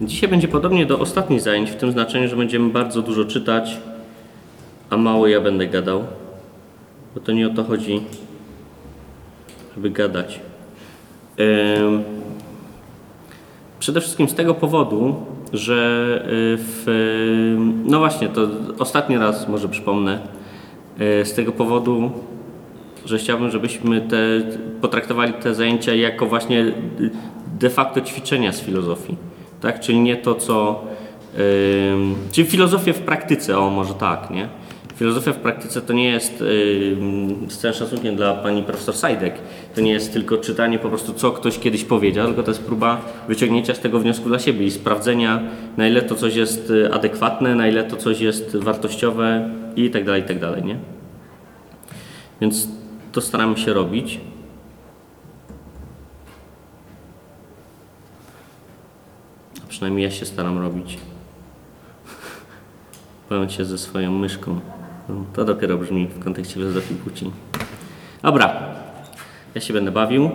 Dzisiaj będzie podobnie do ostatnich zajęć, w tym znaczeniu, że będziemy bardzo dużo czytać, a mało ja będę gadał. Bo to nie o to chodzi, żeby gadać. Przede wszystkim z tego powodu, że y, w. No właśnie, to ostatni raz może przypomnę. Y, Z tego powodu, że chciałbym, żebyśmy te, potraktowali te zajęcia jako właśnie de facto ćwiczenia z filozofii. Tak? Czyli nie to, co. ym, czyli filozofię w praktyce, o może tak, nie? Filozofia w praktyce to nie jest, ym, z całym szacunkiem dla pani profesor Sajdek, to nie jest tylko czytanie po prostu, co ktoś kiedyś powiedział, tylko to jest próba wyciągnięcia z tego wniosku dla siebie i sprawdzenia, na ile to coś jest y, adekwatne, na ile to coś jest wartościowe i tak dalej, i tak dalej, nie? Więc to staramy się robić. Przynajmniej ja się staram robić. Powiem się ze swoją myszką. No, To dopiero brzmi w kontekście filozofii płci. Dobra, ja się będę bawił,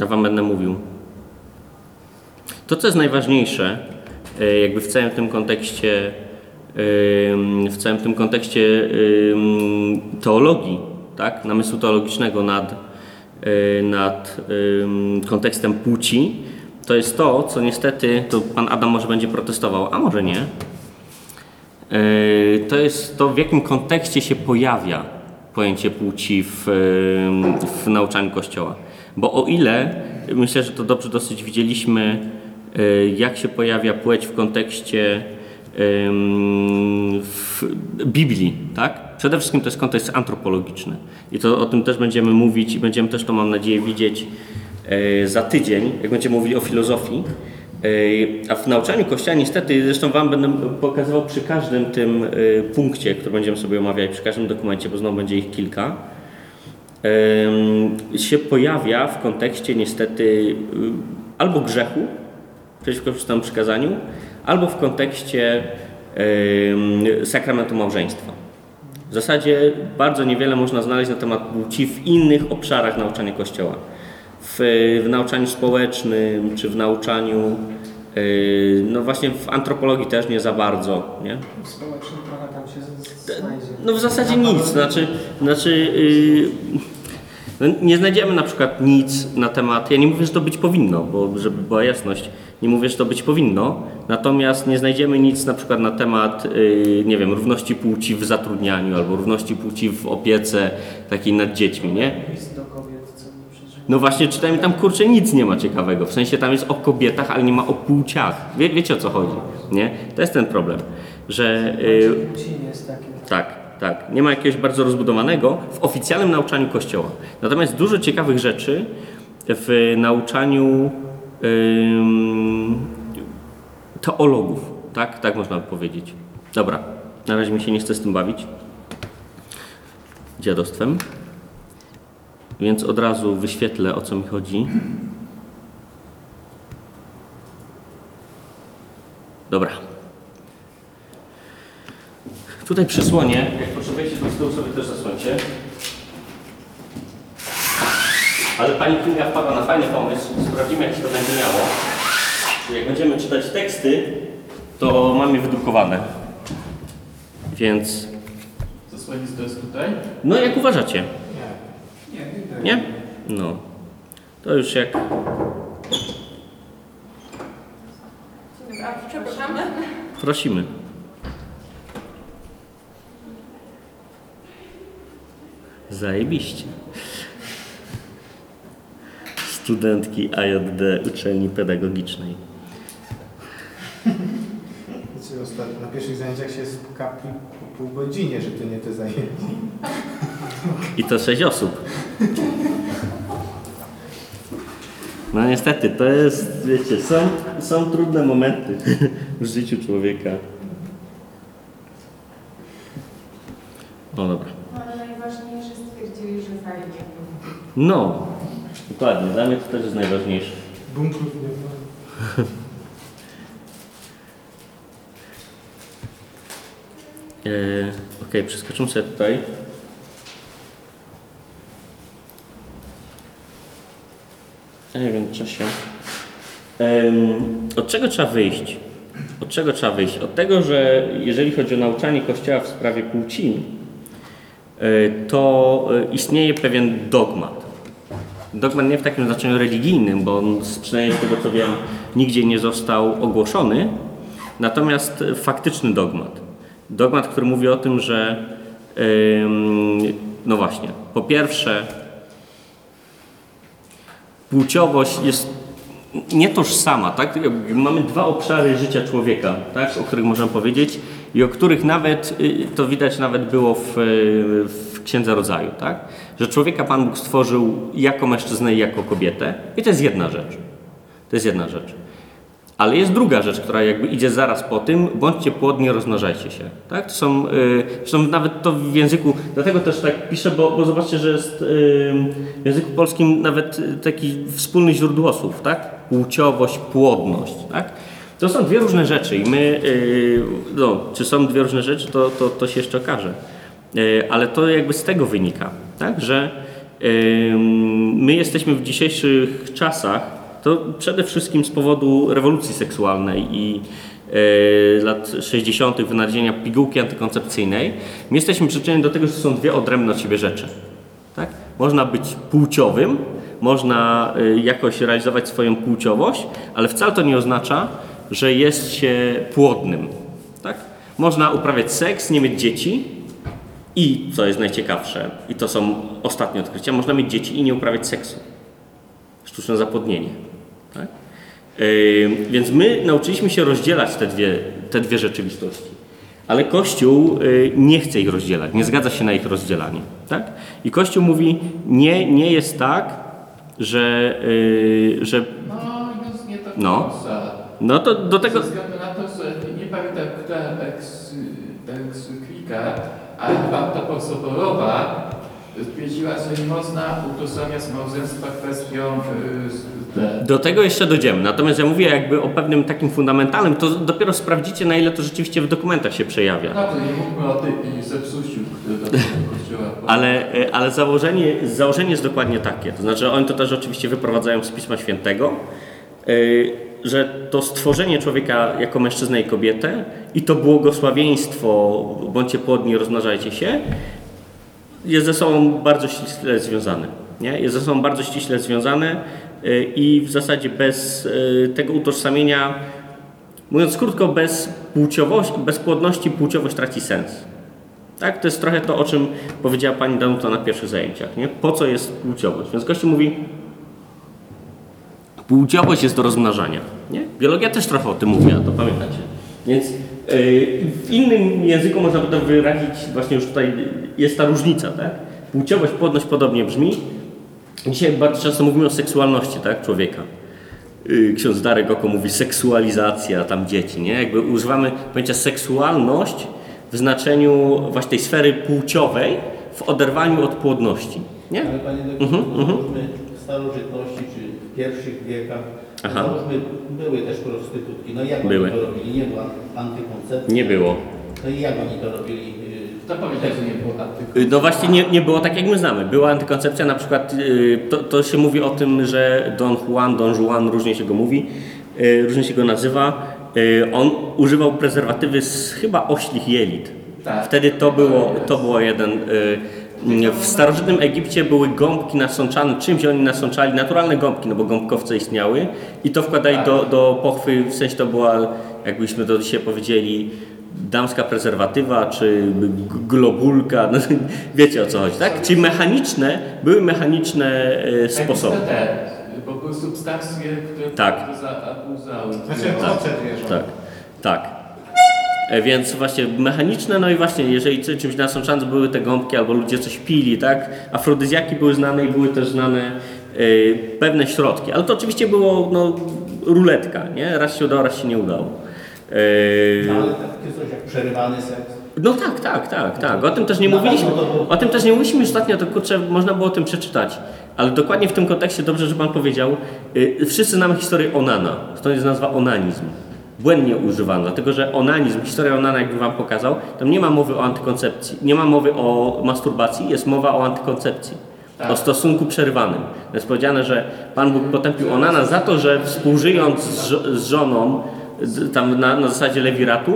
a Wam będę mówił. To, co jest najważniejsze, e, jakby w całym tym kontekście, em, w całym tym kontekście em, teologii, tak, namysłu teologicznego nad, e, nad em, kontekstem płci, to jest to, co niestety, to Pan Adam może będzie protestował, a może nie, Yy, to jest to, w jakim kontekście się pojawia pojęcie płci w, yy, w nauczaniu Kościoła. Bo o ile, myślę, że to dobrze dosyć widzieliśmy, yy, jak się pojawia płeć w kontekście w Biblii, tak? Przede wszystkim to jest kontekst antropologiczny. I to o tym też będziemy mówić i będziemy też to, mam nadzieję, widzieć za tydzień, jak będziemy mówili o filozofii. Yy, A w nauczaniu Kościoła niestety, zresztą Wam będę pokazywał przy każdym tym yy, punkcie, który będziemy sobie omawiać, przy każdym dokumencie, bo znowu będzie ich kilka, się pojawia w kontekście niestety albo grzechu przeciwko czystemu przykazaniu, albo w kontekście sakramentu małżeństwa. W zasadzie bardzo niewiele można znaleźć na temat płci w innych obszarach nauczania Kościoła. W, w nauczaniu społecznym, czy w nauczaniu, yy, no właśnie w antropologii też nie za bardzo, nie? W społecznym trochę tam się znajdzie. No w zasadzie nic, znaczy, znaczy yy, no nie znajdziemy na przykład nic na temat, ja nie mówię, że to być powinno, bo żeby była jasność, nie mówię, że to być powinno, natomiast nie znajdziemy nic na przykład na temat, yy, nie wiem, równości płci w zatrudnianiu albo równości płci w opiece takiej nad dziećmi, nie? List do kobiet, co nie przeżywa. No właśnie, czytałem tam kurczę nic nie ma ciekawego. W sensie tam jest o kobietach, ale nie ma o płciach. Wie, wiecie o co chodzi, nie? To jest ten problem, że yy, tak, tak, nie ma jakiegoś bardzo rozbudowanego w oficjalnym nauczaniu Kościoła. Natomiast dużo ciekawych rzeczy w nauczaniu ym, teologów, tak, tak można by powiedzieć. Dobra, na razie mi się nie chce z tym bawić. Dziadostwem. Więc od razu wyświetlę o co mi chodzi. Dobra. Tutaj przysłonię, jak potrzebujecie to z tyłu sobie też zasłońcie. Ale pani Kinga wpadła na fajny pomysł. Sprawdzimy jak się to będzie miało. Czyli Jak będziemy czytać teksty, to mamy wydrukowane. Więc, Zasłonić to jest tutaj? no jak uważacie? Nie, nie? No. To już jak... Dzień dobry, a przepraszamy. Prosimy. Zajebiście. Studentki AJD Uczelni Pedagogicznej. Znaczy, ostatnio na pierwszych zajęciach się pół, po pół godzinie, że to nie te zajęcia. I to sześć osób. No niestety, to jest, wiecie, są, są trudne momenty w życiu człowieka. No dobra. Ale najważniejsze stwierdzili, że fajnie. No, dokładnie, dla mnie to też jest najważniejsze. Bunkrów nie ma. Eee, Okej, przeskoczymy sobie tutaj. Nie wiem, czasie. Em, Od czego trzeba wyjść? Od czego trzeba wyjść? Od tego, że jeżeli chodzi o nauczanie Kościoła w sprawie płci, e, to e, istnieje pewien dogmat. Dogmat nie w takim znaczeniu religijnym, bo on przynajmniej z tego co wiem nigdzie nie został ogłoszony, natomiast faktyczny dogmat. Dogmat, który mówi o tym, że no właśnie, po pierwsze płciowość jest nietożsama, tak? Mamy dwa obszary życia człowieka, tak? O których możemy powiedzieć i o których nawet, y, to widać nawet było w, y, w Księdze Rodzaju, tak? Że człowieka Pan Bóg stworzył jako mężczyznę i jako kobietę i to jest jedna rzecz. To jest jedna rzecz. Ale jest druga rzecz, która jakby idzie zaraz po tym, bądźcie płodni, rozmnażajcie się. Tak? To są, yy, zresztą nawet to w języku, dlatego też tak piszę, bo, bo zobaczcie, że jest yy, w języku polskim nawet y, taki wspólny źródłosłów, tak? Płciowość, płodność, tak? To są dwie różne rzeczy i my, yy, no, czy są dwie różne rzeczy, to, to, to się jeszcze okaże. Yy, ale to jakby z tego wynika, tak? Że yy, my jesteśmy w dzisiejszych czasach, to przede wszystkim z powodu rewolucji seksualnej i e, lat 60. wynalezienia pigułki antykoncepcyjnej. My jesteśmy przyczynieni do tego, że są dwie odrębne od siebie rzeczy. Tak? Można być płciowym, można e, jakoś realizować swoją płciowość, ale wcale to nie oznacza, że jest się płodnym. Tak? Można uprawiać seks, nie mieć dzieci i, co jest najciekawsze, i to są ostatnie odkrycia, można mieć dzieci i nie uprawiać seksu sztuczne zapłodnienie. Tak? Yy, więc my nauczyliśmy się rozdzielać te dwie, te dwie rzeczywistości. Ale Kościół yy, nie chce ich rozdzielać, nie zgadza się na ich rozdzielanie. Tak? I Kościół mówi, nie, nie jest tak, że, yy, że No, już nie do No. no to do tego... Ze względu na to, że nie pamiętam, która eksklika, ale Soborowa stwierdziła, że nie można utożsamiać małżeństwa kwestią te- Do tego jeszcze dojdziemy. Natomiast ja mówię jakby o pewnym takim fundamentalnym, to dopiero sprawdzicie na ile to rzeczywiście w dokumentach się przejawia. Dobrze, nie mówmy o tej zepsuciu. Ale, e, ale założenie, założenie jest dokładnie takie. To znaczy, oni to też oczywiście wyprowadzają z Pisma Świętego, e, że to stworzenie człowieka jako mężczyznę i kobietę i to błogosławieństwo, bądźcie płodni, rozmnażajcie się, jest ze sobą bardzo ściśle związane. Nie? Jest ze sobą bardzo ściśle związane e, i w zasadzie bez e, tego utożsamienia, mówiąc krótko, bez płciowości, bez płodności płciowość traci sens. Tak, to jest trochę to, o czym powiedziała pani Danuta na pierwszych zajęciach. Nie? Po co jest płciowość? Więc Kościół mówi, płciowość jest do rozmnażania. Nie? Biologia też trochę o tym mówiła, to pamiętacie. Więc w innym języku można by to wyrazić, właśnie już tutaj jest ta różnica. Tak? Płciowość, płodność podobnie brzmi. Dzisiaj bardzo często mówimy o seksualności tak, człowieka. Yy, Ksiądz Darek Oko mówi seksualizacja tam dzieci, nie? Jakby używamy pojęcia seksualność w znaczeniu właśnie tej sfery płciowej w oderwaniu od płodności, nie? Ale panie doktorze, Mhm, mhm. w starożytności czy w pierwszych wiekach, Aha. załóżmy były też prostytutki. No i jak Były. oni to robili? Nie było antykoncepcji. Nie było. No i jak oni to robili? Y, Kto powiedział, że nie było artykułu? Y, No właśnie nie, nie było tak jak my znamy. Była antykoncepcja na przykład, y, to, to się mówi o tym, że Don Juan, Don Juan, różnie się go mówi, y, różnie się go nazywa. Y, On używał prezerwatywy z chyba oślich jelit. Tak. Wtedy to było, to było jeden... y, W starożytnym Egipcie były gąbki nasączane, czymś oni nasączali, naturalne gąbki, no bo gąbkowce istniały i to wkładali do, do pochwy, w sensie to była, jakbyśmy to dzisiaj powiedzieli, damska prezerwatywa czy globulka, no, wiecie o co chodzi, tak? Czyli mechaniczne, były mechaniczne e, sposoby. Te, po prostu substancje, które Tak. zaakłuzały. Znaczy, Tak. Tak, tak. E, Więc właśnie mechaniczne, no i właśnie, jeżeli czy- czymś nasączane to były te gąbki albo ludzie coś pili, tak? Afrodyzjaki były znane i były też znane e, pewne środki, ale to oczywiście było no, ruletka, nie? Raz się udało, raz się nie udało. E, No ale takie coś jak przerywany seks. No tak, tak, tak, tak. O tym też nie mówiliśmy. O tym też nie mówiliśmy ostatnio, to kurczę, można było o tym przeczytać. Ale dokładnie w tym kontekście dobrze, że Pan powiedział. y, Wszyscy znamy historię Onana. Stąd jest nazwa onanizm. Błędnie używano, dlatego że onanizm, historia Onana, jakbym Wam pokazał, tam nie ma mowy o antykoncepcji, nie ma mowy o masturbacji, jest mowa o antykoncepcji. Tak. o stosunku przerwanym. Jest powiedziane, że Pan Bóg potępił Onana za to, że współżyjąc z, z żoną, tam na, na zasadzie lewiratu,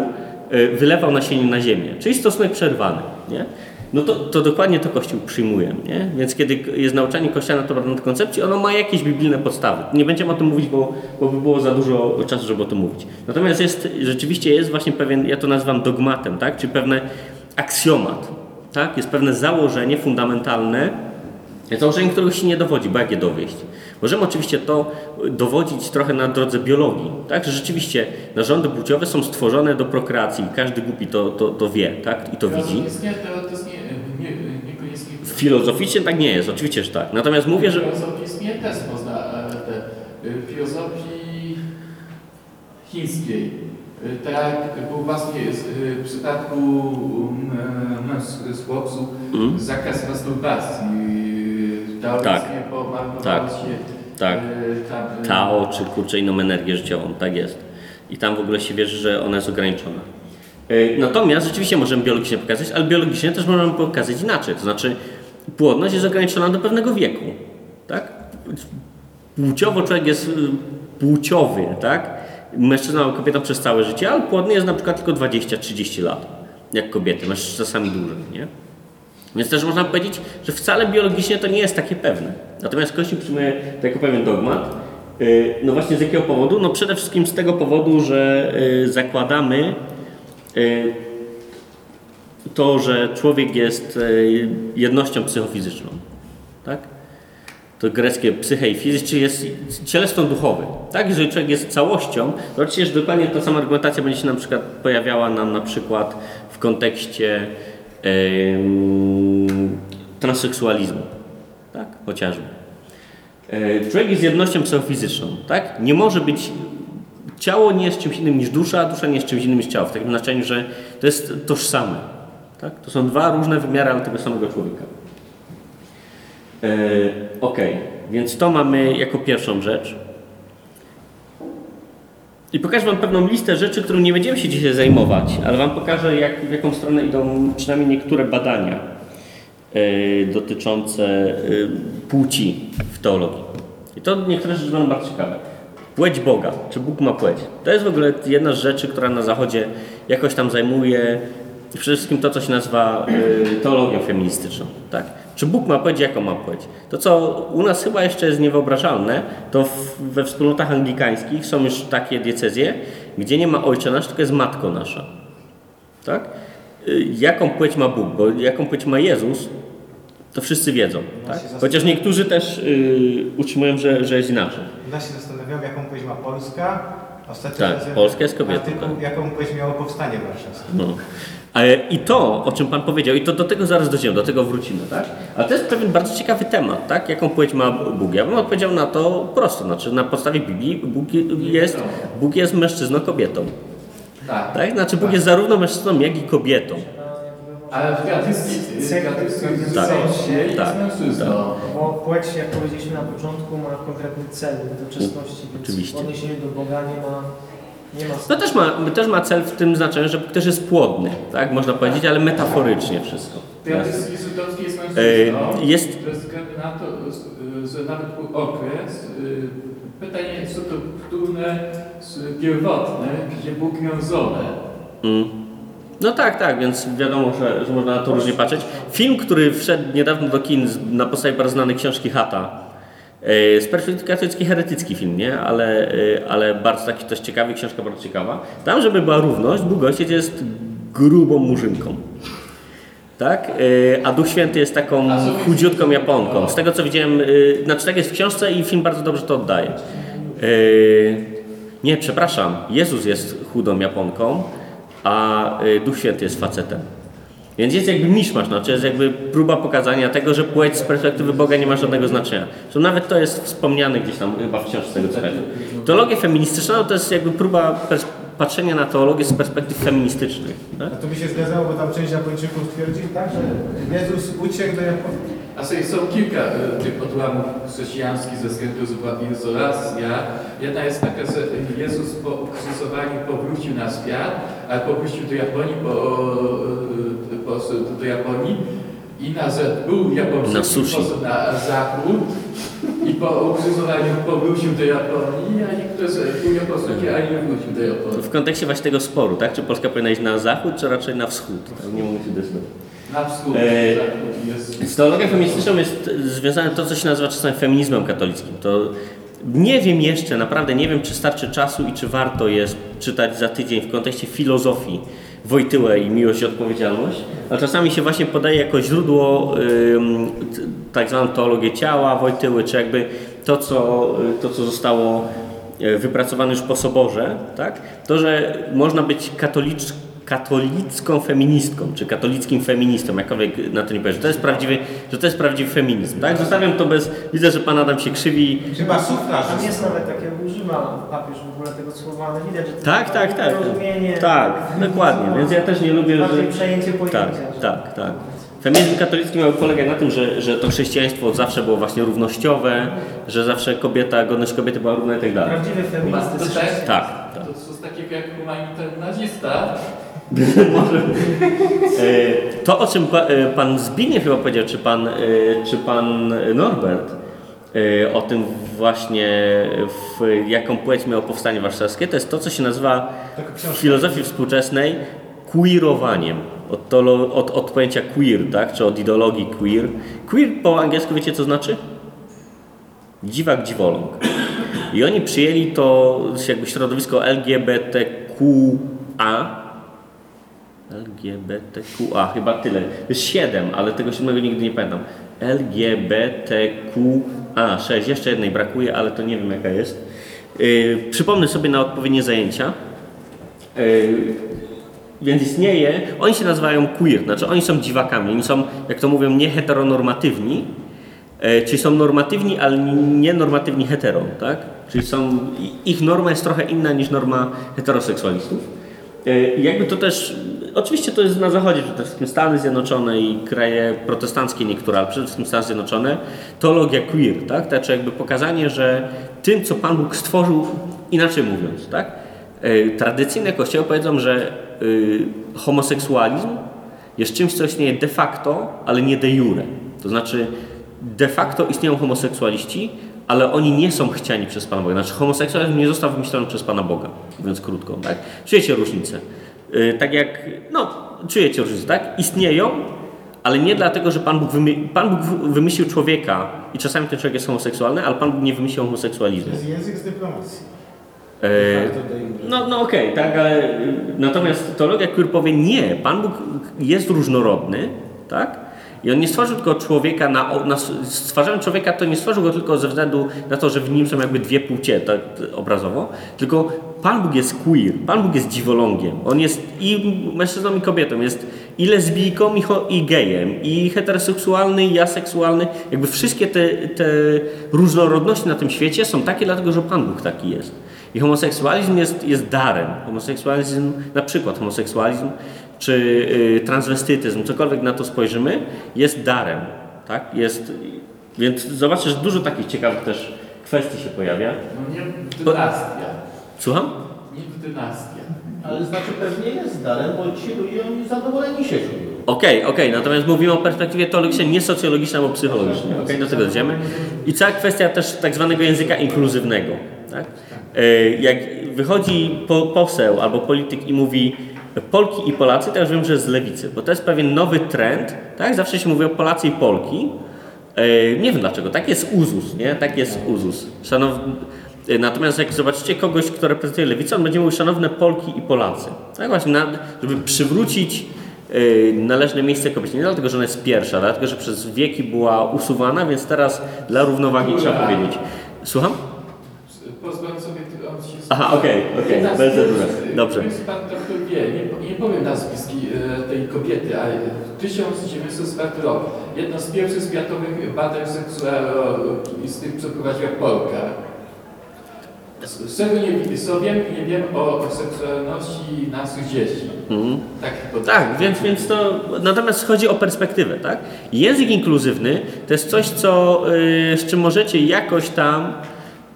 y, wylewał nasienie na ziemię, czyli stosunek przerwany. Nie? No to, to dokładnie to Kościół przyjmuje. Nie? Więc kiedy jest nauczanie Kościoła na temat koncepcji, ono ma jakieś biblijne podstawy. Nie będziemy o tym mówić, bo, bo by było za dużo czasu, żeby o tym mówić. Natomiast jest, rzeczywiście jest właśnie pewien, ja to nazywam dogmatem, tak? czyli pewne aksjomat. Tak? Jest pewne założenie fundamentalne, założenie, którego się nie dowodzi, bo jak je dowieść? Możemy oczywiście to dowodzić trochę na drodze biologii, tak? że rzeczywiście narządy płciowe są stworzone do prokreacji i każdy głupi to, to, to wie tak? i to widzi. Filozoficznie to, to jest nie, nie. Filozoficznie tak nie jest, oczywiście, że tak. Natomiast mówię, że... Filozoficznie też można, e, te, e, filozofii chińskiej. E, Tak, był właśnie e, w przypadku mm, męż- z chłopców Mm. zakaz masturbacji. e, Tak. Tak. się Tak. e, tam, e, Tao, czy kurczę inną energię życiową, tak jest. I tam w ogóle się wierzy, że ona jest ograniczona. E, Natomiast rzeczywiście możemy biologicznie pokazać, ale biologicznie też możemy pokazać inaczej. To znaczy, płodność jest ograniczona do pewnego wieku. Tak? Płciowo człowiek jest y, płciowy, tak? Mężczyzna albo kobieta przez całe życie, ale płodny jest na przykład tylko 20-30 lat, jak kobiety, mężczyzn czasami dłużej, nie? Więc też można powiedzieć, że wcale biologicznie to nie jest takie pewne. Natomiast Kościół przyjmuje to jako pewien dogmat. Yy, No właśnie z jakiego powodu? No przede wszystkim z tego powodu, że yy, zakładamy to, że człowiek jest yy, jednością psychofizyczną. Tak? To greckie psyche i fizyk, czyli jest cielesno-duchowy. Tak? Jeżeli człowiek jest całością, to oczywiście dokładnie ta sama argumentacja będzie się na przykład pojawiała nam na przykład w kontekście em, transseksualizmu. Tak? Chociażby. E, Człowiek jest jednością psychofizyczną. Tak? Nie może być ciało nie jest czymś innym niż dusza, a dusza nie jest czymś innym niż ciało. W takim znaczeniu, że to jest tożsame. Tak? To są dwa różne wymiary, tego samego człowieka. E, ok, więc to mamy jako pierwszą rzecz. I pokażę Wam pewną listę rzeczy, którą nie będziemy się dzisiaj zajmować, ale Wam pokażę, jak, w jaką stronę idą przynajmniej niektóre badania e, dotyczące e, płci w teologii. I to niektóre rzeczy będą bardzo ciekawe. Płeć Boga, czy Bóg ma płeć? To jest w ogóle jedna z rzeczy, która na Zachodzie jakoś tam zajmuje przede wszystkim to, co się nazywa y, teologią feministyczną. Tak? Czy Bóg ma płeć, jaką ma płeć? To, co u nas chyba jeszcze jest niewyobrażalne, to we wspólnotach anglikańskich są już takie diecezje, gdzie nie ma ojcze nasz, tylko jest matko nasza. Tak? Y, jaką płeć ma Bóg? Bo jaką płeć ma Jezus, to wszyscy wiedzą. Tak? Chociaż niektórzy też y, utrzymują, że, że jest inaczej. Ja się zastanawiam, jaką płeć ma Polska. Ostatnio Tak, Polska jest kobietą, artykuł, tak. Jaką płeć miało powstanie warszawskie. No. I to, o czym Pan powiedział, i to do tego zaraz dojdziemy, do tego wrócimy, tak? Ale to jest pewien bardzo ciekawy temat, tak? Jaką płeć ma Bóg? Ja bym odpowiedział na to prosto, znaczy na podstawie Biblii Bóg jest, Bóg jest mężczyzną, kobietą, Tak. tak? Znaczy Bóg jest zarówno mężczyzną, jak i kobietą. Ale w gadyckim Tak. sensie jest Tak. mężczyzną. Bo płeć, jak powiedzieliśmy na początku, ma konkretny cel doczesności, więc Oczywiście. w odniesieniu do Boga nie ma No też ma, też ma cel w tym znaczeniu, że też jest płodny, tak? Można powiedzieć, ale metaforycznie wszystko. Żydowski jest mężczyzną, jest- bez względu na to, że nawet był okres, y, pytanie co to wtórne, pierwotne, gdzie Bóg miał żonę. Mm. No tak, tak, więc wiadomo, że, że można na to różnie patrzeć. Film, który wszedł niedawno do kin na podstawie bardzo znanej książki Hata, z perspektywy katolickiej heretycki film, nie? Ale, e, ale bardzo taki też ciekawy, książka bardzo ciekawa. Tam, żeby była równość, Bóg Ojciec jest grubą murzynką. Tak? E, A Duch Święty jest taką chudziutką Japonką. Z tego co widziałem, e, znaczy tak jest w książce i film bardzo dobrze to oddaje. E, Nie, przepraszam, Jezus jest chudą Japonką, a e, Duch Święty jest facetem. Więc jest jakby miszmasz, znaczy jest jakby próba pokazania tego, że płeć z perspektywy Boga nie ma żadnego znaczenia. Że nawet to jest wspomniane gdzieś tam chyba w książce z tego co pamiętam. Teologia feministyczna no to jest jakby próba patrzenia na teologię z perspektyw feministycznych. Tak? A to by się zgadzało, bo tam część Japończyków twierdzi, tak, że Jezus uciekł do Japonii. A sobie są kilka e, tych odłamów chrześcijańskich ze względu, była insoracja. Jedna jest taka, że Jezus po ukrzyżowaniu powrócił na świat, ale powrócił do Japonii, po, e, poszedł do Japonii i na Z był Japończyk, Na sushi. poszedł na zachód i po ukrzyżowaniu powrócił do Japonii, a niektórzy był Japończykiem, a nie wrócił do Japonii. W kontekście właśnie tego sporu, tak? Czy Polska powinna iść na zachód, czy raczej na wschód? Tak, nie mogę się decydować. E. Z teologią feministyczną jest związane to, co się nazywa czasami feminizmem katolickim. To nie wiem jeszcze, naprawdę nie wiem, czy starczy czasu i czy warto jest czytać za tydzień w kontekście filozofii Wojtyłę i Miłość i Odpowiedzialność, a czasami się właśnie podaje jako źródło tak zwaną teologię ciała Wojtyły, czy jakby to, co, to, co zostało e, wypracowane już po soborze, tak? to, że można być katolicz, katolicką feministką, czy katolickim feministą, jakkolwiek na to nie powiem, że to jest prawdziwy, że to jest prawdziwy feminizm. Tak? Zostawiam to bez, widzę, że pan Adam się krzywi. Chyba sufraż. Tam jest nawet takie, używa papież w ogóle tego słowa, ale widać, że to Tak, jest tak, tak. rozumienie. Tak, dokładnie, więc ja też nie lubię, Bardziej że... przejęcie pojęcia. Tak, że- tak, tak. Feminizm katolicki miał polegać na tym, że, że to chrześcijaństwo od zawsze było właśnie równościowe, że zawsze kobieta, godność kobiety była równa i tak dalej. Prawdziwy feminizm chrześcijanin. Tak, tak. To jest takiego jak humanitarny nazista. E, To, o czym e, pan Zbigniew chyba powiedział, czy pan, e, czy pan Norbert, e, o tym właśnie, w, jaką płeć miało powstanie warszawskie, to jest to, co się nazywa w filozofii współczesnej queerowaniem. Od, tolo, od, od pojęcia queer, tak? czy od ideologii queer. Queer po angielsku wiecie co znaczy? Dziwak, dziwoląg. I oni przyjęli to jakby środowisko LGBTQA, LGBTQA, chyba tyle. Jest 7, ale tego siódmego nigdy nie pamiętam. LGBTQA, 6, jeszcze jednej brakuje, ale to nie wiem jaka jest. Yy, przypomnę sobie na odpowiednie zajęcia. Yy, więc istnieje, oni się nazywają queer, znaczy oni są dziwakami, oni są, jak to mówią, nie heteronormatywni, e, czyli są normatywni, ale nie normatywni hetero, tak? Czyli są, ich norma jest trochę inna niż norma heteroseksualistów. E, I jakby to też, oczywiście to jest na zachodzie, przede wszystkim Stany Zjednoczone i kraje protestanckie niektóre, ale przede wszystkim Stany Zjednoczone, teologia queer, tak? Znaczy jakby pokazanie, że tym, co Pan Bóg stworzył, inaczej mówiąc, tak? E, Tradycyjne kościoły powiedzą, że y, homoseksualizm jest czymś, co istnieje de facto, ale nie de jure. To znaczy, de facto istnieją homoseksualiści, ale oni nie są chciani przez Pana Boga. Znaczy, homoseksualizm nie został wymyślony przez Pana Boga, mówiąc krótko, tak? Czujecie różnicę. Y, tak jak, no, czujecie różnicę, tak? Istnieją, ale nie dlatego, że Pan Bóg, wymy- Pan Bóg wy- wymyślił człowieka i czasami ten człowiek jest homoseksualny, ale Pan Bóg nie wymyślił To homoseksualizmu. jest język z dyplomacji. Jure. no, no okej, tak, ale y, natomiast teologia queer powie nie, Pan Bóg jest różnorodny, tak? I on nie stworzył tylko człowieka na, na stwarzając człowieka to nie stworzył go tylko ze względu na to, że w nim są jakby dwie płcie, tak obrazowo, tylko Pan Bóg jest queer, Pan Bóg jest dziwolągiem. On jest i mężczyzną i kobietą, jest i lesbijką i, i gejem, i heteroseksualny, i aseksualny. Jakby wszystkie te, te różnorodności na tym świecie są takie dlatego, że Pan Bóg taki jest. I homoseksualizm jest, jest darem. Homoseksualizm, na przykład homoseksualizm, czy y, transwestytyzm, cokolwiek na to spojrzymy, jest darem. Tak? Jest, więc zobaczcie, że dużo takich ciekawych też kwestii się pojawia. No nie dynastia. Słucham? Nie dynastia. Ale znaczy pewnie jest darem, bo ci ludzie oni zadowoleni się czują. Okej, okej, natomiast mówimy o perspektywie teologicznej, nie socjologicznej albo psychologicznej. Okej, do tego dojdziemy. I cała kwestia też tak zwanego języka inkluzywnego. Tak? E, Jak wychodzi po, poseł albo polityk i mówi Polki i Polacy, już wiem, że z lewicy, bo to jest pewien nowy trend. Tak? Zawsze się mówi o Polacy i Polki. E, Nie wiem dlaczego, tak jest uzus, nie? Tak jest uzus. Szanow... e, Natomiast jak zobaczycie kogoś, kto reprezentuje lewicę, on będzie mówił szanowne Polki i Polacy. Tak właśnie, na, żeby przywrócić e, należne miejsce kobiecie. Nie dlatego, że ona jest pierwsza, dlatego, że przez wieki była usuwana, więc teraz dla równowagi trzeba powiedzieć. Słucham? Pozwolę sobie. Aha, okej, okej, Jedna z bez. Dobrze. Jest pan doktor wie, nie, nie powiem nazwiski e, tej kobiety, ale 1904 rok. Jedno z pierwszych światowych badań seksualistycznych przeprowadziła Polka. Z czego nie, co wiem, nie wiem o, o seksualności naszych dzieci. Mhm. Tak, Tak, więc, więc to. Natomiast chodzi o perspektywę, tak? Język inkluzywny to jest coś, co, y, z czym możecie jakoś tam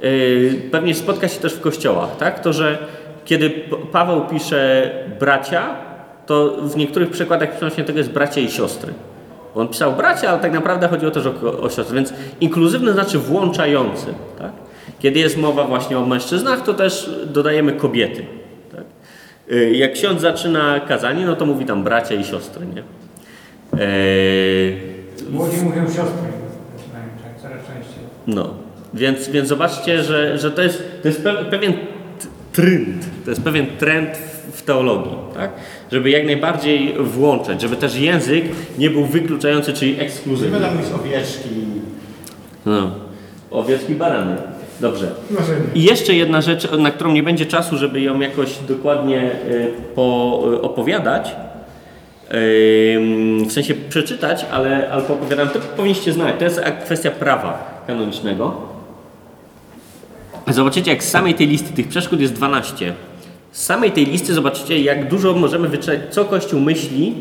y, pewnie spotkać się też w kościołach, tak? To, że kiedy Paweł pisze bracia, to w niektórych przekładach Pisma Świętego jest bracia i siostry. On pisał bracia, ale tak naprawdę chodzi o to, że o, o siostry. Więc inkluzywny znaczy włączający. Tak? Kiedy jest mowa właśnie o mężczyznach, to też dodajemy kobiety. Tak? Y, Jak ksiądz zaczyna kazanie, no to mówi tam bracia i siostry. Nie? Eee, Młodzi mówią siostry, zaczynają tak, coraz częściej. no, więc, więc zobaczcie, że, że to jest, to jest pe- pewien trend, to jest pewien trend w- teologii, tak? Żeby jak najbardziej włączać, żeby też język nie był wykluczający, czyli Nie ekskluzywny. będą mówić owieczki. No. Owieczki barany. Dobrze. I jeszcze jedna rzecz, na którą nie będzie czasu, żeby ją jakoś dokładnie po, y, opowiadać, w sensie przeczytać, ale, ale poopowiadam, to powinniście znać. To jest kwestia prawa kanonicznego. Zobaczycie, jak z samej tej listy tych przeszkód jest 12. Z samej tej listy zobaczycie, jak dużo możemy wyczytać, co Kościół myśli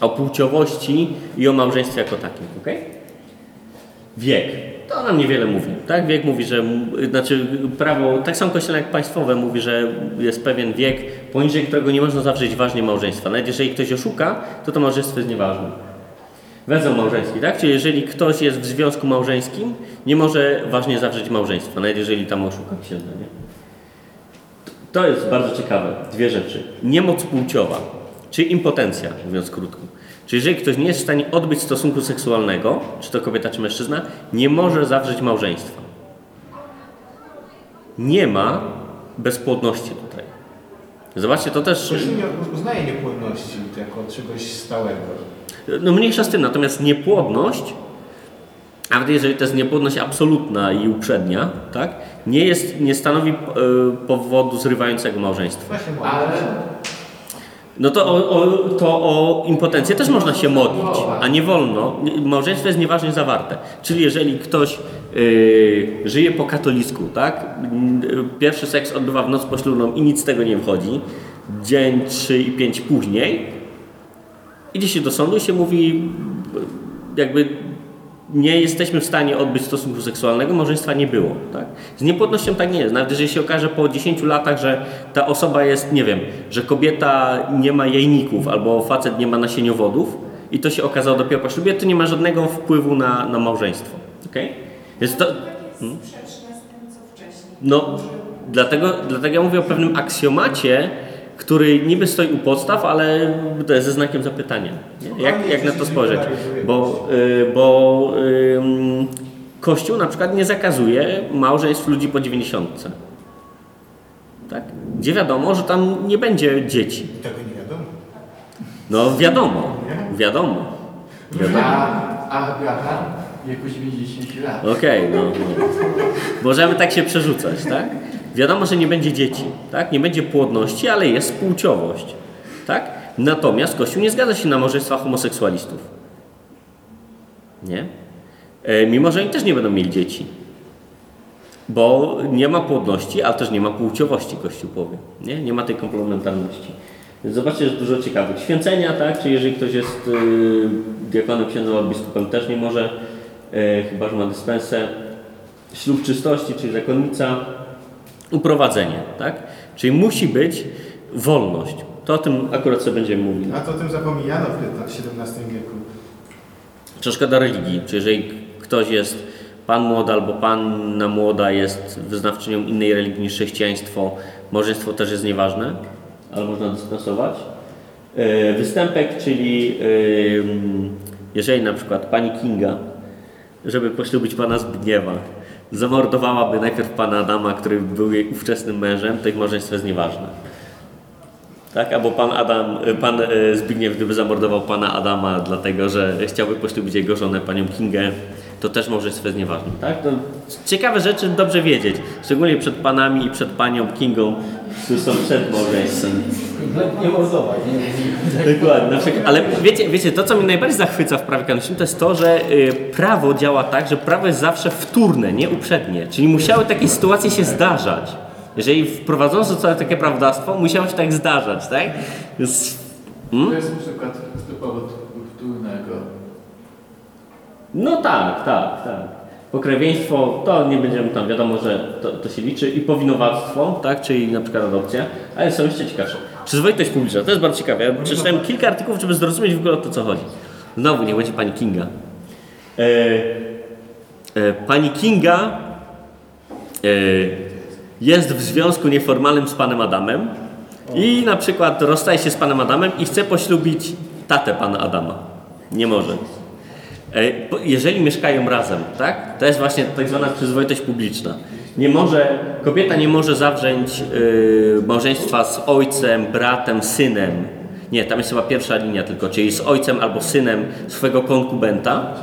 o płciowości i o małżeństwie jako takim. ok? Wiek. To nam niewiele mówi. Tak? Wiek mówi, że znaczy prawo, tak samo kościelne jak państwowe mówi, że jest pewien wiek, poniżej którego nie można zawrzeć ważnie małżeństwa. Nawet jeżeli ktoś oszuka, to to małżeństwo jest nieważne. Węzeł małżeński, tak? Czyli jeżeli ktoś jest w związku małżeńskim, nie może ważnie zawrzeć małżeństwa, nawet jeżeli tam oszuka księdza, nie? To jest bardzo ciekawe. Dwie rzeczy. Niemoc płciowa, czyli impotencja, mówiąc krótko. Czyli jeżeli ktoś nie jest w stanie odbyć stosunku seksualnego, czy to kobieta, czy mężczyzna, nie może zawrzeć małżeństwa. Nie ma bezpłodności tutaj. Zobaczcie, to też... Uznaje niepłodności jako czegoś stałego. No mniejsza z tym, natomiast niepłodność, a nawet jeżeli to jest niepłodność absolutna i uprzednia, tak, nie, jest, nie stanowi e, powodu zrywającego małżeństwa. Ale. No to o, o, to o impotencję też można się modlić, a nie wolno. Małżeństwo jest nieważnie zawarte. Czyli jeżeli ktoś y, żyje po katolicku, tak? y, Pierwszy seks odbywa w noc poślubną i nic z tego nie wychodzi. Dzień 3 i 5 później. Idzie się do sądu i się mówi, jakby nie jesteśmy w stanie odbyć stosunku seksualnego, małżeństwa nie było. Tak? Z niepłodnością tak nie jest. Nawet jeżeli się okaże po 10 latach, że ta osoba jest, nie wiem, że kobieta nie ma jajników albo facet nie ma nasieniowodów i to się okazało dopiero po ślubie, to nie ma żadnego wpływu na, na małżeństwo. Okay? Więc to, jest sprzeczne z tym, co wcześniej. no, dlatego, dlatego ja mówię o pewnym aksjomacie, który niby stoi u podstaw, ale to jest ze znakiem zapytania. Nie? Jak, jak na to spojrzeć? Bo, y, bo ym, Kościół na przykład nie zakazuje małżeństw ludzi po 90. Tak? Gdzie wiadomo, że tam nie będzie dzieci. Tego nie wiadomo. No wiadomo, wiadomo. wiadomo. a Abraham wieku 90 lat. Okej, no, no. Możemy tak się przerzucać, tak? Wiadomo, że nie będzie dzieci, tak? Nie będzie płodności, ale jest płciowość, tak? Natomiast Kościół nie zgadza się na małżeństwa homoseksualistów. Nie? E, mimo, że oni też nie będą mieli dzieci. Bo nie ma płodności, ale też nie ma płciowości, Kościół powie. Nie, nie ma tej komplementarności. Więc zobaczcie, że dużo ciekawych. Święcenia, tak? Czy jeżeli ktoś jest y, diakonem, księdzem biskupem, też nie może, y, chyba że ma dyspensę. Ślub czystości, czyli zakonnica. Uprowadzenie, tak? Czyli musi być wolność. To o tym akurat sobie będziemy mówili. A to o tym zapominano w XVII wieku. Przeszkoda religii, czy jeżeli ktoś jest pan młoda albo panna młoda jest wyznawczynią innej religii niż chrześcijaństwo, małżeństwo też jest nieważne, ale można dyspensować. E, Występek, czyli jeżeli na przykład pani Kinga, żeby poślubić pana Zbigniewa, zamordowałaby najpierw pana Adama, który był jej ówczesnym mężem, to ich małżeństwo jest nieważne. Tak, albo pan Adam, pan e, Zbigniew, gdyby zamordował pana Adama, dlatego że chciałby poślubić jego żonę, panią Kingę, to też małżeństwo jest nieważne. Tak? To ciekawe rzeczy dobrze wiedzieć, szczególnie przed panami i przed panią Kingą, którzy są przed małżeństwem. Nie mordować, nie? Dokładnie. Na przykład, ale wiecie, wiecie, to co mnie najbardziej zachwyca w prawie kanonicznym, to jest to, że y, prawo działa tak, że prawo jest zawsze wtórne, nie uprzednie. Czyli musiały takie sytuacje się zdarzać. Jeżeli wprowadzono sobie takie prawodawstwo, musiało się tak zdarzać, tak? Więc, hmm? To jest przykład z powodu wtórnego. No tak, tak, tak. Pokrewieństwo, to nie będziemy tam, wiadomo, że to, to się liczy. I powinowactwo, tak, czyli na przykład adopcja, ale są jeszcze ciekawsze. Przyzwoitość publiczna, to jest bardzo ciekawe. Ja przeczytałem kilka artykułów, żeby zrozumieć w ogóle o to, co chodzi. Znowu nie będzie pani Kinga. E, e, pani Kinga e, jest w związku nieformalnym z panem Adamem i na przykład rozstaje się z panem Adamem i chce poślubić tatę pana Adama. Nie może. E, Jeżeli mieszkają razem, tak? To jest właśnie tak zwana przyzwoitość publiczna. Nie może, kobieta nie może zawrzeć y, małżeństwa z ojcem, bratem, synem. Nie, tam jest chyba pierwsza linia tylko, czyli z ojcem albo synem swojego konkubenta.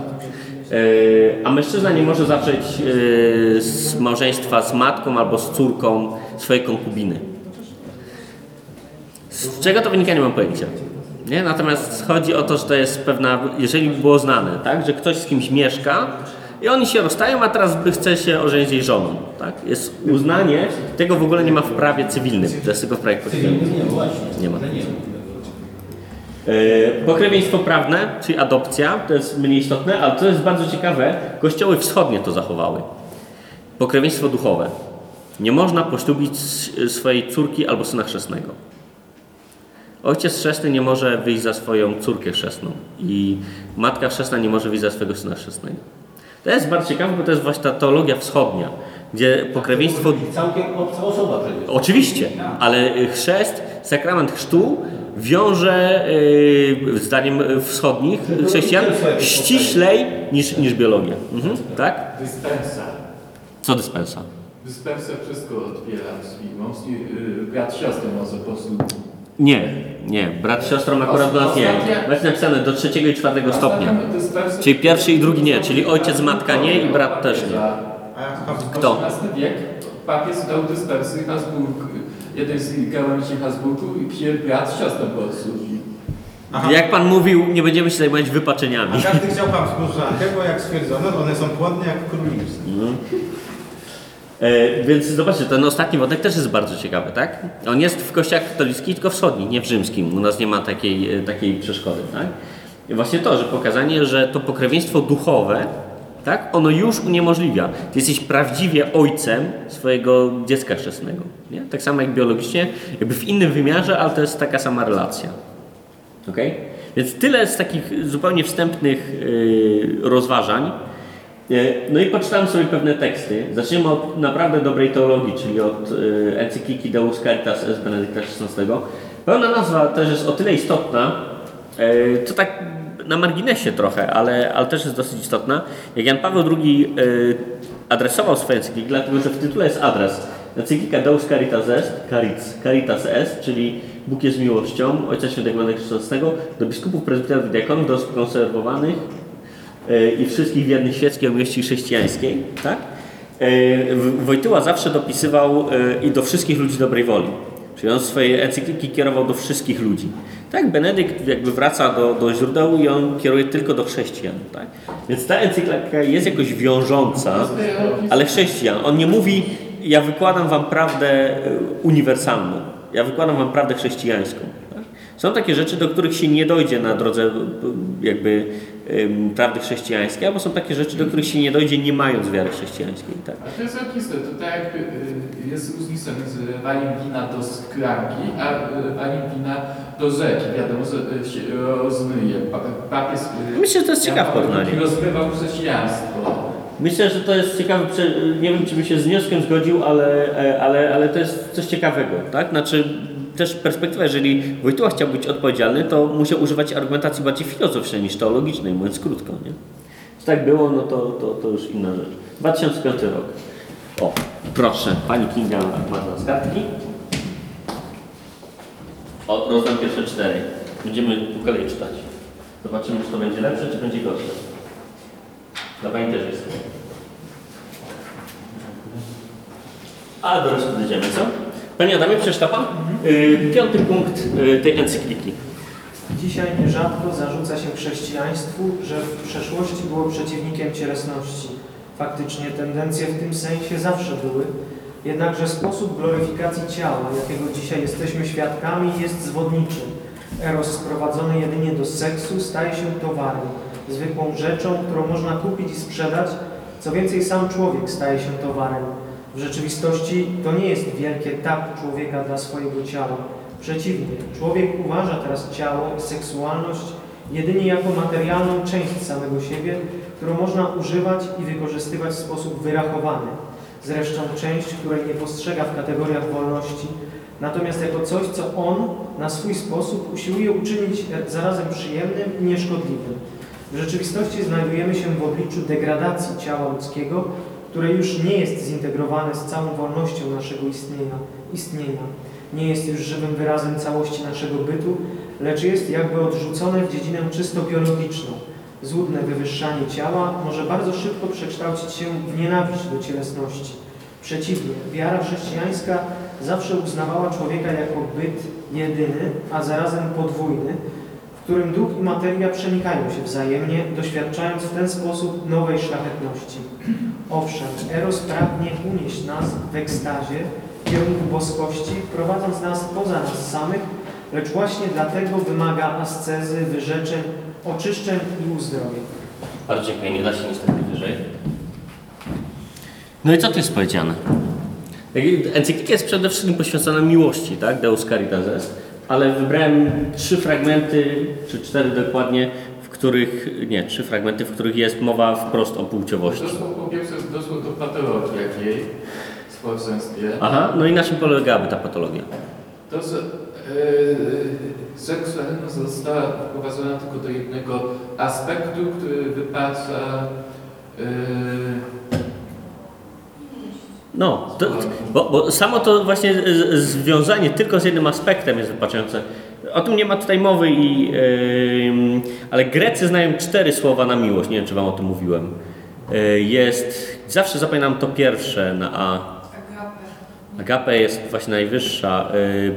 Y, a mężczyzna nie może zawrzeć y, z małżeństwa z matką albo z córką swojej konkubiny. Z czego to wynika, nie mam pojęcia. Nie? Natomiast chodzi o to, że to jest pewna, jeżeli by było znane, tak? że ktoś z kimś mieszka i oni się rozstają, a teraz by chce się ożenić jej żoną. Tak? Jest uznanie, tego w ogóle nie ma w prawie cywilnym, to jest tylko w prawie kościelnym. Nie, ma. E, Pokrewieństwo prawne, czyli adopcja, to jest mniej istotne, ale to jest bardzo ciekawe, kościoły wschodnie to zachowały. Pokrewieństwo duchowe. Nie można poślubić swojej córki albo syna chrzestnego. Ojciec chrzestny nie może wyjść za swoją córkę chrzestną i matka chrzestna nie może wyjść za swojego syna chrzestnego. To jest bardzo ciekawe, bo to jest właśnie ta teologia wschodnia, gdzie pokrewieństwo Całkiem obca osoba przecież. Oczywiście, ale y, chrzest, sakrament chrztu wiąże y, zdaniem y, wschodnich chrześcijan ściślej niż, niż biologia. Mhm, tak? Dyspensa. Co dyspensa? Dyspensa wszystko otwiera drzwi. Mąż, yy, brat siostrę może posługiwać. Nie, nie. Brat z siostrą akurat do nas nie. Jest napisane do trzeciego i czwartego stopnia. Czyli pierwszy i drugi nie, czyli ojciec, matka nie i brat też nie. Kto? XVIII wiek papies dał dyspensy Habsburg. Jeden z gałęzi Habsburgu i przy brat siostrę posługi. Aha. Jak pan mówił, nie będziemy się zajmować wypaczeniami. A każdy chciał Habsburżankę, bo jak stwierdzono, one są płodne jak królewskie. Więc zobaczcie, ten ostatni wątek też jest bardzo ciekawy, tak? On jest w kościołach katolickich, tylko wschodnich, nie w rzymskim. U nas nie ma takiej, e, takiej przeszkody, tak? I właśnie to, że pokazanie, że to pokrewieństwo duchowe, tak? Ono już uniemożliwia. Ty jesteś prawdziwie ojcem swojego dziecka chrzestnego, nie? Tak samo jak biologicznie, jakby w innym wymiarze, ale to jest taka sama relacja. Okay? Więc tyle z takich zupełnie wstępnych yy, rozważań. Yy, No i poczytałem sobie pewne teksty. Zaczniemy od naprawdę dobrej teologii, czyli od yy, encykliki Deus Caritas S. Benedykta XVI. Pełna nazwa też jest o tyle istotna, yy, to tak na marginesie trochę, ale, ale też jest dosyć istotna. Jak Jan Paweł II adresował swoje encykliki, dlatego że w tytule jest adres. Encyklika Deus Caritas Est, Caritas, Caritas Est, czyli Bóg jest miłością, Ojca Świętego Benedykta XVI, do biskupów, prezbiterów i diakonów, do osób konserwowanych e, i wszystkich wiernych świeckiej o miłości chrześcijańskiej, tak? E, Wojtyła zawsze dopisywał e, i do wszystkich ludzi dobrej woli. Czyli on swoje encykliki kierował do wszystkich ludzi. Tak, Benedykt jakby wraca do, do źródeł i on kieruje tylko do chrześcijan. Tak? Więc ta encyklika jest jakoś wiążąca, ale chrześcijan. On nie mówi, ja wykładam wam prawdę e, uniwersalną. Ja wykładam wam prawdę chrześcijańską. Tak? Są takie rzeczy, do których się nie dojdzie na drodze jakby prawdy chrześcijańskiej, albo są takie rzeczy, do których się nie dojdzie nie mając wiary chrześcijańskiej. Tak? A to jest oczywiste, to tak jakby y, jest różnica między walim wina do skranki, a y, walim wina do rzeki. Wiadomo, że y, się rozmyje. Pa- Papies y, Myślę, że to jest ciekawe porównanie. Rozmywał chrześcijaństwo. Myślę, że to jest ciekawe, nie wiem czy bym się z wnioskiem zgodził, ale, e, ale, ale to jest coś ciekawego, tak? Znaczy też perspektywa, jeżeli Wojtyła chciał być odpowiedzialny, to musiał używać argumentacji bardziej filozoficznej niż teologicznej, mówiąc krótko, nie? Jeśli tak było, no to, to, to już inna rzecz. 2005 rok. O, proszę, pani Kinga ma dla nas kartki. O, rozdam pierwsze cztery. Będziemy po kolei czytać. Zobaczymy, czy to będzie lepsze, czy będzie gorsze. Dla Pani też jest. A do reszty dojdziemy, co? Panie Adamie, przeczyta Pan? Y, piąty punkt y, tej encykliki. Dzisiaj nierzadko zarzuca się chrześcijaństwu, że w przeszłości było przeciwnikiem cielesności. Faktycznie tendencje w tym sensie zawsze były, jednakże sposób gloryfikacji ciała, jakiego dzisiaj jesteśmy świadkami, jest zwodniczy. Eros sprowadzony jedynie do seksu staje się towarem, zwykłą rzeczą, którą można kupić i sprzedać. Co więcej, sam człowiek staje się towarem. W rzeczywistości to nie jest wielki etap człowieka dla swojego ciała. Przeciwnie, człowiek uważa teraz ciało i seksualność jedynie jako materialną część samego siebie, którą można używać i wykorzystywać w sposób wyrachowany. Zresztą część, której nie postrzega w kategoriach wolności, natomiast jako coś, co on na swój sposób usiłuje uczynić zarazem przyjemnym i nieszkodliwym. W rzeczywistości znajdujemy się w obliczu degradacji ciała ludzkiego, które już nie jest zintegrowane z całą wolnością naszego istnienia, istnienia. Nie jest już żywym wyrazem całości naszego bytu, lecz jest jakby odrzucone w dziedzinę czysto biologiczną. Złudne wywyższanie ciała może bardzo szybko przekształcić się w nienawiść do cielesności. Przeciwnie, wiara chrześcijańska zawsze uznawała człowieka jako byt jedyny, a zarazem podwójny, którym duch i materia przenikają się wzajemnie, doświadczając w ten sposób nowej szlachetności. Owszem, Eros pragnie unieść nas w ekstazie w kierunku boskości, prowadząc nas poza nas samych, lecz właśnie dlatego wymaga ascezy, wyrzeczeń, oczyszczeń i uzdrowień. Bardzo dziękuję, nie da się niestety wyżej. No i co tu jest powiedziane? Encyklika jest przede wszystkim poświęcona miłości, tak? Deus Caritas est. Ale wybrałem trzy fragmenty, czy cztery dokładnie, w których, nie, trzy fragmenty, w których jest mowa wprost o płciowości. Doszło po pierwsze doszło do patologii jakiej w społeczeństwie. Aha, no i na czym polegałaby ta patologia? To, że e, seksualność została wprowadzona tylko do jednego aspektu, który wypacza e, No, to, bo, bo samo to właśnie związanie tylko z jednym aspektem jest wypaczające. O tym nie ma tutaj mowy, i, yy, ale Grecy znają cztery słowa na miłość. Nie wiem, czy Wam o tym mówiłem. Yy, jest, zawsze zapominam to pierwsze na A. Agape. Agape jest właśnie najwyższa. Yy,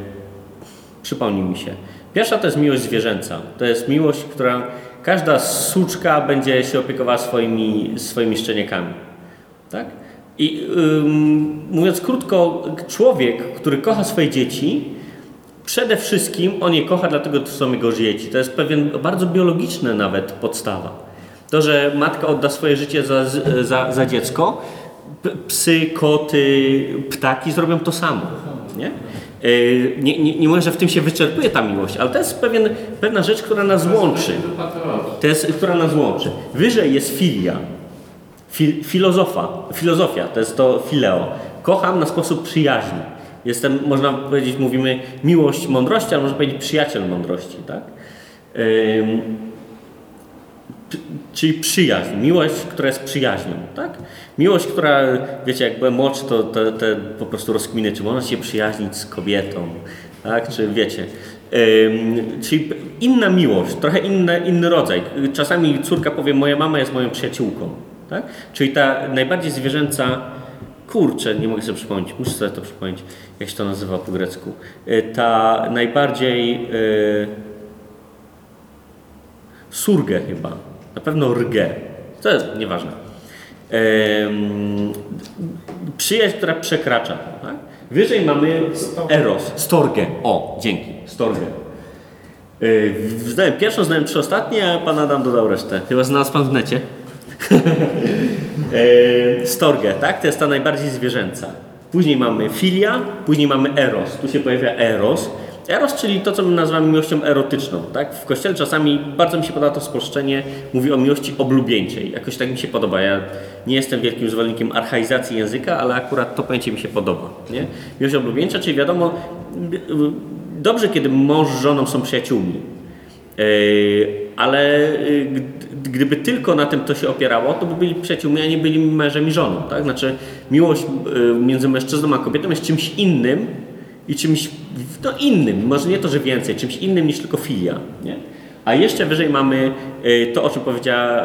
przypomnij mi się. Pierwsza to jest miłość zwierzęca. To jest miłość, która każda suczka będzie się opiekowała swoimi, swoimi szczeniakami. Tak? I mówiąc krótko, człowiek, który kocha swoje dzieci, przede wszystkim on je kocha, dlatego to są jego dzieci. To jest pewien bardzo biologiczny nawet podstawa. To, że matka odda swoje życie za, za, za dziecko, psy, koty, ptaki zrobią to samo. Nie? Yy, Nie, nie, nie mówię, że w tym się wyczerpuje ta miłość, ale to jest pewien, pewna rzecz, która nas łączy. To jest, która nas łączy. Wyżej jest filia. Fil, filozofa, filozofia, to jest to fileo. Kocham na sposób przyjaźni. Jestem, można powiedzieć, mówimy miłość mądrości, ale można powiedzieć przyjaciel mądrości, tak? Ym, czyli przyjaźń, miłość, która jest przyjaźnią, tak? Miłość, która, wiecie, jak byłem młodszy, to te, te po prostu rozkminy, czy można się przyjaźnić z kobietą, tak? Czy wiecie, Ym, czyli inna miłość, trochę inny, inny rodzaj. Czasami córka powie, moja mama jest moją przyjaciółką. Tak? Czyli ta najbardziej zwierzęca, kurczę, nie mogę sobie przypomnieć, muszę sobie to przypomnieć, jak się to nazywa po grecku. Y, Ta najbardziej y, surgę chyba, na pewno rgę, to jest nieważne. Ym, przyjaźń, która przekracza. Tak? Wyżej mamy eros, storgę. O, dzięki, storgę. Yy, Znałem pierwszą, znałem trzy ostatnie, a pan Adam dodał resztę. Chyba znalazł pan w necie. Yy, Storgę, tak? To jest ta najbardziej zwierzęca. Później mamy filia, później mamy eros. Tu się pojawia eros. Eros, czyli to, co my nazywamy miłością erotyczną. Tak? W kościele czasami bardzo mi się podoba to spolszczenie, mówi o miłości oblubieńczej. Jakoś tak mi się podoba. Ja nie jestem wielkim zwolennikiem archaizacji języka, ale akurat to pojęcie mi się podoba. Nie? Miłość oblubieńcza, czyli wiadomo, dobrze, kiedy mąż z żoną są przyjaciółmi. Yy, ale gd- gdyby tylko na tym to się opierało, to by byli przyjaciółmi, a nie byli mężem i żoną. Tak? Znaczy, miłość yy, między mężczyzną a kobietą jest czymś innym i czymś no, innym, może nie to, że więcej, czymś innym niż tylko filia. Nie? A jeszcze wyżej mamy yy, to, o czym powiedziała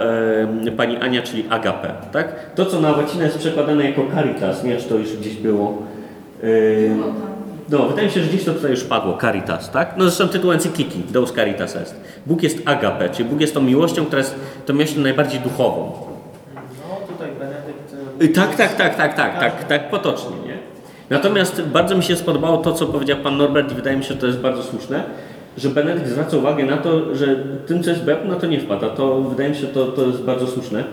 pani Ania, czyli agape. Tak? To, co na łacinę jest przekładane jako caritas, nie wiem, czy to już gdzieś było. Tam. No, wydaje mi się, że gdzieś to tutaj już padło, Caritas, tak? No zresztą tytuł encykliki, Deus Caritas est. Bóg jest agape, czyli Bóg jest tą miłością, która jest tą miłością najbardziej duchową. No tutaj Benedykt... e, Y, Tak, tak, tak, tak, tak, tak, tak, potocznie, nie? Natomiast bardzo mi się spodobało to, co powiedział pan Norbert i wydaje mi się, że to jest bardzo słuszne, że Benedykt zwraca uwagę na to, że tym, co jest na to nie wpada. To wydaje mi się, że to, to jest bardzo słuszne,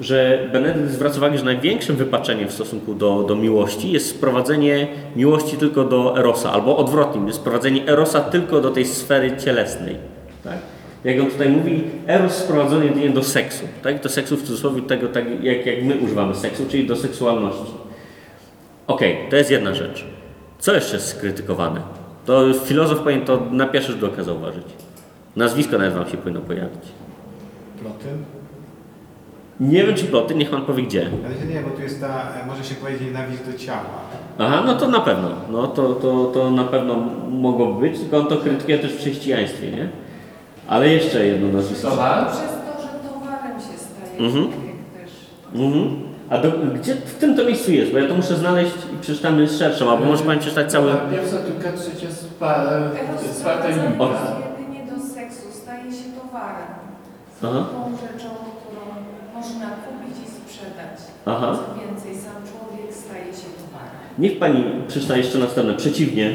że Benedykt zwraca uwagę, że największym wypaczeniem w stosunku do, do miłości jest sprowadzenie miłości tylko do erosa, albo odwrotnie, jest sprowadzenie erosa tylko do tej sfery cielesnej. Tak? Jak on tutaj mówi, eros sprowadzony jedynie do seksu, tak? Do seksu w cudzysłowie tego, tak jak, jak my używamy seksu, czyli do seksualności. Okej, to jest jedna rzecz. Co jeszcze jest skrytykowane? To filozof powinien to na pierwszy rzut oka zauważyć. Nazwisko nawet wam się powinno pojawić. Ploty? Nie wiem czy ploty, niech pan powie gdzie. Ale nie, bo tu jest ta, e, może się powiedzieć, nienawiść do ciała. Aha, no to na pewno. No to, to, to na pewno mogło być, tylko on to krytykuje też w chrześcijaństwie, nie? Ale jeszcze jedno nazwisko. Towar? Przez to, że towarem się staje Mhm. też. Mhm. A do, gdzie w tym to miejscu jest? Bo ja to muszę znaleźć i przeczytamy szerszą, albo może pan przeczytać cały... Pierwsza, druga, trzecia, czwarta jedynie do seksu, staje się towarem. Aha. Tą rzeczą, którą można kupić i sprzedać. Aha. Co więcej, sam człowiek staje się towarem. Niech pani przeczyta jeszcze następne. Przeciwnie.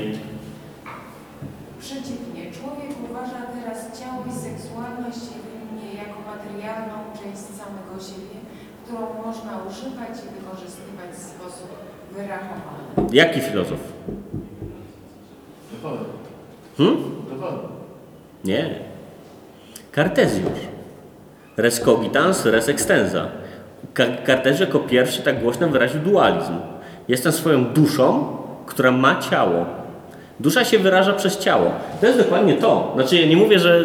Przeciwnie, człowiek uważa teraz ciało i seksualność jedynie jako materialną część samego siebie, którą można używać i wykorzystywać w sposób wyrachowany. Jaki filozof? Dowolny. Hmm? Dowolny. Nie. Kartezjusz. Res cogitans, res extensa. Kartezjusz jako pierwszy tak głośno wyraził dualizm. Jestem swoją duszą, która ma ciało. Dusza się wyraża przez ciało. To jest dokładnie to. Znaczy, ja nie mówię, że,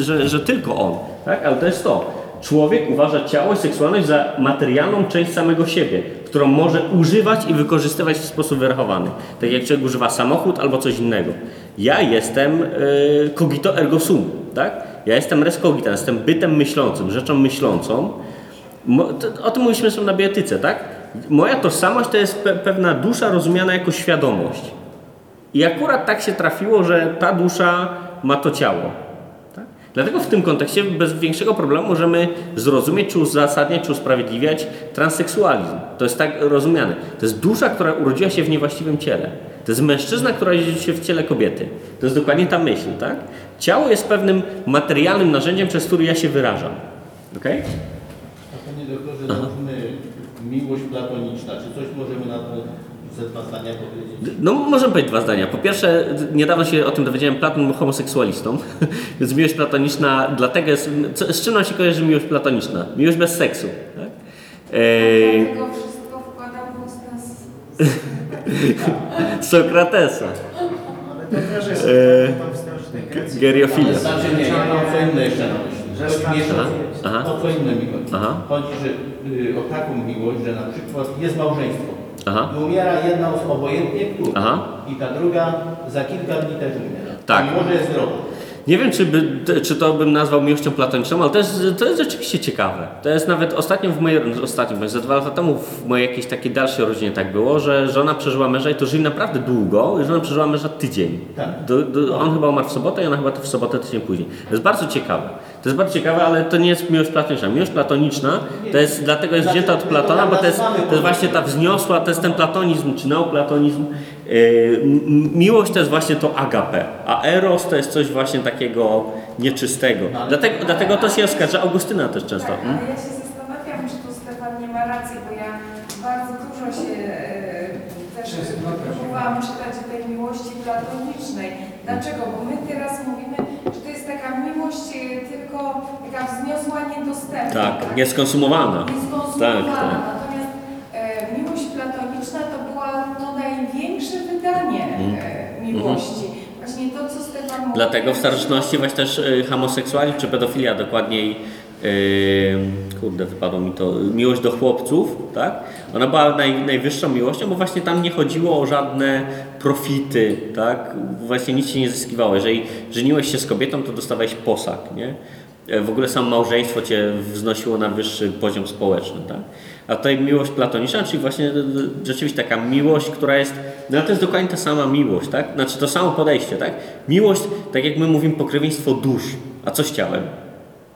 że, że tylko on, tak? ale to jest to. Człowiek uważa ciało i seksualność za materialną część samego siebie, którą może używać i wykorzystywać w sposób wyrachowany. Tak jak człowiek używa samochód albo coś innego. Ja jestem y, cogito ergo sum, tak? Ja jestem res cogitans, jestem bytem myślącym, rzeczą myślącą. O tym mówiliśmy zresztą na bioetyce, tak? Moja tożsamość to jest pe, pewna dusza rozumiana jako świadomość. I akurat tak się trafiło, że ta dusza ma to ciało. Tak? Dlatego w tym kontekście bez większego problemu możemy zrozumieć, czy uzasadniać, czy usprawiedliwiać transseksualizm. To jest tak rozumiane. To jest dusza, która urodziła się w niewłaściwym ciele. To jest mężczyzna, która rodzi się w ciele kobiety. To jest dokładnie ta myśl, tak? Ciało jest pewnym materialnym narzędziem, przez który ja się wyrażam. Okay? Panie doktorze, załóżmy miłość platoniczna. Czy coś możemy na to ze dwa zdania powiedzieć? No, możemy powiedzieć dwa zdania. Po pierwsze, niedawno się o tym dowiedziałem, Platon był homoseksualistą, więc miłość platoniczna, dlatego jest, co, z czym nam się kojarzy miłość platoniczna? Miłość bez seksu. Tak? Eee, Dlatego wszystko wkładał w usta s- Sokratesa, Ale to też jest Eee, geriofilia. Znaczy nie, Chodzi mi jeszcze starszy- Aha. o co inne mi chodzi. Aha. Chodzi że, y, o taką miłość, że na przykład jest małżeństwo. Aha. I umiera jedna osoba, obojętnie która. Aha. I ta druga za kilka dni też umiera. Tak. Mimo, że jest zdrowa. Nie wiem, czy, by, czy to bym nazwał miłością platoniczną, ale to jest, to jest rzeczywiście ciekawe. To jest nawet ostatnio w mojej, ostatnio, bo ze dwa lata temu w mojej jakiejś takiej dalszej rodzinie tak było, że żona przeżyła męża i to żyli naprawdę długo, i żona przeżyła męża tydzień. Tak. Do, do, on chyba umarł w sobotę i ona chyba w sobotę tydzień później. To jest bardzo ciekawe. To jest bardzo ciekawe, ale to nie jest miłość platoniczna. Miłość platoniczna to jest, dlatego jest wzięta od Platona, bo to jest, to jest właśnie ta wzniosła, to jest ten platonizm, czy neoplatonizm. Yy, m- miłość to jest właśnie to agape, a eros to jest coś właśnie takiego nieczystego. Dlatego, dlatego to się oskarża Augustyna też często. Tak, Hmm? ale ja się zastanawiam, czy tu Stefan nie ma racji, bo ja bardzo dużo się e, też próbowałam czytać o tej miłości platonicznej. Dlaczego? Bo my teraz mówimy, że to jest taka miłość e, tylko taka wzniosła, niedostępna. Tak, nieskonsumowana. Nieskonsumowana. Tak, tak. Natomiast e, miłość platoniczna to była to największe wydanie e, miłości. Właśnie to, co Stefan mówił. Mhm. Dlatego w starożytności właśnie też y, homoseksualizm czy pedofilia dokładniej y, kurde wypadło mi to miłość do chłopców, tak? Ona była naj, najwyższą miłością, bo właśnie tam nie chodziło o żadne profity, tak? Właśnie nic się nie zyskiwało. Jeżeli żeniłeś się z kobietą, to dostawałeś posag, nie? E, W ogóle samo małżeństwo cię wznosiło na wyższy poziom społeczny, tak? A tutaj miłość platoniczna, czyli właśnie e, e, rzeczywiście taka miłość, która jest, no to jest dokładnie ta sama miłość, tak? Znaczy to samo podejście, tak? Miłość, tak jak my mówimy, pokrewieństwo dusz. A co z ciałem?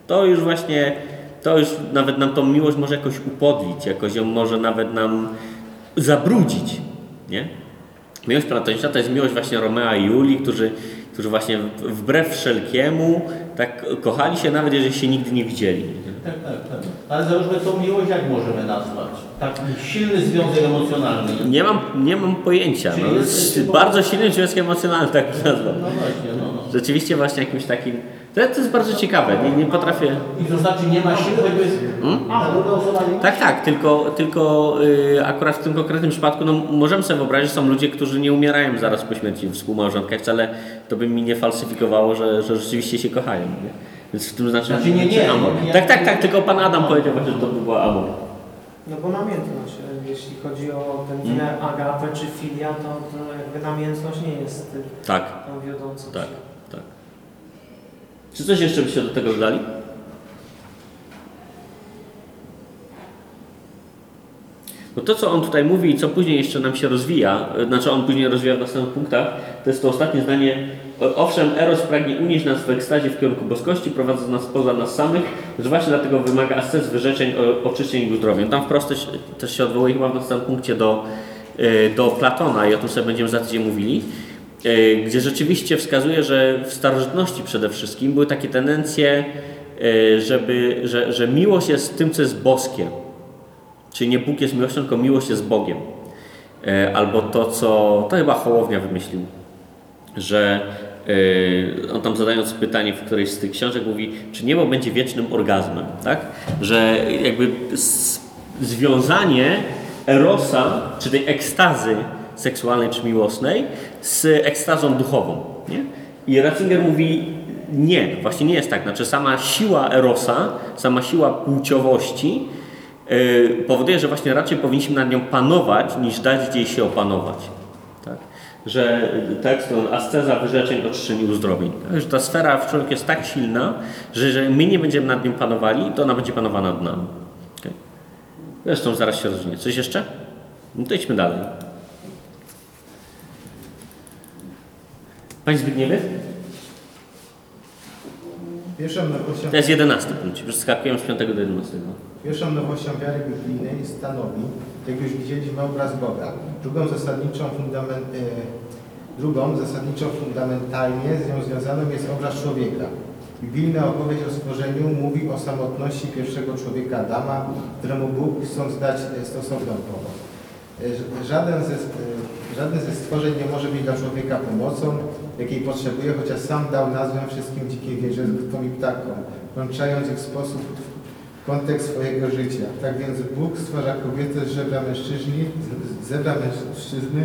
To już właśnie, to już nawet nam tą miłość może jakoś upodlić, jakoś ją może nawet nam zabrudzić, nie? Miłość platoniczna to jest miłość właśnie Romea i Julii, którzy, którzy właśnie wbrew wszelkiemu tak kochali się, nawet jeżeli się nigdy nie widzieli. Tak, tak, tak. Ale załóżmy tą miłość jak możemy nazwać? Taki silny związek emocjonalny. Nie mam, nie mam pojęcia. No, jest- bardzo silny związek emocjonalny, tak bym nazwał. No właśnie, no, no. Rzeczywiście właśnie jakimś takim... To, to jest bardzo ciekawe, nie, nie potrafię... I to znaczy nie ma siły, choćby jest... Ma Tak, tak, tylko, tylko y, akurat w tym konkretnym przypadku no, możemy sobie wyobrazić, że są ludzie, którzy nie umierają zaraz po śmierci w współmałżonkach, wcale to by mi nie falsyfikowało, że, że rzeczywiście się kochają. Nie? Więc w tym znaczy, Znaczy nie, nie, amor. nie, Tak, tak, tak, tylko pan Adam powiedział właśnie, że to by była amor. No bo namiętność, e, jeśli chodzi o ten Mm. wymiar agapę czy filia, to, to jakby namiętność nie jest y, Tak, tą wiodącą. tak, tak. Czy coś jeszcze byście do tego dodali? Bo to, co on tutaj mówi i co później jeszcze nam się rozwija, y, znaczy on później rozwija w następnych punktach, to jest to ostatnie zdanie. Owszem, Eros pragnie unieść nas w ekstazie w kierunku boskości, prowadząc nas poza nas samych, że właśnie dlatego wymaga ascez, wyrzeczeń, oczyszczeń i. Tam wprost też, też się odwołuje chyba w następnym punkcie do, y, do Platona i o tym sobie będziemy za tydzień mówili, gdzie rzeczywiście wskazuje, że w starożytności przede wszystkim były takie tendencje, y, żeby, że, że miłość jest tym, co jest boskie. Czyli nie Bóg jest miłością, tylko miłość jest Bogiem. E, Albo to, co to chyba Hołownia wymyślił, że e, on tam zadając pytanie w którejś z tych książek mówi, czy niebo będzie wiecznym orgazmem, tak? Że jakby związanie erosa, czy tej ekstazy seksualnej czy miłosnej z ekstazą duchową, nie? I Ratzinger mówi, nie, właśnie nie jest tak. Znaczy sama siła erosa, sama siła płciowości yy, powoduje, że właśnie raczej powinniśmy nad nią panować, niż dać jej się opanować. Tak? Że tekst on asceza, wyrzeczeń, oczyszczeń i uzdrowień. Tak? Że ta sfera w człowieku jest tak silna, że jeżeli my nie będziemy nad nią panowali, to ona będzie panowana nad nami. Okay? Zresztą zaraz się rozwinie. Coś jeszcze? No to idźmy dalej. Panie Zbigniewie? Pierwszą nowością, To jest jedenasty punkt. Już skakujemy z 5 do 11. pierwszą nowością wiary biblijnej stanowi, jak już widzieliśmy, obraz Boga. Drugą zasadniczą, fundament, e, drugą zasadniczą fundamentalnie z nią związaną jest obraz człowieka. Biblijna opowieść o stworzeniu mówi o samotności pierwszego człowieka Adama, któremu Bóg chcąc dać e, stosowną pomoc. E, Żaden ze, e, żaden ze stworzeń nie może być dla człowieka pomocą, jakiej potrzebuje, chociaż sam dał nazwę wszystkim dzikim zwierzętom i ptakom, włączając ich w sposób w kontekst swojego życia. Tak więc Bóg stwarza kobietę z żebra mężczyźni, z- mężczyzny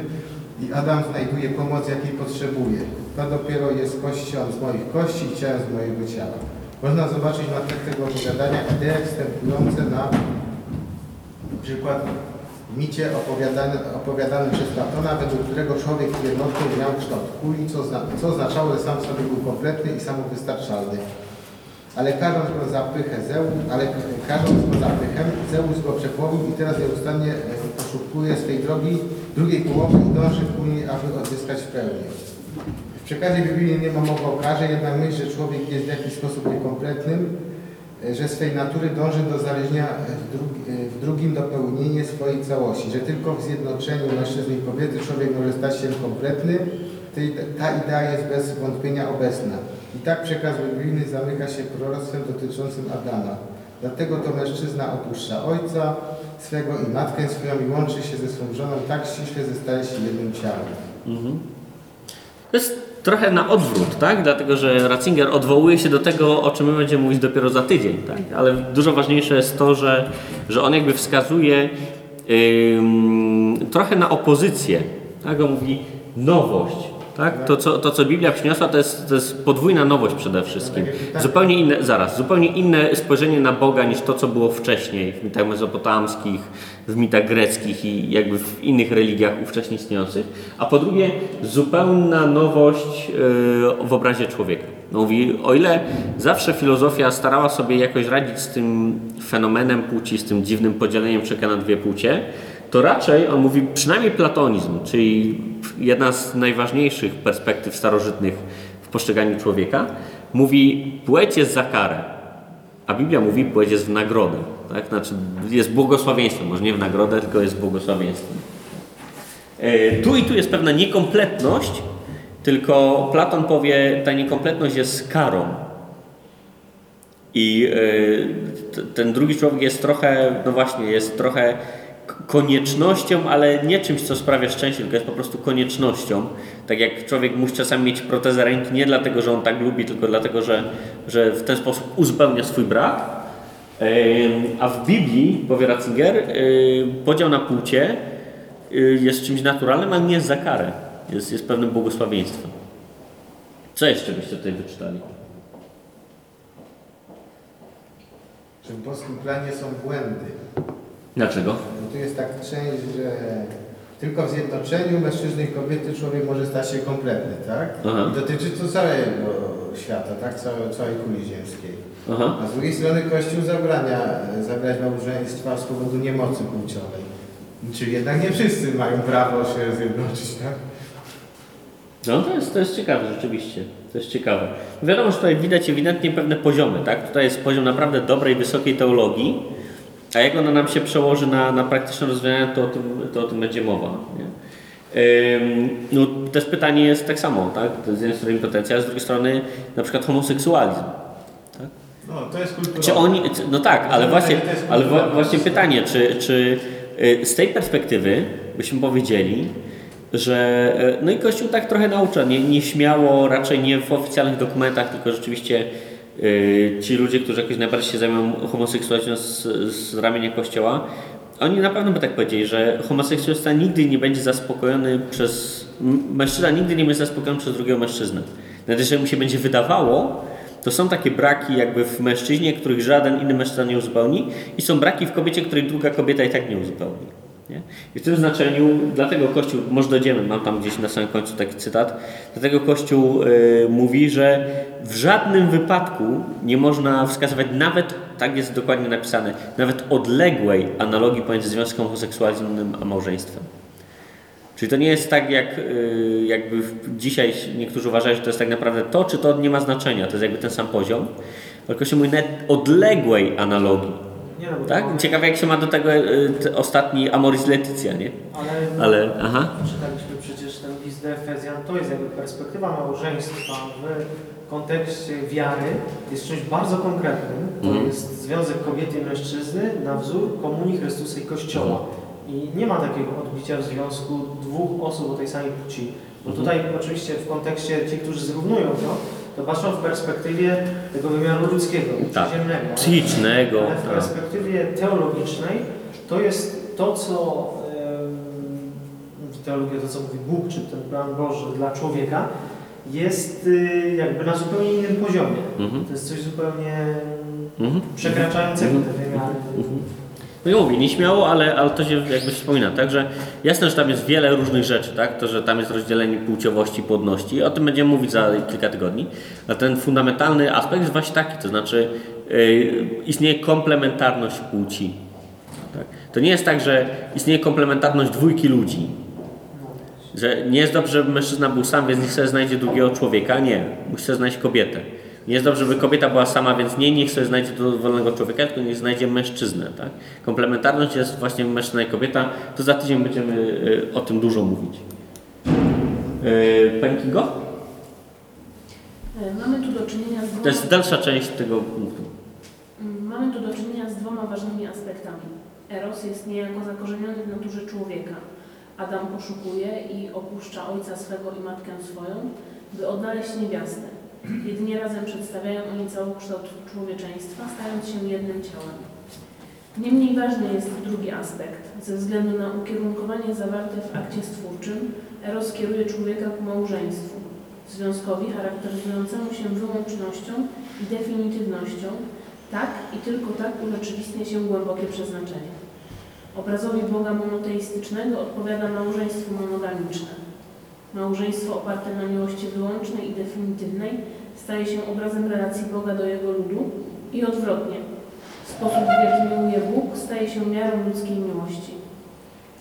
i Adam znajduje pomoc, jakiej potrzebuje. To dopiero jest kością z moich kości i z mojego ciała. Można zobaczyć na tle tego opowiadania idee wstępujące na przykład micie opowiadany, opowiadany przez Platona, według którego człowiek jednotką miał kształt kuli, co, zna, co oznaczało, że sam sobie był kompletny i samowystarczalny. Ale karząc go za pychę Zeus, ale karząc go za pychę, Zeus go przepłowił i teraz nieustannie e, poszukuje swej drogi, drugiej połowy i dąży ku niej, aby odzyskać w pełni. W przekazie biblijnym nie ma mowy o karze, jednak myśl, że człowiek jest w jakiś sposób niekompletnym, e, że swej natury dąży do znalezienia e, e, w drugim dopełnienie swojej całości, że tylko w zjednoczeniu mężczyzny i kobiety człowiek może stać się kompletny, ta idea jest bez wątpienia obecna. I tak przekaz biblijny zamyka się proroctwem dotyczącym Adama. Dlatego to mężczyzna opuszcza ojca swego i matkę swoją i łączy się ze swą żoną tak ściśle, że staje się jednym ciałem. Mhm. Trochę na odwrót, tak? Dlatego, że Ratzinger odwołuje się do tego, o czym my będziemy mówić dopiero za tydzień, tak? Ale dużo ważniejsze jest to, że, że on jakby wskazuje ym, trochę na opozycję, tak? On mówi nowość, tak? To, co, to, co Biblia przyniosła, to jest, to jest podwójna nowość przede wszystkim. Zupełnie inne, zaraz, zupełnie inne spojrzenie na Boga niż to, co było wcześniej w mitach mezopotamskich, w mitach greckich i jakby w innych religiach ówcześnie istniejących. A po drugie, zupełna nowość yy, w obrazie człowieka. No mówi, o ile zawsze filozofia starała sobie jakoś radzić z tym fenomenem płci, z tym dziwnym podzieleniem człowieka na dwie płcie, to raczej on mówi przynajmniej platonizm, czyli jedna z najważniejszych perspektyw starożytnych w postrzeganiu człowieka, mówi płeć jest za karę, a Biblia mówi płeć jest w nagrodę. Tak? Znaczy jest błogosławieństwem, może nie w nagrodę, tylko jest błogosławieństwem. E, Tu i tu jest pewna niekompletność, tylko Platon powie, ta niekompletność jest karą. I e, ten drugi człowiek jest trochę, no właśnie, jest trochę koniecznością, ale nie czymś, co sprawia szczęście, tylko jest po prostu koniecznością. Tak jak człowiek musi czasami mieć protezę ręki nie dlatego, że on tak lubi, tylko dlatego, że, że w ten sposób uzupełnia swój brak. A w Biblii, powie Ratzinger, podział na płcie jest czymś naturalnym, ale nie jest za karę. Jest, jest pewnym błogosławieństwem. Co jeszcze byście tutaj wyczytali? Że w boskim planie są błędy. Dlaczego? Bo tu jest tak część, że tylko w zjednoczeniu mężczyzny i kobiety człowiek może stać się kompletny, tak? Aha. I dotyczy to całego świata, tak? Całej, całej kuli ziemskiej. Aha. A z drugiej strony Kościół zabrania e, zawierać małżeństwa z powodu niemocy płciowej. Czyli jednak nie wszyscy mają prawo się zjednoczyć, tak? No to jest, to jest ciekawe rzeczywiście. To jest ciekawe. Wiadomo, że tutaj widać ewidentnie pewne poziomy, tak? Tutaj jest poziom naprawdę dobrej, wysokiej teologii, a jak ona nam się przełoży na, na praktyczne rozwiązania, to o tym, to o tym będzie mowa. Nie? No, też pytanie jest tak samo, tak? To jest z jednej strony impotencja, a z drugiej strony na przykład homoseksualizm. No, to jest kulturowe. Czy oni, no tak, ale To właśnie, ale właśnie pytanie, czy, czy y, z tej perspektywy byśmy powiedzieli, że y, no i Kościół tak trochę naucza, nie, nie śmiało, raczej nie w oficjalnych dokumentach, tylko rzeczywiście y, ci ludzie, którzy jakoś najbardziej się zajmują homoseksualizmem z, z ramienia Kościoła, oni na pewno by tak powiedzieli, że homoseksualista nigdy nie będzie zaspokojony przez, mężczyzna nigdy nie będzie zaspokojony przez drugiego mężczyznę. Nawet jeżeli mu się będzie wydawało, to są takie braki jakby w mężczyźnie, których żaden inny mężczyzna nie uzupełni i są braki w kobiecie, których druga kobieta i tak nie uzupełni. Nie? I w tym znaczeniu, dlatego Kościół, może dojdziemy, mam tam gdzieś na samym końcu taki cytat, dlatego Kościół y, mówi, że w żadnym wypadku nie można wskazywać nawet, tak jest dokładnie napisane, nawet odległej analogii pomiędzy związkiem homoseksualnym a małżeństwem. Czyli to nie jest tak, jak y, jakby dzisiaj niektórzy uważają, że to jest tak naprawdę to, czy to nie ma znaczenia, to jest jakby ten sam poziom. Ale Kościół mówi odległej analogii. Nie no, Tak? Ciekawe jak się ma do tego y, ostatni Amoris Laetitia, nie? Ale, Ale, aha. czytaliśmy przecież ten list do Efezjan, to jest jakby perspektywa małżeństwa w kontekście wiary, jest czymś bardzo konkretnym. To Mhm. jest związek kobiety i mężczyzny na wzór komunii Chrystusa i Kościoła. I nie ma takiego odbicia w związku dwóch osób o tej samej płci. Bo Mhm. tutaj oczywiście w kontekście ci, którzy zrównują to, to patrzą w perspektywie tego wymiaru ludzkiego, Tak. przyziemnego. Psychicznego. Ale w tak. perspektywie teologicznej to jest to, co teologia, to co mówi Bóg, czy ten plan Boży dla człowieka, jest y, jakby na zupełnie innym poziomie. Mhm. To jest coś zupełnie Mhm. przekraczającego te wymiary. No i mówię, nieśmiało, ale, ale to się jakby wspomina. Także jasne, że tam jest wiele różnych rzeczy, tak? To, że tam jest rozdzielenie płciowości, płodności. O tym będziemy mówić za kilka tygodni. Ale ten fundamentalny aspekt jest właśnie taki, to znaczy yy, istnieje komplementarność płci. Tak? To nie jest tak, że istnieje komplementarność dwójki ludzi. Że nie jest dobrze, żeby mężczyzna był sam, więc niech sobie znajdzie drugiego człowieka. Nie, musi sobie znaleźć kobietę. Nie jest dobrze, żeby kobieta była sama, więc nie, niech sobie znajdzie dowolnego człowieka, tylko niech znajdzie mężczyznę. Tak? Komplementarność jest właśnie mężczyzna i kobieta. To za tydzień będziemy y, o tym dużo mówić. Yy, Pani Kingo? E, Mamy tu do czynienia z To jest dwoma, dalsza część tego punktu. Mm, mamy tu do czynienia z dwoma ważnymi aspektami. Eros jest niejako zakorzeniony w naturze człowieka. Adam poszukuje i opuszcza ojca swego i matkę swoją, by odnaleźć niewiastę. Jedynie razem przedstawiają oni całokształt człowieczeństwa, stając się jednym ciałem. Niemniej ważny jest drugi aspekt. Ze względu na ukierunkowanie zawarte w akcie stwórczym, Eros kieruje człowieka ku małżeństwu, związkowi charakteryzującemu się wyłącznością i definitywnością, tak i tylko tak urzeczywistnia się głębokie przeznaczenie. Obrazowi Boga monoteistycznego odpowiada małżeństwo monogamiczne. Małżeństwo oparte na miłości wyłącznej i definitywnej staje się obrazem relacji Boga do Jego ludu i odwrotnie. Sposób, w jaki miłuje Bóg, staje się miarą ludzkiej miłości.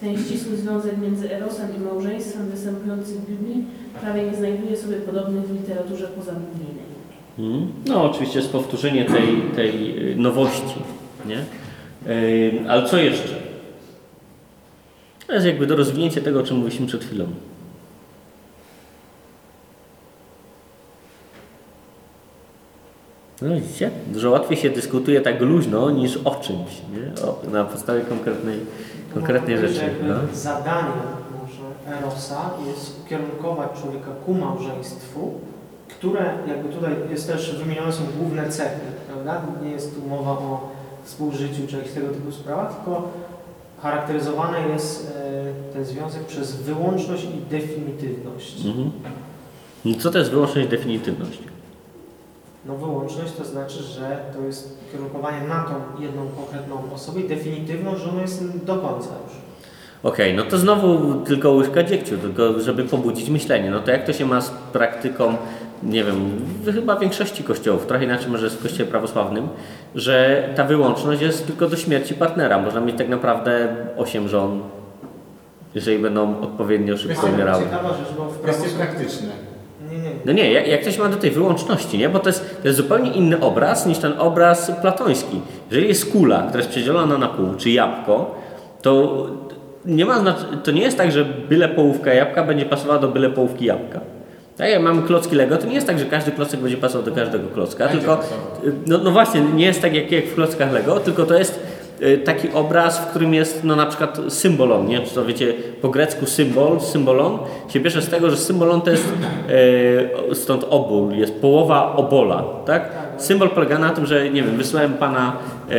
Ten ścisły związek między Erosem i małżeństwem występujący w Biblii prawie nie znajduje sobie podobnych w literaturze pozabiblijnej. Mhm. No, oczywiście jest powtórzenie tej, tej y, nowości, nie? Ale co jeszcze? To jest jakby do rozwinięcia tego, o czym mówiliśmy przed chwilą. No widzicie? Dużo łatwiej się dyskutuje tak luźno niż o czymś, nie? O, na podstawie konkretnej, konkretnej rzeczy. No. jakby Zadaniem może Erosa jest ukierunkować człowieka ku małżeństwu, które jakby tutaj jest też wymienione są główne cechy, prawda? Nie jest tu mowa o współżyciu czy jakichś tego typu sprawach, tylko charakteryzowany jest e, ten związek przez wyłączność i definitywność. Mhm. Co to jest wyłączność i definitywność? No wyłączność to znaczy, że to jest ukierunkowanie na tą jedną konkretną osobę i definitywność, że ona jest do końca już. Okej, no to znowu tylko łyżka dziegciu, tylko żeby pobudzić myślenie. No to jak to się ma z praktyką, nie wiem, w chyba większości kościołów, trochę inaczej może jest w kościele prawosławnym, że ta wyłączność jest tylko do śmierci partnera. Można mieć tak naprawdę 8 żon, jeżeli będą odpowiednio szybko umierały. Ciekawa rzecz, bo w Kwestie prawosławiu- praktyczne. No nie, jak, jak ktoś ma do tej wyłączności, nie? Bo to jest, to jest zupełnie inny obraz niż ten obraz platoński. Jeżeli jest kula, która jest przedzielona na pół, czy jabłko, to nie ma to nie jest tak, że byle połówka jabłka będzie pasowała do byle połówki jabłka. Tak jak mamy klocki Lego, to nie jest tak, że każdy klocek będzie pasował do każdego klocka, Będzie tylko pasował. no, no właśnie, nie jest tak jak, jak w klockach Lego, tylko to jest taki obraz, w którym jest no na przykład symbolon, nie czy to wiecie, po grecku symbol, symbolon się bierze z tego, że symbolon to jest e, stąd obór, jest połowa obola, tak? Symbol polega na tym, że nie wiem, wysłałem pana e,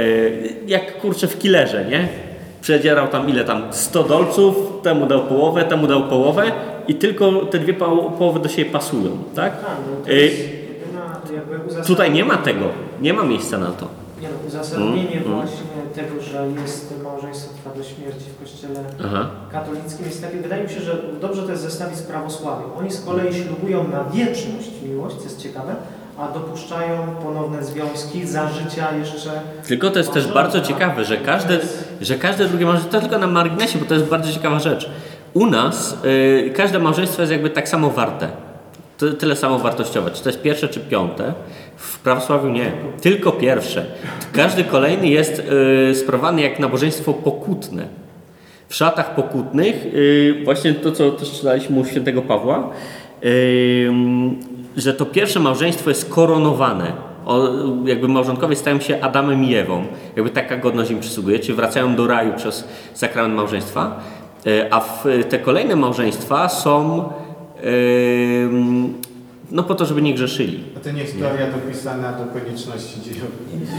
jak kurczę w killerze, nie? Przedzierał tam ile tam 100 dolców, temu dał połowę, temu dał połowę i tylko te dwie poł- połowy do siebie pasują, tak? Tak, no. Tutaj nie ma tego, nie ma miejsca na to. Nie no, uzasadnienie Mm, mm. właśnie tego, że jest małżeństwo trwa do śmierci w kościele Aha. katolickim jest takie, wydaje mi się, że dobrze to jest zestawić z prawosławiem. Oni z kolei ślubują na wieczność miłość, co jest ciekawe, a dopuszczają ponowne związki za życia jeszcze. Tylko to jest też bardzo ciekawe, że każde, że każde drugie małżeństwo, to tylko na marginesie, bo to jest bardzo ciekawa rzecz. U nas y, każde małżeństwo jest jakby tak samo warte. Ty- Tyle samo wartościowe. Czy to jest pierwsze, czy piąte. W prawosławiu nie. Tylko pierwsze. Każdy kolejny jest y, sprawowany jak nabożeństwo pokutne. W szatach pokutnych, y, właśnie to, co też czytaliśmy u świętego Pawła, y, że to pierwsze małżeństwo jest koronowane. O, jakby małżonkowie stają się Adamem i Ewą. Jakby taka godność im przysługuje, czy wracają do raju przez sakrament małżeństwa. Y, A w, te kolejne małżeństwa są no po to, żeby nie grzeszyli. A to nie historia dopisana do konieczności dziejowych.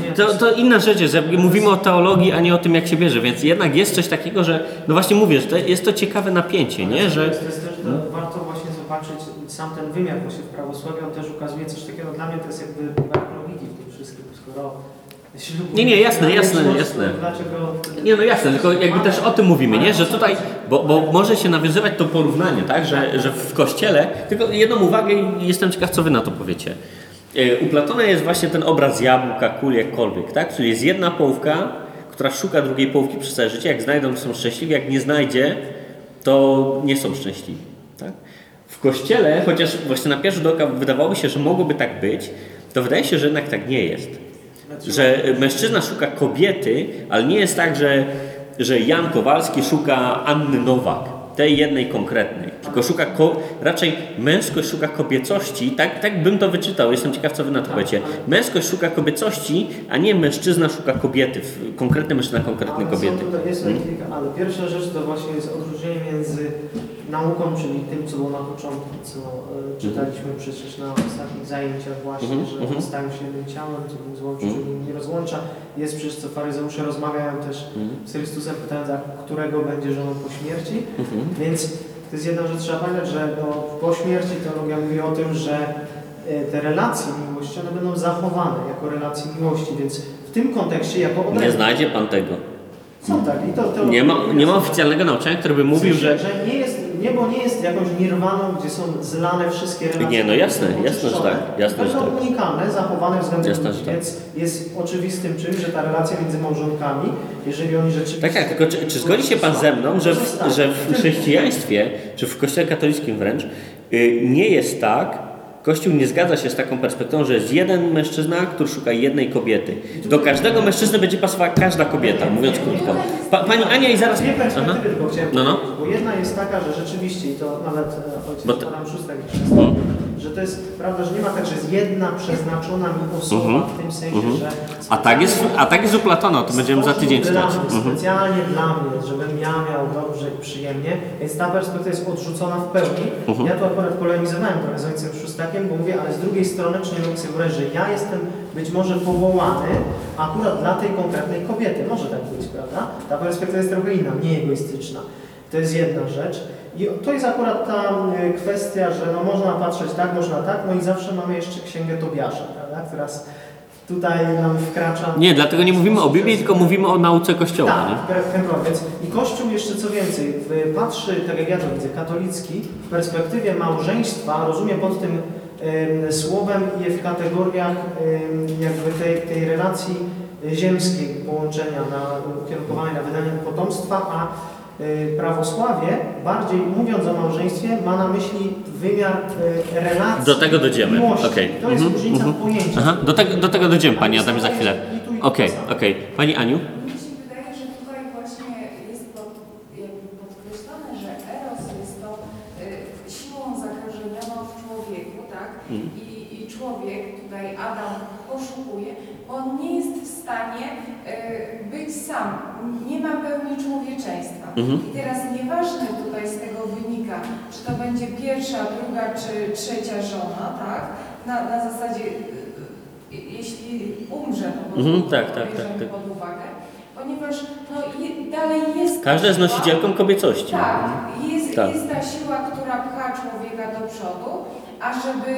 Nie, To, to inna rzecz jest, jakby mówimy o teologii, a nie o tym, jak się bierze, więc jednak jest coś takiego, że, no właśnie mówię, że to, jest to ciekawe napięcie, nie? Że, jest, to jest też, to warto właśnie zobaczyć sam ten wymiar właśnie w prawosławiu, on też ukazuje coś takiego, dla mnie to jest jakby brak logiki w tym wszystkim, skoro Nie, nie, jasne, jasne, jasne. Dlaczego... Nie, no jasne, tylko jakby też o tym mówimy, nie? Że tutaj, bo, bo może się nawiązywać to porównanie, tak? Że, że w kościele, tylko jedną uwagę i jestem ciekaw, co wy na to powiecie. E, U Platona jest właśnie ten obraz jabłka, kuli, jakkolwiek, tak? Czyli jest jedna połówka, która szuka drugiej połówki przez całe życie. Jak znajdą, to są szczęśliwi, jak nie znajdzie, to nie są szczęśliwi, tak? W kościele, chociaż właśnie na pierwszy rzut oka wydawałoby się, że mogłoby tak być, to wydaje się, że jednak tak nie jest że mężczyzna szuka kobiety, ale nie jest tak, że, że Jan Kowalski szuka Anny Nowak, tej jednej konkretnej, tylko szuka ko- raczej męskość szuka kobiecości, tak, tak bym to wyczytał, jestem ciekaw co wy na to powiecie. Męskość szuka kobiecości, a nie mężczyzna szuka kobiety, konkretny mężczyzna konkretnej Ale są kobiety. Tutaj, jest Hmm? ale pierwsza rzecz to właśnie jest odróżnienie między nauką, czyli tym, co było na początku, co e, czytaliśmy przecież na ostatnich zajęciach właśnie, Mhm, że mhm. stają się jednym ciałem, co Bóg złączył, Mhm. czyli nie rozłącza. Jest przecież, co faryzeusze rozmawiają też Mhm. z Chrystusem, pytając, którego będzie żoną po śmierci. Więc to jest jedna rzecz, trzeba pamiętać, że no, po śmierci teologia mówi o tym, że e, te relacje miłości, one będą zachowane jako relacje miłości, więc w tym kontekście jako Nie odrębne. znajdzie pan tego. Są tak i to, to Nie ma, nie ma oficjalnego nauczania, które by mówił, że że nie jest, niebo nie jest jakąś nirwaną, gdzie są zlane wszystkie relacje. Nie, no jasne, jasne, że tak, jasne, że tak. unikalne, zachowane względem Jasne, ludzi, tak. więc jest oczywistym czymś, że ta relacja między małżonkami, jeżeli oni rzeczywiście... Tak, tak, tylko czy, czy zgodzi się Pan ze mną, że w, że w chrześcijaństwie, czy w kościele katolickim wręcz, y, nie jest tak, Kościół nie zgadza się z taką perspektywą, że jest jeden mężczyzna, który szuka jednej kobiety. Do każdego mężczyzny będzie pasowała każda kobieta, mówiąc krótko. Pa, pani Ania i zaraz... Aha. No, no. bo jedna jest taka, że rzeczywiście, i to nawet e, ojciec Bo to- Adam Że to jest, prawda, że nie ma tak, że jest jedna przeznaczona mi osoba Mhm. w tym sensie, Mhm. że... A tak jest, a tak jest u Platona, to będziemy za tydzień czytać. mnie, Mhm. Specjalnie dla mnie, żebym ja miał dobrze i przyjemnie, więc ta perspektywa jest odrzucona w pełni. Mhm. Ja tu akurat polemizowałem trochę z ojcem Szóstakiem, bo mówię, ale z drugiej strony, czy nie mogę sobie wyobrazić, że ja jestem być może powołany akurat dla tej konkretnej kobiety. Może tak być, prawda? Ta perspektywa jest trochę inna, mniej egoistyczna. To jest jedna rzecz. I to jest akurat ta kwestia, że no można patrzeć tak, można tak, no i zawsze mamy jeszcze księgę Tobiasza, prawda? która tutaj nam wkracza. Nie, dlatego nie mówimy o Biblii, tylko mówimy o nauce Kościoła. Nie? Tak, problem. Więc i Kościół jeszcze co więcej, patrzy, tak jak ja to widzę, katolicki, w perspektywie małżeństwa, rozumie pod tym em, słowem je w kategoriach jakby tej, tej relacji ziemskiej połączenia na, ukierunkowanej na wydanie potomstwa, a prawosławie, bardziej mówiąc o małżeństwie, ma na myśli wymiar y, relacji Do tego dojdziemy. miłości. Okej. To jest Mhm, różnica mhm. w pojęciu. Aha, do, tego, do tego dojdziemy, Panie Adamie, za chwilę. Okej, samo. okej. Pani Aniu? Mnie się wydaje, że tutaj właśnie jest pod, jakby podkreślone, że eros jest to y, siłą zakażenioną w człowieku. I, I człowiek, tutaj Adam poszukuje, on nie stanie y, być sam, nie ma pełni człowieczeństwa. Mhm. I teraz nieważne tutaj z tego wynika, czy to będzie pierwsza, druga czy trzecia żona, tak? Na, na zasadzie, y, y, jeśli umrze, bo Mhm, to tak, tak, tak, tak. pod uwagę, ponieważ no, je, dalej jest Każda jest nosicielką kobiecości. Tak, jest, Tak. jest ta siła, która pcha człowieka do przodu, a żeby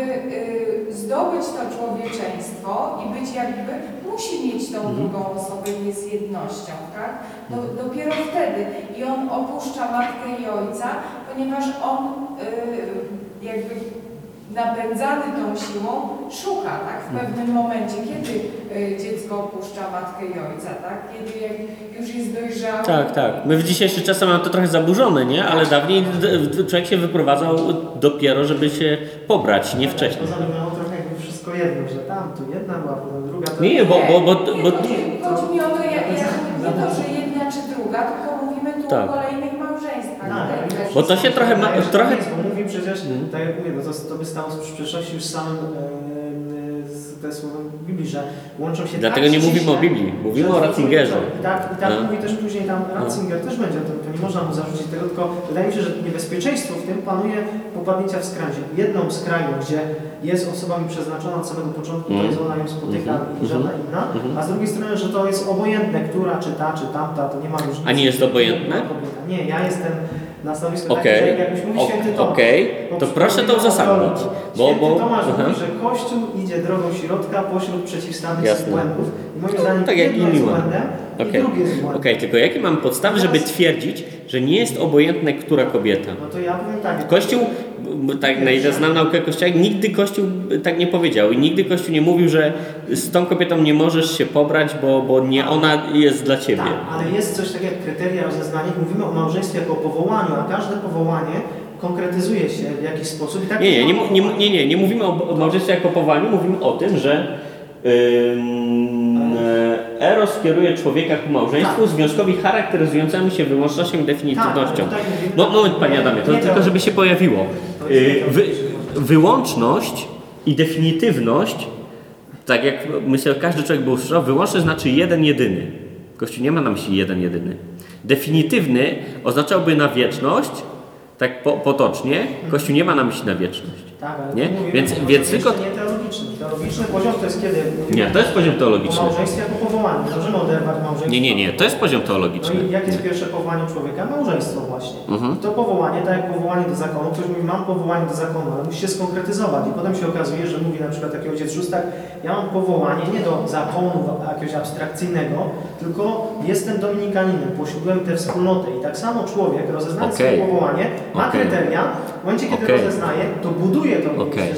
y, zdobyć to człowieczeństwo i być jakby, musi mieć tą Mhm. drugą osobę, jest jednością, tak? Do, dopiero wtedy. I on opuszcza matkę i ojca, ponieważ on y, jakby napędzany tą siłą szuka, tak? W pewnym momencie, kiedy y, dziecko opuszcza matkę i ojca, tak? Kiedy jak już jest dojrzałe. Tak, tak. My w dzisiejszych czasach mamy to trochę zaburzone, nie? Ale dawniej d- d- człowiek się wyprowadzał dopiero, żeby się pobrać, nie wcześniej. Poza tym miało trochę jakby wszystko jedno, że tam tu jedna była, Nie, bo, bo, bo, nie, bo chodzi, chodzi mi o to, ja, ja, nie to, że jedna czy druga, tylko mówimy tu Tak. o kolejnych małżeństwach. Tak, Tutaj ale też. Bo to się trochę ma- trochę- nie jest, Bo mówi przecież, tak jak mówię, no to, to by stało w sprzeczności już z samym e, z te słowem Biblii, że łączą się Dlatego tak nie mówimy o Biblii, mówimy o Ratzingerze. I tak, i tak No. mówi też później tam Ratzinger też będzie o tym, to nie można mu zarzucić tego, tylko wydaje mi się, że niebezpieczeństwo w tym panuje popadnięcia w skrajność. Jedną skrajność, gdzie jest osoba mi przeznaczona od samego początku, to Mhm. jest ona ją spotyka Mhm. i żadna inna, Mhm. a z drugiej strony, że to jest obojętne, która, czy ta, czy tamta, to nie ma różnicy. A nie jest obojętne? Nie, ja jestem na stanowisku Okej, takim, że jakbyś mówił o- święty Tomasz. okej, Bo to proszę to uzasadnić, bo- Święty bo- Tomasz aha. mówi, że Kościół idzie drogą środka pośród przeciwstawnych Jasne. błędów. I moim zdaniem tak jak jest błędem Okej. i drugie jest błędem. Okej, tylko jakie mam podstawy, żeby twierdzić, że nie jest obojętne, która kobieta? No to ja powiem tak. Kościół, tak na ile znam naukę Kościoła, nigdy Kościół tak nie powiedział i nigdy Kościół nie mówił, że z tą kobietą nie możesz się pobrać, bo, bo nie ona jest dla ciebie. Tak, ale jest coś takiego jak kryteria rozeznania. Mówimy o małżeństwie jako o powołaniu, a każde powołanie konkretyzuje się w jakiś sposób. Tak Nie, nie, nie, nie, nie, nie, nie mówimy o o małżeństwie jako powołaniu, mówimy o tym, że Eros kieruje człowieka ku małżeństwu, Tak. związkowi charakteryzującemu się wyłącznością i definitywnością. Tak, mówimy- No, moment, Panie Adamie, to tylko żeby się pojawiło. Y, Wy, wyłączność i definitywność, tak jak myślę, każdy człowiek by usłyszał, wyłączność znaczy jeden jedyny. Kościół nie ma na myśli jeden jedyny. Definitywny oznaczałby na wieczność, tak po, potocznie, Kościół nie ma na myśli na wieczność. Tak, Nie? Więc- więc tylko- teologiczny. Poziom to jest kiedy Nie, to jest poziom teologiczny. małżeństwie jako powołaniu. Nie możemy oderwać małżeństwa. Nie, nie, nie, to jest poziom No teologiczny. i jakie jest pierwsze powołanie człowieka? Małżeństwo właśnie. Mhm. To powołanie, tak jak powołanie do zakonu, ktoś mówi, mam powołanie do zakonu, ale musi się skonkretyzować. I potem się okazuje, że mówi na przykład taki ojciec szóstak, ja mam powołanie nie do zakonu jakiegoś abstrakcyjnego, tylko jestem dominikaninem, posiadłem tę wspólnotę. I tak samo człowiek, rozeznając Okej. swoje powołanie, ma Okej. kryteria, w momencie kiedy Okej. rozeznaje, to buduje to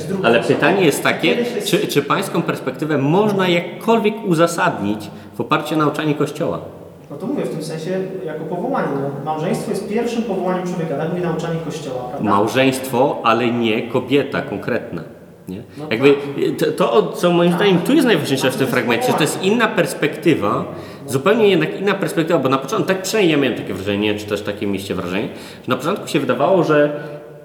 drugą ale pytanie jest takie, czy, czy pańską perspektywę można jakkolwiek uzasadnić w oparciu o nauczanie Kościoła? No to mówię w tym sensie jako powołanie. No, małżeństwo jest pierwszym powołaniem człowieka, tak mówi nauczanie Kościoła, prawda? Małżeństwo, ale nie kobieta konkretna. Nie? No Jakby to, to, co moim zdaniem tu jest najważniejsze w tym fragmencie, to jest inna perspektywa, zupełnie jednak inna perspektywa, bo na początku, tak przynajmniej ja miałem takie wrażenie, czy też takie mieliście wrażenie, że na początku się wydawało, że,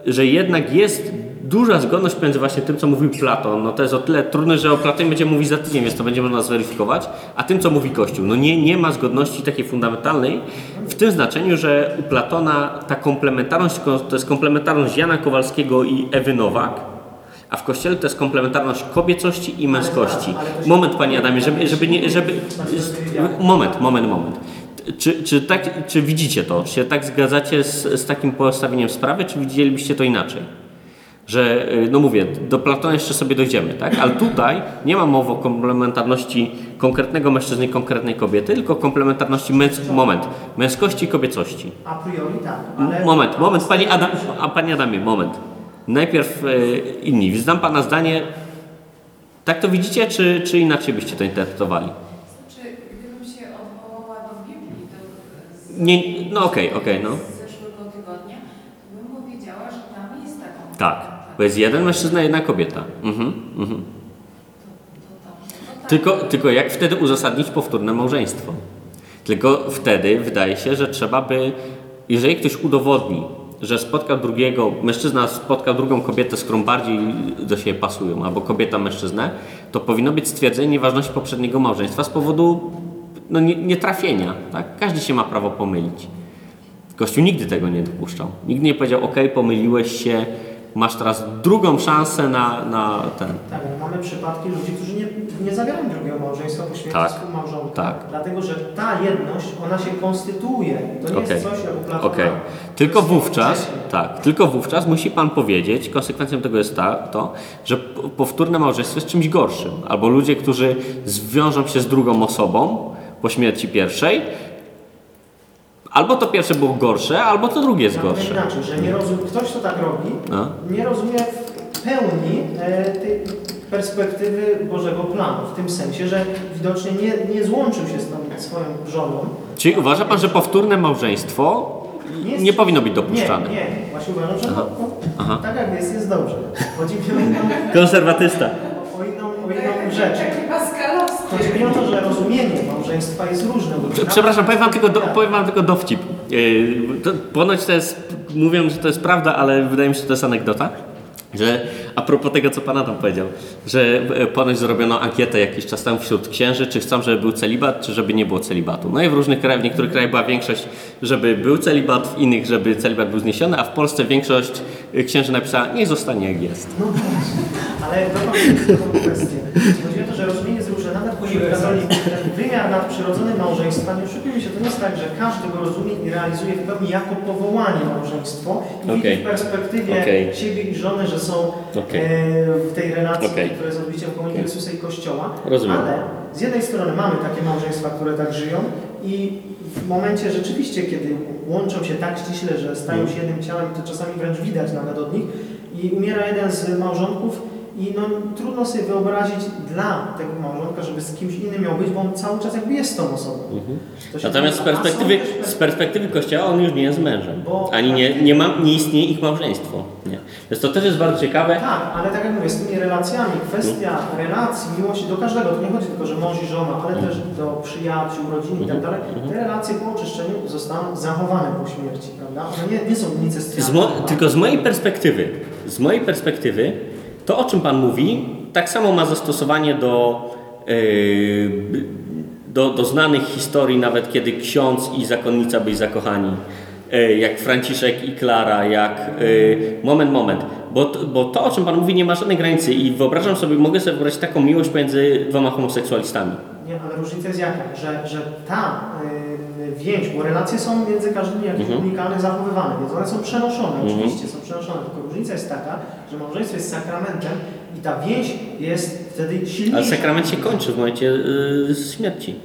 że jednak jest duża zgodność pomiędzy właśnie tym, co mówił Platon, no to jest o tyle trudne, że o Platonie będziemy mówić za tydzień, więc to będzie można zweryfikować, a tym, co mówi Kościół. No nie, nie ma zgodności takiej fundamentalnej w tym znaczeniu, że u Platona ta komplementarność to jest komplementarność Jana Kowalskiego i Ewy Nowak, a w Kościele to jest komplementarność kobiecości i męskości. Moment, Panie Adamie, żeby, żeby nie, żeby... Moment, moment, moment. Czy, czy, tak, czy widzicie to? Czy się tak zgadzacie z, z takim postawieniem sprawy, czy widzielibyście to inaczej? Że, y, no mówię, do Platona jeszcze sobie dojdziemy, tak? Ale tutaj nie ma mowy o komplementarności konkretnego mężczyzny i konkretnej kobiety, tylko komplementarności męs moment, męskości i kobiecości. A priori tak, ale... Moment, moment, Panie, Adam, a panie Adamie, moment. Najpierw e, inni. Znam Pana zdanie. Tak to widzicie, czy, czy inaczej byście to interpretowali? Znaczy, gdybym się odwołała do Biblii, z, Nie, no okej, okej, no. z zeszłego tygodnia, to bym powiedziała, że tam jest taką. Tak. Bo jest jeden mężczyzna, jedna kobieta. Mhm, mhm. Tylko, tylko jak wtedy uzasadnić powtórne małżeństwo? Tylko wtedy wydaje się, że trzeba by, jeżeli ktoś udowodni, że spotkał drugiego, mężczyzna spotkał drugą kobietę, z którą bardziej do siebie pasują, albo kobieta mężczyznę, to powinno być stwierdzenie nieważności poprzedniego małżeństwa z powodu no, nie- nietrafienia. Tak? Każdy się ma prawo pomylić. Kościół nigdy tego nie dopuszczał. Nigdy nie powiedział, ok, pomyliłeś się, masz teraz drugą szansę na, na ten. Tak, mamy przypadki ludzi, którzy nie, nie zawierają drugiego małżeństwa po śmierci Tak, współmałżonka. tak. Dlatego, że ta jedność, ona się konstytuuje. To nie Okej. jest coś jak. To Tylko wówczas, tak, tylko wówczas musi Pan powiedzieć, konsekwencją tego jest ta, to, że powtórne małżeństwo jest czymś gorszym. Albo ludzie, którzy zwiążą się z drugą osobą po śmierci pierwszej, albo to pierwsze było gorsze, albo to drugie jest gorsze. inaczej, że nie rozum, ktoś, kto tak robi, No. nie rozumie w pełni e, tej perspektywy Bożego planu. W tym sensie, że widocznie nie, nie złączył się z tą swoją żoną. Czyli uważa Pan, że powtórne małżeństwo jest- nie powinno być dopuszczane? Nie, nie. Właśnie uważam, że Aha. no, Aha. tak jak jest, jest dobrze. Chodzi mi o inną, Konserwatysta. o inną, o inną rzecz. Chodzi mi o to, że rozumienie małżeństwa jest różne. Przepraszam, powiem wam tylko, do, powiem wam tylko dowcip. Yy, to, ponoć to jest, mówią, że to jest prawda, ale wydaje mi się, że to jest anegdota. Że a propos tego, co Pan Adam powiedział, że e, ponoć zrobiono ankietę jakiś czas temu wśród księży, czy chcą, żeby był celibat, czy żeby nie było celibatu. No i w różnych krajach, w niektórych krajach była większość, żeby był celibat, w innych, żeby celibat był zniesiony, a w Polsce większość e, księży napisała, niech zostanie jak jest. No ale tą kwestię. Chodzi o to, że rozumienie jest katolików ten wymiar nadprzyrodzony małżeństwa, nie oszukujmy się, to nie jest tak, że każdy go rozumie i realizuje w pełni jako powołanie małżeństwo i Okej. widzi w perspektywie Okej. siebie i żony, że są Okej. e, w tej relacji, Okej. która jest odbiciem komunii Chrystusa i Kościoła. Rozumiem. Ale z jednej strony mamy takie małżeństwa, które tak żyją i w momencie rzeczywiście, kiedy łączą się tak ściśle, że stają się jednym ciałem, to czasami wręcz widać nawet od nich i umiera jeden z małżonków i no, trudno sobie wyobrazić dla tego małżonka, żeby z kimś innym miał być, bo on cały czas jakby jest tą osobą. Się Natomiast z perspektywy, też z perspektywy Kościoła on już nie jest mężem. Bo- Ani nie, nie, ma, nie istnieje ich małżeństwo. Nie. Więc to też jest bardzo ciekawe. Tak, ale tak jak mówię, z tymi relacjami, kwestia relacji, miłości do każdego, to nie chodzi tylko, że mąż i żona, ale też do przyjaciół, rodziny i tak dalej. Te relacje po oczyszczeniu zostaną zachowane po śmierci, prawda? One nie, nie są Z incestualne. mo- tylko z mojej perspektywy, z mojej perspektywy, to o czym Pan mówi, tak samo ma zastosowanie do, yy, do, do znanych historii, nawet kiedy ksiądz i zakonnica byli zakochani. Yy, Jak Franciszek i Klara, jak. Yy, moment, moment. Bo, bo to, o czym Pan mówi, nie ma żadnej granicy i wyobrażam sobie, mogę sobie wyobrazić taką miłość pomiędzy dwoma homoseksualistami. Nie, ale różnica jest jaka? Że, że ta więź, bo relacje są między każdymi jakimś Mhm. unikalnie zachowywane, więc one są przenoszone, Mhm. oczywiście są przenoszone, tylko różnica jest taka, że małżeństwo jest sakramentem i ta więź jest wtedy silniejsza. Ale sakrament się kończy w momencie yy, śmierci.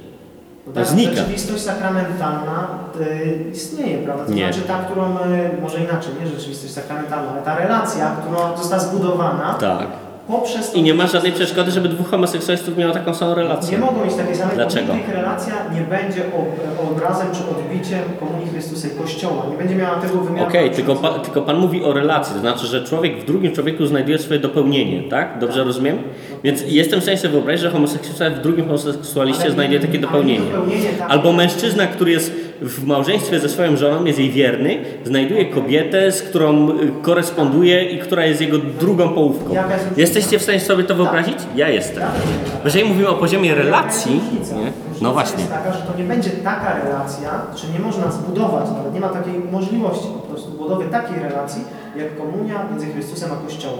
Znika. rzeczywistość sakramentalna y, istnieje, prawda? To Nie. znaczy ta, którą, y, może inaczej, nie rzeczywistość sakramentalna, ale ta relacja, która została zbudowana Tak. Poprzez... I nie ma żadnej przeszkody, żeby dwóch homoseksualistów miało taką samą relację. Nie mogą mieć takiej samej, Dlaczego? ich relacja nie będzie ob- obrazem czy odbiciem komunii Chrystusa i Kościoła. Nie będzie miała tego wymiaru. Okej, tylko, pa, tylko Pan mówi o relacji, to znaczy, że człowiek w drugim człowieku znajduje swoje dopełnienie, tak? Dobrze rozumiem? Więc jestem w stanie sobie wyobrazić, że homoseksualista w drugim homoseksualiście Ale- znajduje takie dopełnienie. dopełnienie tak- Albo mężczyzna, który jest w małżeństwie ze swoją żoną, jest jej wierny, znajduje kobietę, z którą y, koresponduje i która jest jego drugą połówką. Jesteście w stanie sobie to wyobrazić? Ja jestem. Jeżeli mówimy o poziomie relacji, nie? No właśnie. jest taka, że to nie będzie taka relacja, czy nie można zbudować, nawet nie ma takiej możliwości po prostu budowy takiej relacji, jak komunia między Chrystusem a Kościołem.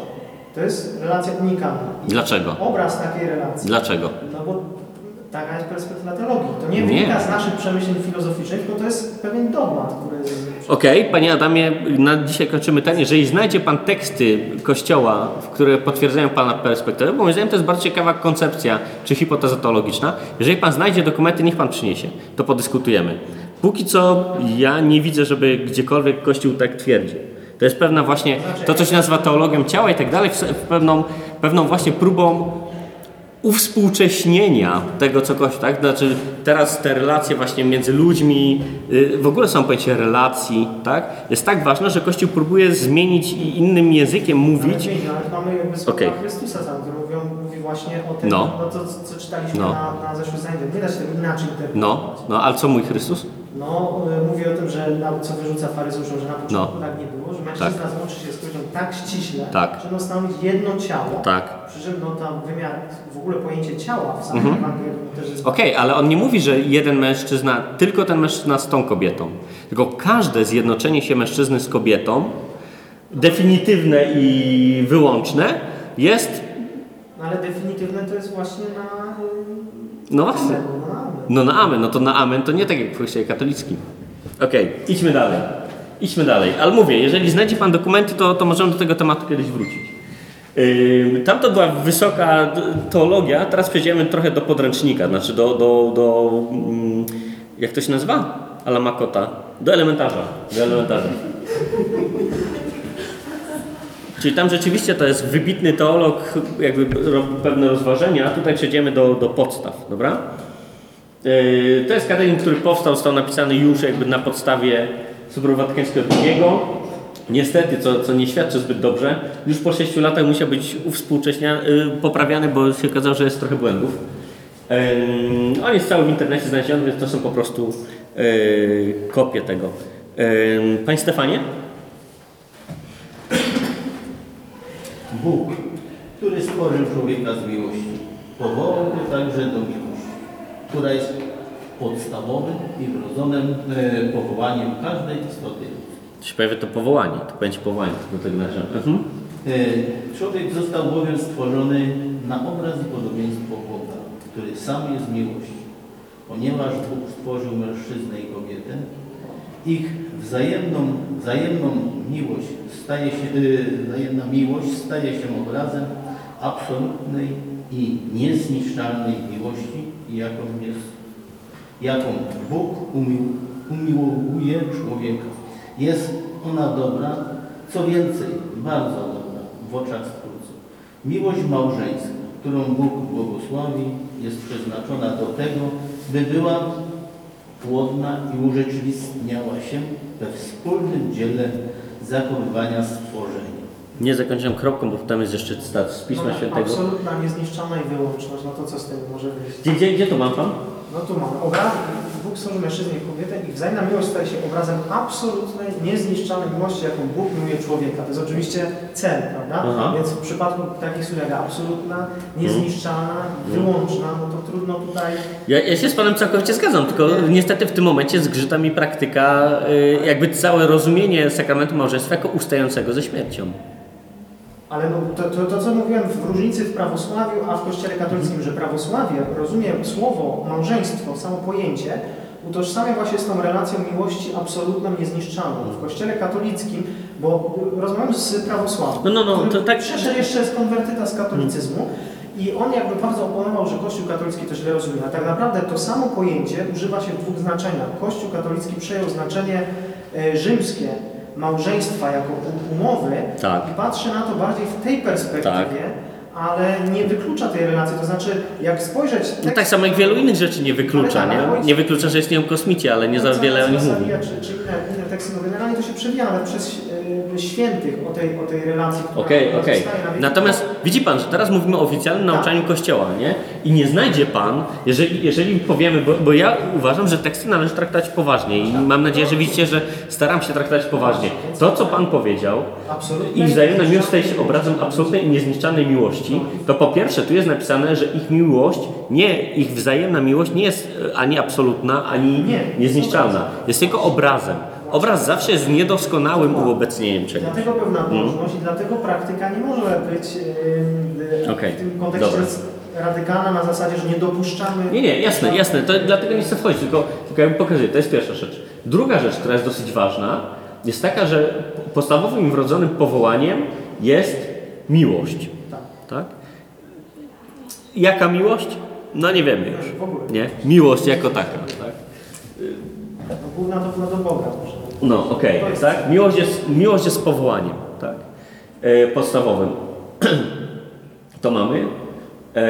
To jest relacja unikalna. I Dlaczego? Obraz takiej relacji. Dlaczego? No bo taka jest perspektywa teologii. To nie wynika z naszych przemyśleń filozoficznych, tylko to jest pewien dogmat, który jest... Okej, panie Adamie, na dzisiaj kończymy ten. Jeżeli znajdzie pan teksty kościoła, które potwierdzają pana perspektywę, bo moim zdaniem to jest bardzo ciekawa koncepcja czy hipoteza teologiczna. Jeżeli pan znajdzie dokumenty, niech pan przyniesie. To podyskutujemy. Póki co ja nie widzę, żeby gdziekolwiek Kościół tak twierdzi. To jest pewna właśnie, to co się nazywa teologią ciała i tak dalej, pewną, pewną właśnie próbą uwspółcześnienia tego, co Kościół, tak? Znaczy teraz te relacje właśnie między ludźmi, y, w ogóle są pojęcie relacji, tak? Jest tak ważne, że Kościół próbuje zmienić i innym językiem mówić. Ale, mamy jakby słowa Okej. Chrystusa który mówią, mówi właśnie o tym, No. no. to, co czytaliśmy No. na, na zeszłym zajęciu. Nie da się inaczej interpretować. No, no, ale co mówi Chrystus? No, y, mówi o tym, że na, co wyrzuca faryzeuszom, że na początku tak nie było, że mężczyzna złączy się z kobietą tak ściśle, Tak. że no stanowić jedno ciało. Tak. Przy czym no, tam wymiar, w ogóle pojęcie ciała w samym Mhm. Też jest Okej, ale on nie mówi, że jeden mężczyzna, tylko ten mężczyzna z tą kobietą. Tylko każde zjednoczenie się mężczyzny z kobietą, definitywne i wyłączne, jest, No, ale definitywne to jest właśnie na... y, no właśnie, na amen. No na amen. No to na amen to nie tak jak w kościele katolickim. Okej, idźmy dalej. Idźmy dalej. Ale mówię, jeżeli znajdzie Pan dokumenty, to, to możemy do tego tematu kiedyś wrócić. Yy, tam to była wysoka teologia, teraz przejdziemy trochę do podręcznika, znaczy do, do, do mm, jak to się nazywa? Alamakota. Do elementarza. Do elementarza. Czyli tam rzeczywiście to jest wybitny teolog, jakby robi pewne rozważenia, a tutaj przejdziemy do, do podstaw, dobra? Yy, To jest katechizm, który powstał, został napisany już jakby na podstawie Sobru Watykańskiego II. Niestety, co, co nie świadczy zbyt dobrze, już po 6 latach musiał być uwspółcześniany, poprawiany, bo się okazało, że jest trochę błędów. On jest cały w internecie znaleziony, więc to są po prostu yy, kopie tego. Panie Stefanie? Bóg, który stworzył człowieka z miłości, powołał go także do miłości, która jest podstawowym i wrodzonym e, powołaniem każdej istoty. się pojawia to powołanie, to będzie powołanie do tego należy. Mhm. E, Człowiek został bowiem stworzony na obraz i podobieństwo Boga, który sam jest miłością. Ponieważ Bóg stworzył mężczyznę i kobietę, ich wzajemną, wzajemną miłość staje się, e, wzajemna miłość staje się obrazem absolutnej i niezniszczalnej miłości, jaką jest, jaką Bóg umił, człowieka. Jest ona dobra, co więcej, bardzo dobra w oczach Stwórcy. Miłość małżeńska, którą Bóg błogosławi, jest przeznaczona do tego, by była płodna i urzeczywistniała się we wspólnym dziele zachowywania stworzenia. Nie zakończyłem kropką, bo tam jest jeszcze cytat z Pisma No, Świętego. Absolutna niezniszczalna i wyłączność, no to co z tego może wyjść? Gdzie, gdzie, gdzie to mam pan? No tu mamy obraz, Bóg stworzył mężczyznę i kobietę i wzajemna miłość staje się obrazem absolutnej, niezniszczalnej miłości, jaką Bóg miłuje człowieka. To jest oczywiście cel, prawda? Aha. Więc w przypadku takich słów jak absolutna, niezniszczalna, wyłączna, no to trudno tutaj... Ja, ja się z panem całkowicie zgadzam, tylko niestety w tym momencie zgrzyta mi praktyka, y, jakby całe rozumienie sakramentu małżeństwa jako ustającego ze śmiercią. Ale no, to, to, to, co mówiłem w różnicy w prawosławiu, a w Kościele katolickim, że prawosławie rozumie słowo małżeństwo, samo pojęcie, utożsamia właśnie z tą relacją miłości absolutną, niezniszczalną. W Kościele katolickim, bo rozmawiam z prawosławiem, No, no, no, który to tak- przeszedł jeszcze z konwertyta z katolicyzmu i on jakby bardzo oponował, że Kościół katolicki to źle rozumie. A tak naprawdę to samo pojęcie używa się w dwóch znaczeniach. Kościół katolicki przejął znaczenie e, rzymskie małżeństwa jako umowy Tak. i patrzy na to bardziej w tej perspektywie, ale nie wyklucza tej relacji. To znaczy, jak spojrzeć... No tekst- tak samo jak wielu innych rzeczy nie wyklucza, tak, nie? Nie wyklucza, że istnieją kosmici, ale nie za wiele o nich mówi. Czy, czy inne, inne teksty, no generalnie to się przewija nawet przez e, świętych o tej, o tej relacji, która okej. zostaje na. Natomiast widzi pan, że teraz mówimy o oficjalnym nauczaniu Kościoła, nie? I nie znajdzie pan, jeżeli, jeżeli powiemy, bo, bo ja uważam, że teksty należy traktować poważnie i mam nadzieję, że widzicie, że staram się traktować poważnie. To, co pan powiedział, i wzajemna miłość staje się obrazem absolutnej i niezniszczalnej miłości, to po pierwsze tu jest napisane, że ich miłość, nie, ich wzajemna miłość nie jest e, ani absolutna, ani Nie. niezniszczalna. Jest tylko obrazem. Obraz zawsze jest niedoskonałym uobecnieniem czegoś. Dlatego pewna dążność i dlatego praktyka nie może być yy, Okej, w tym kontekście dobra. radykalna na zasadzie, że nie dopuszczamy... Nie, nie, jasne, jasne. To dlatego nie chcę wchodzić, tylko, tylko ja pokazuję. To jest pierwsza rzecz. Druga rzecz, która jest dosyć ważna, jest taka, że podstawowym wrodzonym powołaniem jest miłość. Tak. Tak? Jaka miłość? No nie wiemy już. W ogóle. Nie? Miłość jako taka. Tak? No, główna to była do Boga. może. No, okej, jest- tak? Miłość jest, miłość jest powołaniem, tak? E, podstawowym. to mamy. E,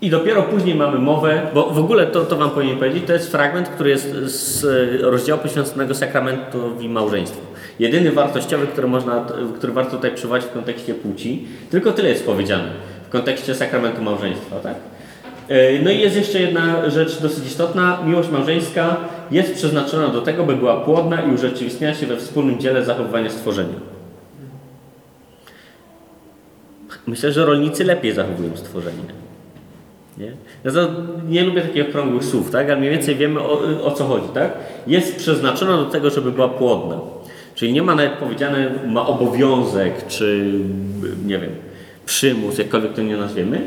I dopiero później mamy mowę, bo w ogóle to, to Wam powinien powiedzieć, to jest fragment, który jest z e, rozdziału poświęconego sakramentowi małżeństwa. Jedyny wartościowy, który, można, który warto tutaj przywołać w kontekście płci. Tylko tyle jest powiedziane w kontekście sakramentu małżeństwa, tak? E, No i jest jeszcze jedna rzecz dosyć istotna. Miłość małżeńska jest przeznaczona do tego, by była płodna i urzeczywistniała się we wspólnym dziele zachowywania stworzenia. Myślę, że rolnicy lepiej zachowują stworzenie. Nie? Ja nie lubię takich okrągłych słów, tak? ale mniej więcej wiemy o, o co chodzi. Tak? Jest przeznaczona do tego, żeby była płodna. Czyli nie ma nawet powiedziane, ma obowiązek, czy nie wiem, przymus, jakkolwiek to nie nazwiemy,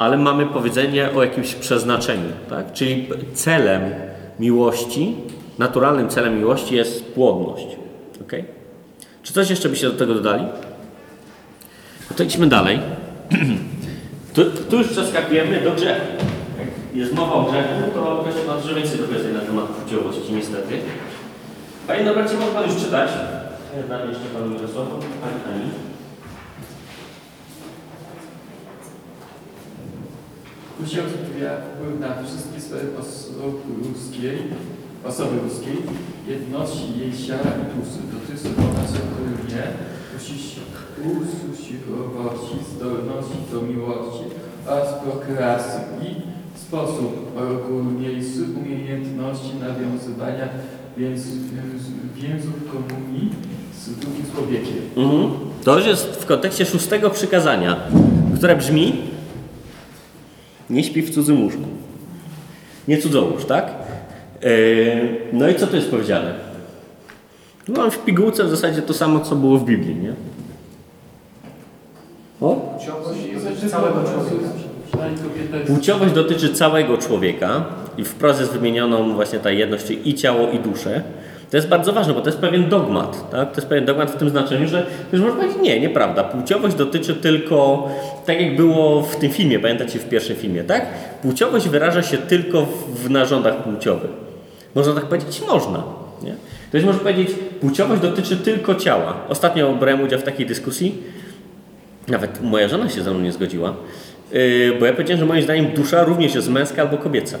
ale mamy powiedzenie o jakimś przeznaczeniu. Tak? Czyli celem miłości, naturalnym celem miłości jest płodność. Okay? Czy coś jeszcze byście do tego dodali? No to idźmy dalej. Tu, tu już przeskakujemy do grzechu. Jak jest mowa o grzechu, to Pan dużo więcej dowiedzeń na temat płciowości, niestety. Panie Norbercie, może Pan już czytać? Dam jeszcze Panu Mirosławowi, Pani Ani. Miał wpływ na wszystkie sfery osoby ludzkiej, osoby ludzkiej, jedności jej ciała i duszy. Dotyczy ona szczególnie usi- usiłowości, zdolności do miłości oraz prokreacji, sposób ogólniejszy umiejętności nawiązywania więz, więzów komunii z drugim człowiekiem. Mhm. To już jest w kontekście szóstego przykazania, które brzmi nie śpi w cudzym łóżku. Nie cudzołóż, tak? Yy, no i co tu jest powiedziane? No, mam w pigułce w zasadzie to samo, co było w Biblii, nie? O? Płciowość dotyczy całego człowieka. Przynajmniej kobieta jest Płciowość dotyczy całego człowieka i wprost jest wymienioną właśnie ta jedność, i ciało, i duszę. To jest bardzo ważne, bo to jest pewien dogmat. Tak? To jest pewien dogmat w tym znaczeniu, że już można powiedzieć, nie, nieprawda. Płciowość dotyczy tylko, tak jak było w tym filmie, pamiętacie w pierwszym filmie, tak? Płciowość wyraża się tylko w, narządach płciowych. Można tak powiedzieć? Można. Nie? Ktoś może powiedzieć, płciowość dotyczy tylko ciała. Ostatnio brałem udział w takiej dyskusji, nawet moja żona się ze mną nie zgodziła, yy, bo ja powiedziałem, że moim zdaniem dusza również jest męska albo kobieca.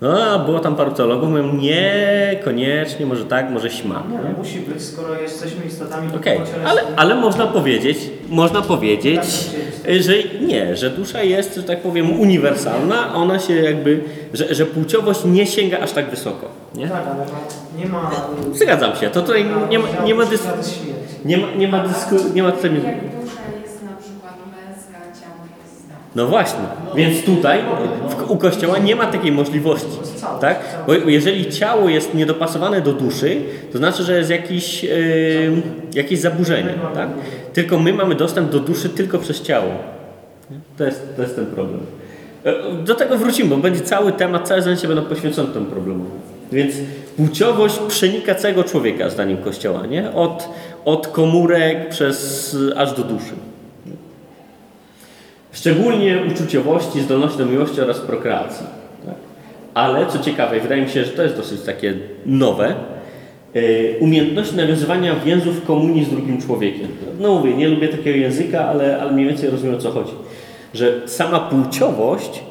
No, było tam paru teologów, mówią, nie, koniecznie, może tak, może śma. Nie, no musi być, skoro jesteśmy istotami Okej, pocielesnymi. ale, ale można powiedzieć, można powiedzieć, Tak, że nie, że dusza jest, że tak powiem, uniwersalna, ona się jakby, że, że płciowość nie sięga aż tak wysoko. Nie? Tak, ale no, nie ma... Zgadzam się, to tutaj nie ma, nie ma, dys, nie ma, nie ma, dysku, nie ma tutaj... Jak dusza jest na przykład męska, a ciało jest damskie. No właśnie, więc tutaj w, u Kościoła nie ma takiej możliwości, tak? Bo jeżeli ciało jest niedopasowane do duszy, to znaczy, że jest jakiś, yy, jakieś zaburzenie, tak? Tylko my mamy dostęp do duszy tylko przez ciało. To jest, to jest ten problem. E, Do tego wrócimy, bo będzie cały temat, całe zajęcie będą poświęcone temu problemowi. Więc płciowość przenika całego człowieka, zdaniem Kościoła, nie? Od, od komórek przez aż do duszy. Szczególnie uczuciowości, zdolności do miłości oraz prokreacji. Tak? Ale co ciekawe, wydaje mi się, że to jest dosyć takie nowe, yy, umiejętność nawiązywania więzów komunii z drugim człowiekiem. No mówię, nie lubię takiego języka, ale, ale mniej więcej rozumiem o co chodzi. Że sama płciowość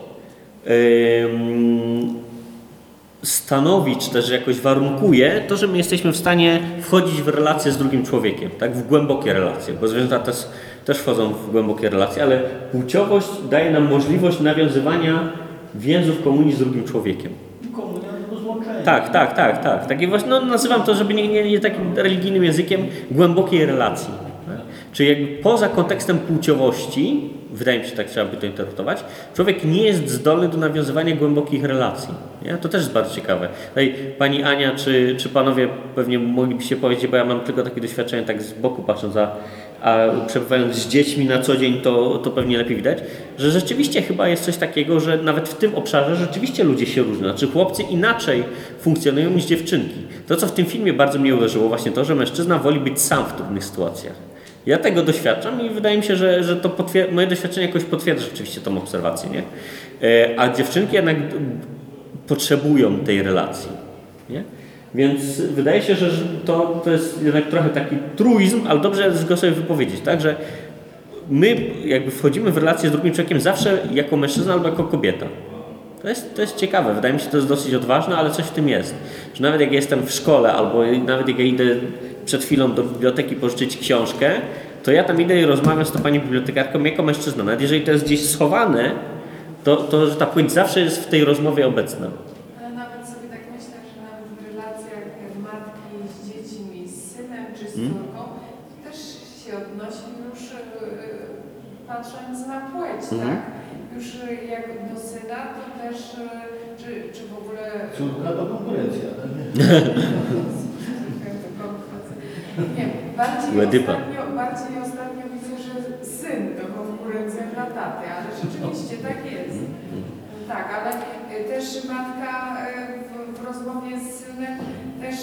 stanowi, czy też jakoś warunkuje to, że my jesteśmy w stanie wchodzić w relacje z drugim człowiekiem, tak? W głębokie relacje, bo zwierzęta też, też wchodzą w głębokie relacje, ale płciowość daje nam możliwość nawiązywania więzów komunii z drugim człowiekiem. Komunia do złączenia. Tak, tak, tak, tak. Takie właśnie, no, nazywam to, żeby nie, nie, nie takim religijnym językiem, głębokiej relacji. Tak? Czyli jakby poza kontekstem płciowości, wydaje mi się, tak trzeba by to interpretować, człowiek nie jest zdolny do nawiązywania głębokich relacji. Nie? To też jest bardzo ciekawe. Tutaj pani Ania czy, czy panowie pewnie moglibyście powiedzieć, bo ja mam tylko takie doświadczenie tak z boku patrząc, a, a przebywając z dziećmi na co dzień, to, to pewnie lepiej widać, że rzeczywiście chyba jest coś takiego, że nawet w tym obszarze rzeczywiście ludzie się różnią. Znaczy chłopcy inaczej funkcjonują niż dziewczynki. To, co w tym filmie bardzo mnie uderzyło, właśnie to, że mężczyzna woli być sam w trudnych sytuacjach. Ja tego doświadczam i wydaje mi się, że, że to moje doświadczenie jakoś potwierdza rzeczywiście tą obserwację, nie? E, A dziewczynki jednak potrzebują tej relacji, nie? Więc wydaje się, że to, to jest jednak trochę taki truizm, ale dobrze jest go sobie wypowiedzieć, tak? Że my jakby wchodzimy w relację z drugim człowiekiem zawsze jako mężczyzna albo jako kobieta. To jest, to jest ciekawe, wydaje mi się, że to jest dosyć odważne, ale coś w tym jest. Że nawet jak jestem w szkole, albo nawet jak ja idę przed chwilą do biblioteki pożyczyć książkę, to ja tam idę i rozmawiam z tą pani bibliotekarką jako mężczyzna. Nawet jeżeli to jest gdzieś schowane, to, to że ta płeć zawsze jest w tej rozmowie obecna. Ale nawet sobie tak myślę, że nawet w relacjach matki z dziećmi, z synem czy z Mm. córką, to też się odnosi już e, patrząc Mhm. tak? Już e, jak do syna, to też, e, czy, czy w ogóle... Córka to konkurencja. tak? Nie, bardziej ostatnio, bardziej ostatnio widzę, że syn to konkurencja dla taty, ale rzeczywiście tak jest. Tak, ale y, też matka w, w rozmowie z synem też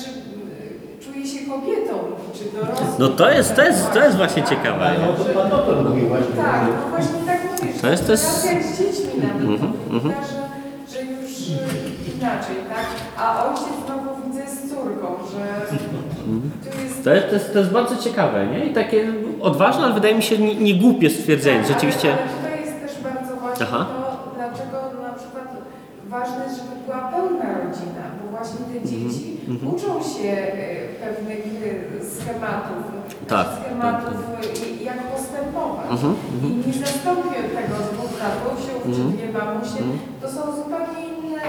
czuje się kobietą, czy dorosłą. No to jest, to jest, to jest właśnie ciekawe. Ale o to pan doktor mówił właśnie. Tak, no właśnie tak mówię. To jest- to jest- Jak z dziećmi nawet to mhm. wynika, że, że już y, inaczej, tak? A ojciec znowu widzę z córką, że. To jest, to jest, to jest bardzo ciekawe, nie? I takie odważne, ale wydaje mi się nie, nie głupie stwierdzenie. Tak, Rzeczywiście. Ale, ale tutaj jest też bardzo ważne Aha. to, dlaczego na przykład ważne jest, żeby była pełna rodzina, bo właśnie te dzieci uczą się e, pewnych e, schematów, Tak, schematów e, jak postępować. Mhm, I nie zastąpię tego z dwóch tatusiów czy Mhm. dwie mamusie, to są zupełnie inne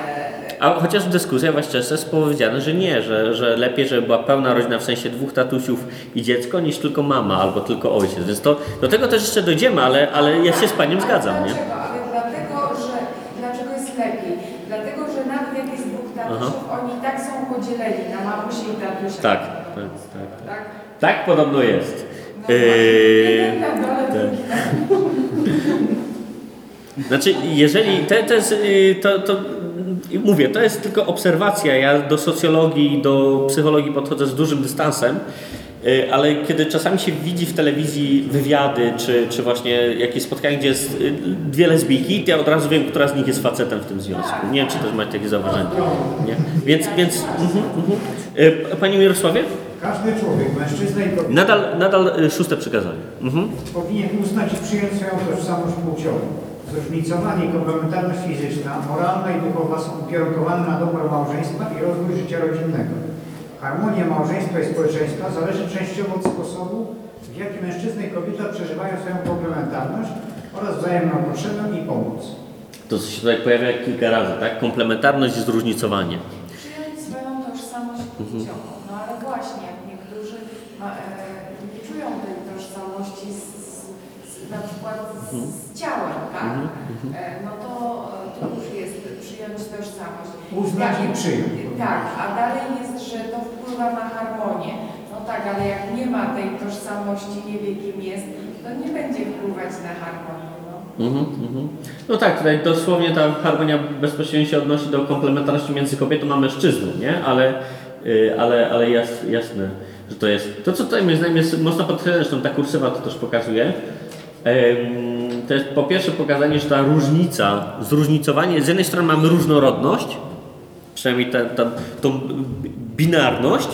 A chociaż dyskusja właśnie często jest powiedziane, że nie, że, że lepiej, żeby była pełna rodzina w sensie dwóch tatusiów i dziecko, niż tylko mama albo tylko ojciec. Więc to, do tego też jeszcze dojdziemy, ale, ale ja się z panią zgadzam, nie? Ale dlatego, że dlaczego jest lepiej? Dlatego, że nawet jak jest dwóch tatusiów, oni i tak są podzieleni na tatusia. Tak, tak, tak. Tak? Tak podobno jest. No Yy, drugi na Znaczy, jeżeli to, to jest, y, to, to y, mówię, to jest tylko obserwacja. Ja do socjologii, do psychologii podchodzę z dużym dystansem, ale kiedy czasami się widzi w telewizji wywiady, czy, czy właśnie jakieś spotkania, gdzie jest dwie lesbijki, to ja od razu wiem, która z nich jest facetem w tym związku. Nie wiem, czy też macie takie zauważenie. Nie? Więc, więc mhm, mhm. Y, Panie Mirosławie? Każdy człowiek, mężczyzna i kobieta, Nadal, nadal y, szóste przykazanie. Mhm. powinien uznać i przyjąć swoją tożsamość płciową. Zróżnicowanie i komplementarność fizyczna, moralna i duchowa są ukierunkowane na dobro małżeństwa i rozwój życia rodzinnego. Harmonia małżeństwa i społeczeństwa zależy częściowo od sposobu, w jaki mężczyzna i kobieta przeżywają swoją komplementarność oraz wzajemną potrzebę i pomoc. To się tutaj pojawia kilka razy, tak? Komplementarność i zróżnicowanie. Płciową. No ale właśnie, jak niektórzy ma, e, nie czują tej tożsamości z, z, na przykład z, z ciałem, tak? E, no to, to już jest przyjąć tożsamość. Uznać i przyjąć. Tak, a dalej jest, że to wpływa na harmonię. No tak, ale jak nie ma tej tożsamości, nie wie kim jest, to nie będzie wpływać na harmonię. No. Mhm, mhm. No tak, tutaj dosłownie ta harmonia bezpośrednio się odnosi do komplementarności między kobietą a mężczyzną, nie? Ale, ale, ale jas, jasne, że to jest. To, co tutaj moim zdaniem jest mocno podkreślone, zresztą ta kursywa to też pokazuje, to jest po pierwsze pokazanie, że ta różnica, zróżnicowanie, z jednej strony mamy różnorodność, przynajmniej tę ta, tą binarność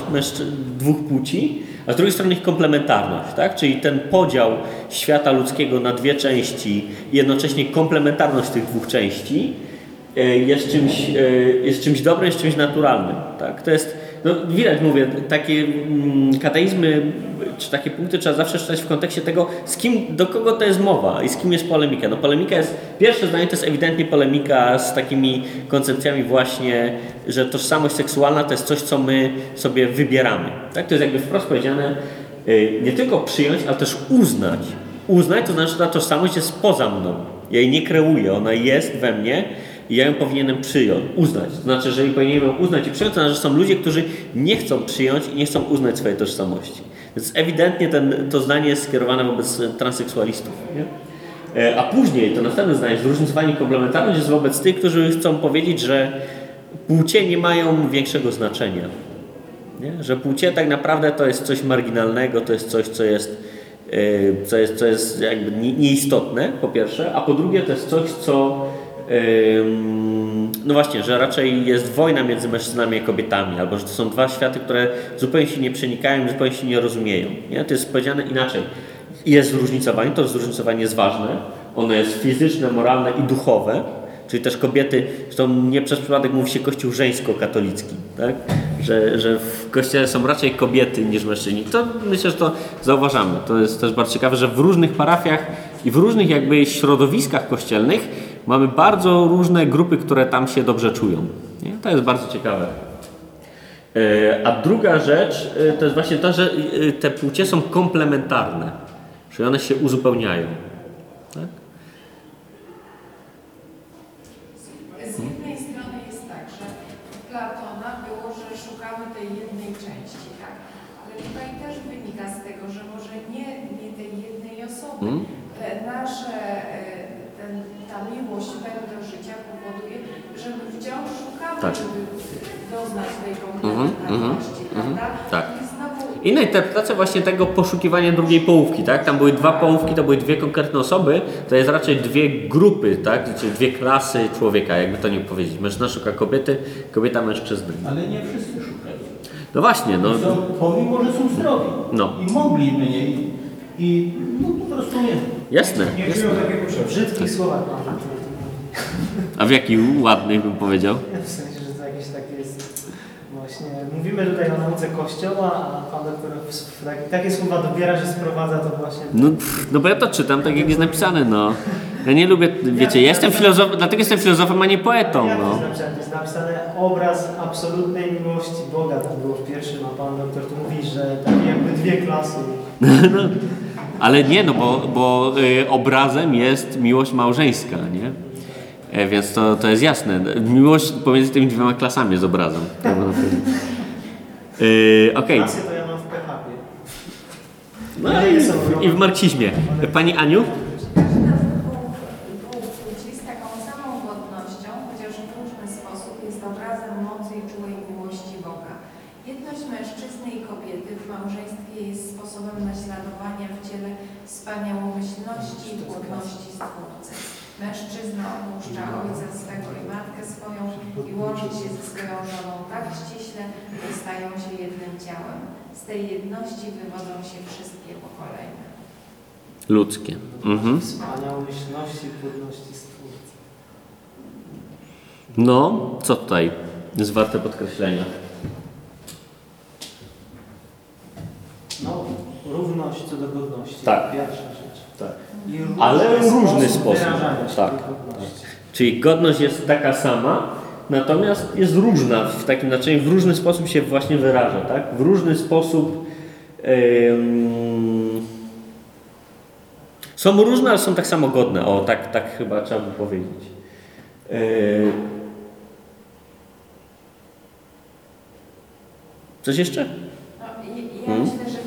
dwóch płci, a z drugiej strony ich komplementarność, tak? czyli ten podział świata ludzkiego na dwie części i jednocześnie komplementarność tych dwóch części e, jest czymś, e, jest czymś dobrym, jest czymś naturalnym. Tak? To jest, no widać, mówię, takie mm, kataizmy, czy takie punkty trzeba zawsze czytać w kontekście tego, z kim, do kogo to jest mowa i z kim jest polemika. No polemika jest, pierwsze zdanie to jest ewidentnie polemika z takimi koncepcjami właśnie, że tożsamość seksualna to jest coś, co my sobie wybieramy. Tak? To jest jakby wprost powiedziane, y, nie tylko przyjąć, ale też uznać. Uznać to znaczy, że ta tożsamość jest poza mną. Ja jej nie kreuję, ona jest we mnie i ja ją powinienem przyjąć, uznać. To znaczy, że jeżeli powinienem ją uznać i przyjąć, to znaczy, że są ludzie, którzy nie chcą przyjąć i nie chcą uznać swojej tożsamości. Więc ewidentnie ten, to zdanie jest skierowane wobec transseksualistów. Nie? E, A później to następne zdanie, zróżnicowanie komplementarność jest wobec tych, którzy chcą powiedzieć, że płcie nie mają większego znaczenia. Nie? Że płcie tak naprawdę to jest coś marginalnego, to jest coś, co jest, e, co jest, co jest jakby nie- nieistotne, po pierwsze, a po drugie to jest coś, co no właśnie, że raczej jest wojna między mężczyznami a kobietami, albo że to są dwa światy, które zupełnie się nie przenikają, zupełnie się nie rozumieją. Nie? To jest powiedziane inaczej. Jest zróżnicowanie, to zróżnicowanie jest ważne. Ono jest fizyczne, moralne i duchowe. Czyli też kobiety, zresztą nie przez przypadek mówi się kościół żeńsko-katolicki, tak? że, że w kościele są raczej kobiety niż mężczyźni. To myślę, że to zauważamy. To jest też bardzo ciekawe, że w różnych parafiach i w różnych jakby środowiskach kościelnych mamy bardzo różne grupy, które tam się dobrze czują. Nie? To jest bardzo ciekawe. E, A druga rzecz e, to jest właśnie to, że e, te płcie są komplementarne, czyli one się uzupełniają. Tak? Z jednej strony jest tak, że u Platona było, że szukamy tej jednej części, tak? Ale tutaj też wynika z tego, że może nie, nie tej jednej osoby, Mm. ale nasze, e, ten, ta miłość Bóg do życia powoduje, że my wciąż szukamy, Tak. żeby doznać tej Mhm, komplementarności, mhm, mhm, prawda? tak. Inna interpretacja właśnie tego poszukiwania drugiej połówki, tak? Tam były dwa połówki, to były dwie konkretne osoby, to jest raczej dwie grupy, tak? Czyli dwie klasy człowieka, jakby to nie powiedzieć. Mężczyzna szuka kobiety, kobieta mężczyzny. Ale nie wszyscy szukają. No właśnie, no. Są, pomimo, że są zdrowi. No. I mogliby nie. I, no po prostu nie. Jasne. Nie jasne. potrzeby. brzydkich słowach mam A w jaki ładny bym powiedział sensie, że to jakieś takie jest właśnie... Mówimy tutaj o nauce Kościoła, a Pan doktor w, tak, takie słowa dobiera, że sprowadza to właśnie... No, no bo ja to czytam tak, jak jest napisane, no. Ja nie lubię, wiecie, ja jestem filozofem, dlatego jestem filozofem, a nie poetą, to no. jest napisane? To jest napisane obraz absolutnej miłości Boga, tak było w pierwszym, a Pan doktor tu mówi, że takie jakby dwie klasy. Ale nie, no bo, bo y, obrazem jest miłość małżeńska, nie? E, więc to, to jest jasne. Miłość pomiędzy tymi dwiema klasami jest obrazem. Tak można powiedzieć. Y, Okej. Klasy to ja mam w PHP. No i, i w marksizmie. Pani Aniu? Każda z dwóch, dwóch płci z taką samą godnością, chociaż w różny sposób, jest obrazem mocy i czułej miłości Boga. Jedność mężczyzny i kobiety w małżeństwie jest sposobem naśladowania w ciele wspaniałomyślności i płodności Stwórcy. Mężczyzna opuszcza ojca swego i matkę swoją i łączy się ze swoją żoną tak ściśle, że stają się jednym ciałem. Z tej jedności wywodzą się wszystkie pokolenia. Ludzkie. Mhm. Wspaniałomyślności i płodności Stwórcy. No, co tutaj jest warte podkreślenia? No, równość co do godności. Tak. Pierwsza rzecz. Tak. I Ale różny sposób sposób. wyrażania się Tak. Czyli godność jest taka sama, natomiast jest różna w takim znaczeniu, w różny sposób się właśnie wyraża, tak? W różny sposób są różne, ale są tak samo godne. O, tak, tak chyba trzeba by powiedzieć. Yy, coś jeszcze? No, i ja Mhm. myślę, że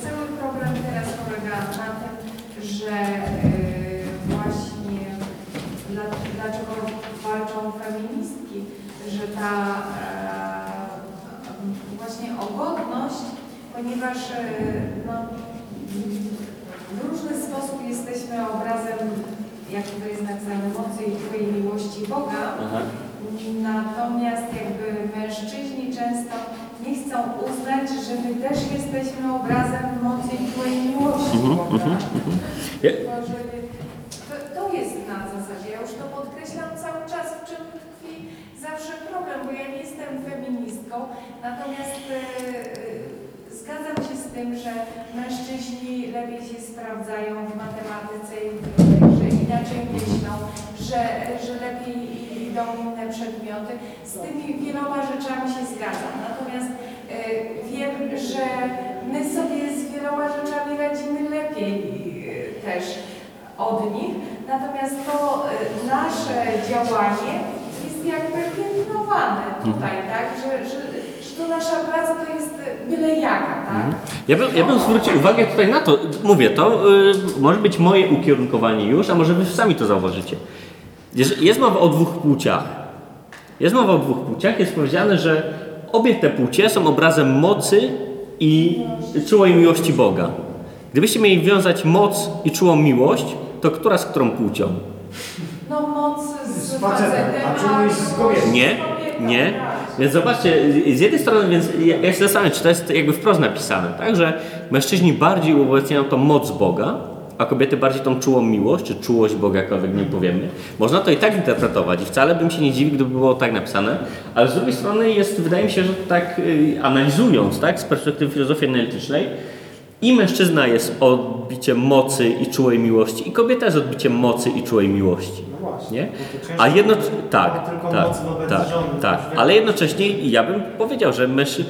że ta e, właśnie o godność, ponieważ e, no, w różny sposób jesteśmy obrazem, jak to jest napisane, mocy i Twojej miłości Boga, Aha. Natomiast jakby mężczyźni często nie chcą uznać, że my też jesteśmy obrazem mocy i Twojej miłości Mhm, Boga. mhm, że To, to jest na zasadzie, ja już to podkreślam cały czas, w czym zawsze problem, bo ja nie jestem feministką, natomiast e, e, zgadzam się z tym, że mężczyźni lepiej się sprawdzają w matematyce i że inaczej myślą, że, że lepiej idą inne przedmioty. Z tymi wieloma rzeczami się zgadzam, natomiast e, wiem, że my sobie z wieloma rzeczami radzimy lepiej też od nich, natomiast to nasze działanie jakby piętnowane tutaj, tak, że, że, że to nasza praca to jest byle jaka, tak? Ja bym, ja bym zwrócił uwagę tutaj na to, mówię, to y, może być moje ukierunkowanie już, a może wy sami to zauważycie. Jest, jest mowa o dwóch płciach. Jest mowa o dwóch płciach, jest powiedziane, że obie te płcie są obrazem mocy i czułej miłości Boga. Gdybyście mieli wiązać moc i czułą miłość, to która z którą płcią? No moc facetem, a z kobietą. Nie, nie. Więc zobaczcie, z jednej strony, więc ja, ja się zastanawiam, czy to jest jakby wprost napisane, tak? Że mężczyźni bardziej uobecniają tą moc Boga, a kobiety bardziej tą czułą miłość, czy czułość Boga, jakkolwiek nie powiemy. Można to i tak interpretować i wcale bym się nie dziwił, gdyby było tak napisane, ale z drugiej strony jest, wydaje mi się, że tak y, analizując, tak, z perspektywy filozofii analitycznej, i mężczyzna jest odbiciem mocy i czułej miłości, i kobieta jest odbiciem mocy i czułej miłości. No właśnie. Nie? A jedno... będzie Tak, tak, tak, żony, tak. Ale jednocześnie ja bym powiedział, że mężczy...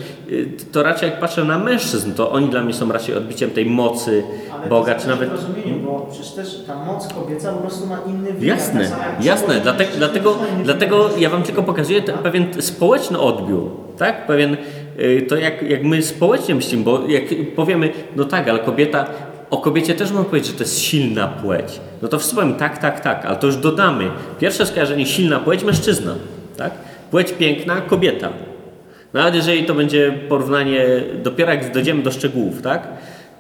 to raczej jak patrzę na mężczyzn, to oni dla mnie są raczej odbiciem tej mocy Ale Boga, czy nawet... rozumieniu, bo przecież też ta moc kobieca po prostu ma inny wymiar. Jasne, tak jasne. Dlatego, dlatego, dlatego ja Wam tylko pokazuję ten pewien społeczny odbiór, tak? Pewien, to jak, jak my społecznie myślimy, bo jak powiemy, no tak, ale kobieta, o kobiecie też można powiedzieć, że to jest silna płeć. No to wszyscy powiemy, tak, tak, tak, ale to już dodamy. Pierwsze skojarzenie silna płeć, mężczyzna, tak? Płeć piękna, kobieta. Nawet jeżeli to będzie porównanie, dopiero jak dojdziemy do szczegółów, tak?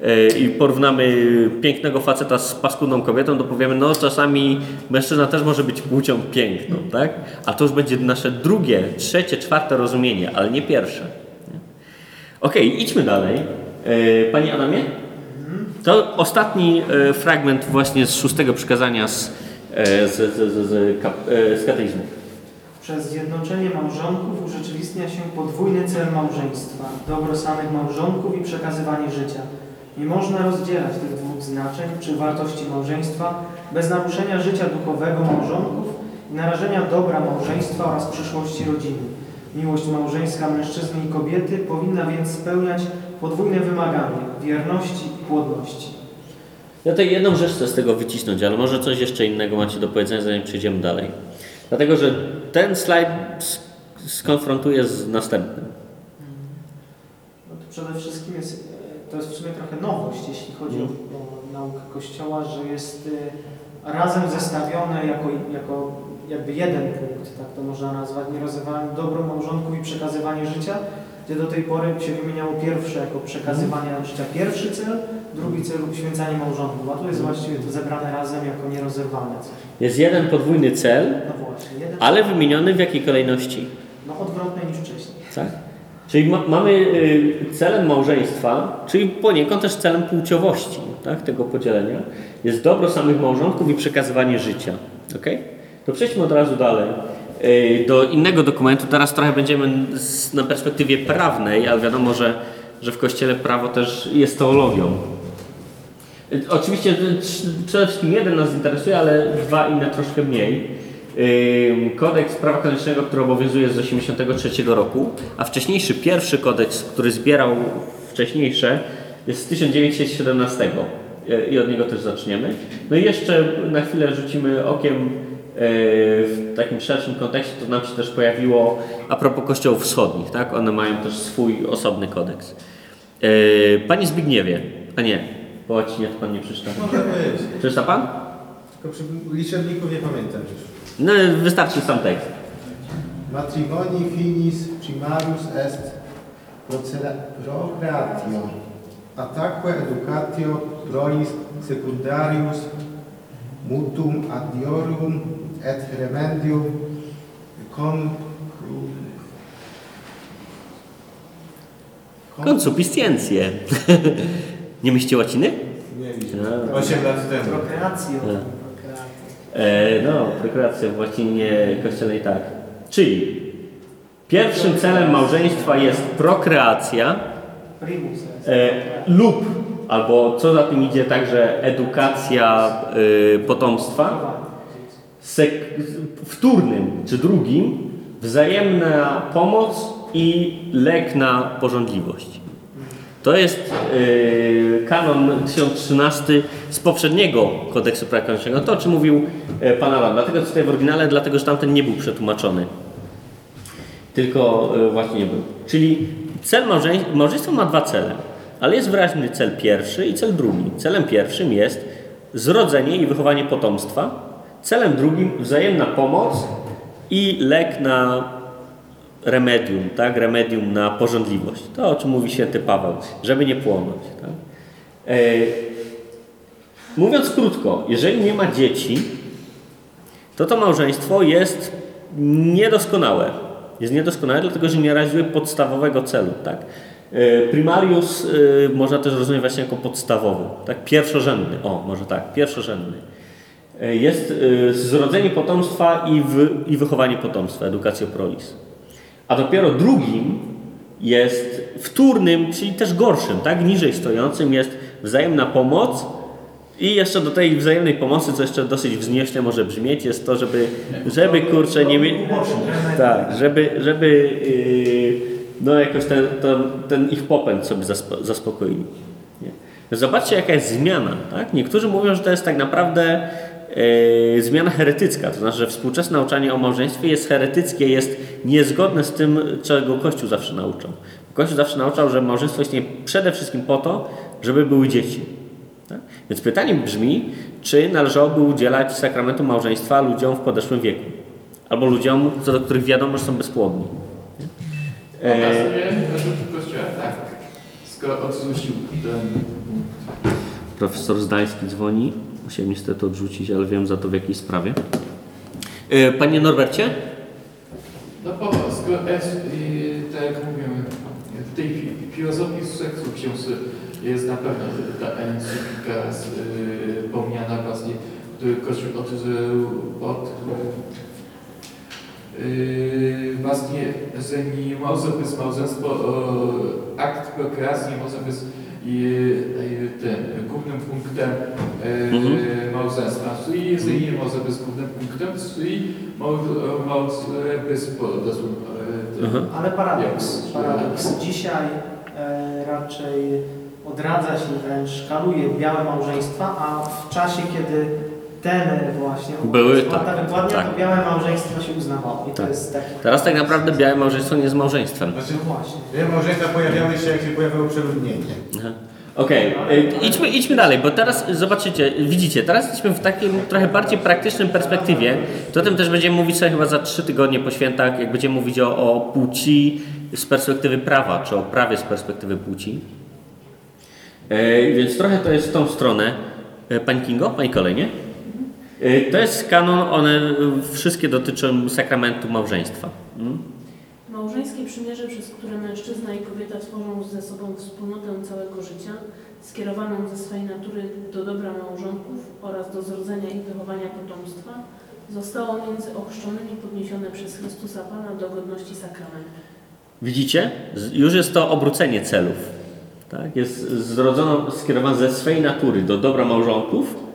Yy, I porównamy pięknego faceta z paskudną kobietą, to powiemy, no czasami mężczyzna też może być płcią piękną, tak? A to już będzie nasze drugie, trzecie, czwarte rozumienie, ale nie pierwsze. Okej, idźmy dalej. Yy, Panie Adamie? To ostatni yy, fragment właśnie z szóstego przykazania z, yy, z, z, z, z, kateizmu. Przez zjednoczenie małżonków urzeczywistnia się podwójny cel małżeństwa, dobro samych małżonków i przekazywanie życia. Nie można rozdzielać tych dwóch znaczeń czy wartości małżeństwa bez naruszenia życia duchowego małżonków i narażenia dobra małżeństwa oraz przyszłości rodziny. Miłość małżeńska mężczyzny i kobiety powinna więc spełniać podwójne wymaganie wierności i płodności. Ja tutaj jedną rzecz chcę z tego wycisnąć, ale może coś jeszcze innego macie do powiedzenia, zanim przejdziemy dalej. Dlatego, że ten slajd sk- skonfrontuję z następnym. No to przede wszystkim jest, e, to jest w sumie trochę nowość, jeśli chodzi o, o naukę Kościoła, że jest e, razem zestawione jako, jako jakby jeden punkt, tak to można nazwać, nierozerwalne dobro małżonków i przekazywanie życia, gdzie do tej pory się wymieniało pierwsze jako przekazywanie życia pierwszy cel, drugi cel uświęcanie małżonków, a tu jest właściwie to zebrane razem jako nierozerwalne. coś. Jest jeden podwójny cel, No właśnie, jeden ale wymieniony w jakiej kolejności? no odwrotne niż wcześniej. Tak? Czyli ma, mamy y, celem małżeństwa, czyli poniekąd też celem płciowości tak, tego podzielenia, jest dobro samych małżonków i przekazywanie życia. Okay? To przejdźmy od razu dalej. Do innego dokumentu. Teraz trochę będziemy na perspektywie prawnej, ale wiadomo, że, że w Kościele prawo też jest teologią. Y, Oczywiście przede wszystkim jeden nas interesuje, ale dwa inne troszkę mniej. Kodeks prawa kanonicznego, który obowiązuje z 1983 roku, a wcześniejszy pierwszy kodeks, który zbierał wcześniejsze, jest z 1917 Y, i od niego też zaczniemy. No i jeszcze na chwilę rzucimy okiem w takim szerszym kontekście, to nam się też pojawiło a propos kościołów wschodnich, tak? One mają też swój osobny kodeks. Y, Panie Zbigniewie, a nie, po łacinie to Pan nie przeczyta. Może być. Przeczyta Pan? Tylko przy liczebników nie pamiętam już. No wystarczy sam tekst. Matrimoni finis primarius est procreatio, attaque educatio prolis secundarius mutum adiorum et remendium con Konsupiscjencje. nie myślicie łaciny? Nie wiem. 8 lat temu. Prokreacją. E, no, prokreacja w łacinie kościelnej tak. Czyli pierwszym celem małżeństwa jest prokreacja e, lub, albo co za tym idzie także edukacja e, potomstwa, wtórnym czy drugim wzajemna pomoc i lek na porządliwość. To jest yy, kanon 1013 z poprzedniego kodeksu prawa kanonicznego. To, o czym mówił e, pan Adam. Dlatego tutaj w oryginale, dlatego że tamten nie był przetłumaczony. Tylko e, właśnie nie był. Czyli cel małżeństwa, małżeństwo ma dwa cele, ale jest wyraźny cel pierwszy i cel drugi. Celem pierwszym jest zrodzenie i wychowanie potomstwa. Celem drugim wzajemna pomoc i lek na remedium, tak? Remedium na porządliwość. To, o czym mówi święty Paweł, żeby nie płonąć. Tak? E, mówiąc krótko, jeżeli nie ma dzieci, to to małżeństwo jest niedoskonałe. Jest niedoskonałe, dlatego że nie realizuje podstawowego celu. Tak? E, Primarius e, można też rozumieć właśnie jako podstawowy, tak? pierwszorzędny. O, może tak, pierwszorzędny. E, Jest e, zrodzenie potomstwa i, wy, i wychowanie potomstwa, edukacja prolis. A dopiero drugim jest wtórnym, czyli też gorszym, tak? niżej stojącym jest wzajemna pomoc i jeszcze do tej wzajemnej pomocy, co jeszcze dosyć wzniośle może brzmieć, jest to, żeby, żeby kurczę nie mieć, tak, żeby, żeby yy, no jakoś ten, ten, ten ich popęd sobie zaspo, zaspokoili. Zobaczcie jaka jest zmiana, tak? Niektórzy mówią, że to jest tak naprawdę yy, zmiana heretycka, to znaczy, że współczesne nauczanie o małżeństwie jest heretyckie, jest niezgodne z tym, czego Kościół zawsze nauczał. Kościół zawsze nauczał, że małżeństwo istnieje przede wszystkim po to, żeby były dzieci. Tak? Więc pytanie brzmi, czy należałoby udzielać sakramentu małżeństwa ludziom w podeszłym wieku? Albo ludziom, co do których wiadomo, że są bezpłodni. E, Okazuje, że Kościoła tak, skoro odrzucił ten profesor Zdański dzwoni. Musiałem niestety odrzucić, ale wiem za to w jakiej sprawie. E, panie Norbercie? No bo tak jak mówimy, w tej fi- filozofii seksu w książce jest na pewno ta encyklika z, y, pomniana właśnie, który Kościół od y, właśnie, że nie może być małżeństwo, akt prokreacji nie może być tym głównym punktem e, Mhm. małżeństwa. Czyli jeżeli nie może być głównym punktem, czyli e, tym. Aha. Ale paradoks. paradoks. Dzisiaj e, raczej odradza się wręcz, szkaluje białe małżeństwa, a w czasie, kiedy ten właśnie Były, była ta tak, wykładnia, tak. to białe małżeństwo się uznawało. I to Tak. jest taki... Teraz tak naprawdę białe małżeństwo nie jest małżeństwem. Znaczy, No właśnie. Dwie małżeństwa pojawiały się, jak się pojawiało przeludnienie. Okej, e, idźmy, idźmy dalej, bo teraz zobaczycie, widzicie, teraz jesteśmy w takim trochę bardziej praktycznym perspektywie. To o tym też będziemy mówić sobie chyba za trzy tygodnie po świętach, jak będziemy mówić o, o płci z perspektywy prawa, czy o prawie z perspektywy płci. E, więc trochę to jest w tą stronę. E, Pani Kingo, Pani kolejnie? E, to jest kanon, one wszystkie dotyczą sakramentu małżeństwa. Mm? Małżeńskie przymierze, przez które mężczyzna i kobieta tworzą ze sobą wspólnotę całego życia, skierowaną ze swej natury do dobra małżonków oraz do zrodzenia i wychowania potomstwa, zostało między ochrzczonymi podniesione przez Chrystusa Pana do godności sakramentu. Widzicie? Już jest to obrócenie celów. Tak? Jest zrodzono, skierowane ze swej natury do dobra małżonków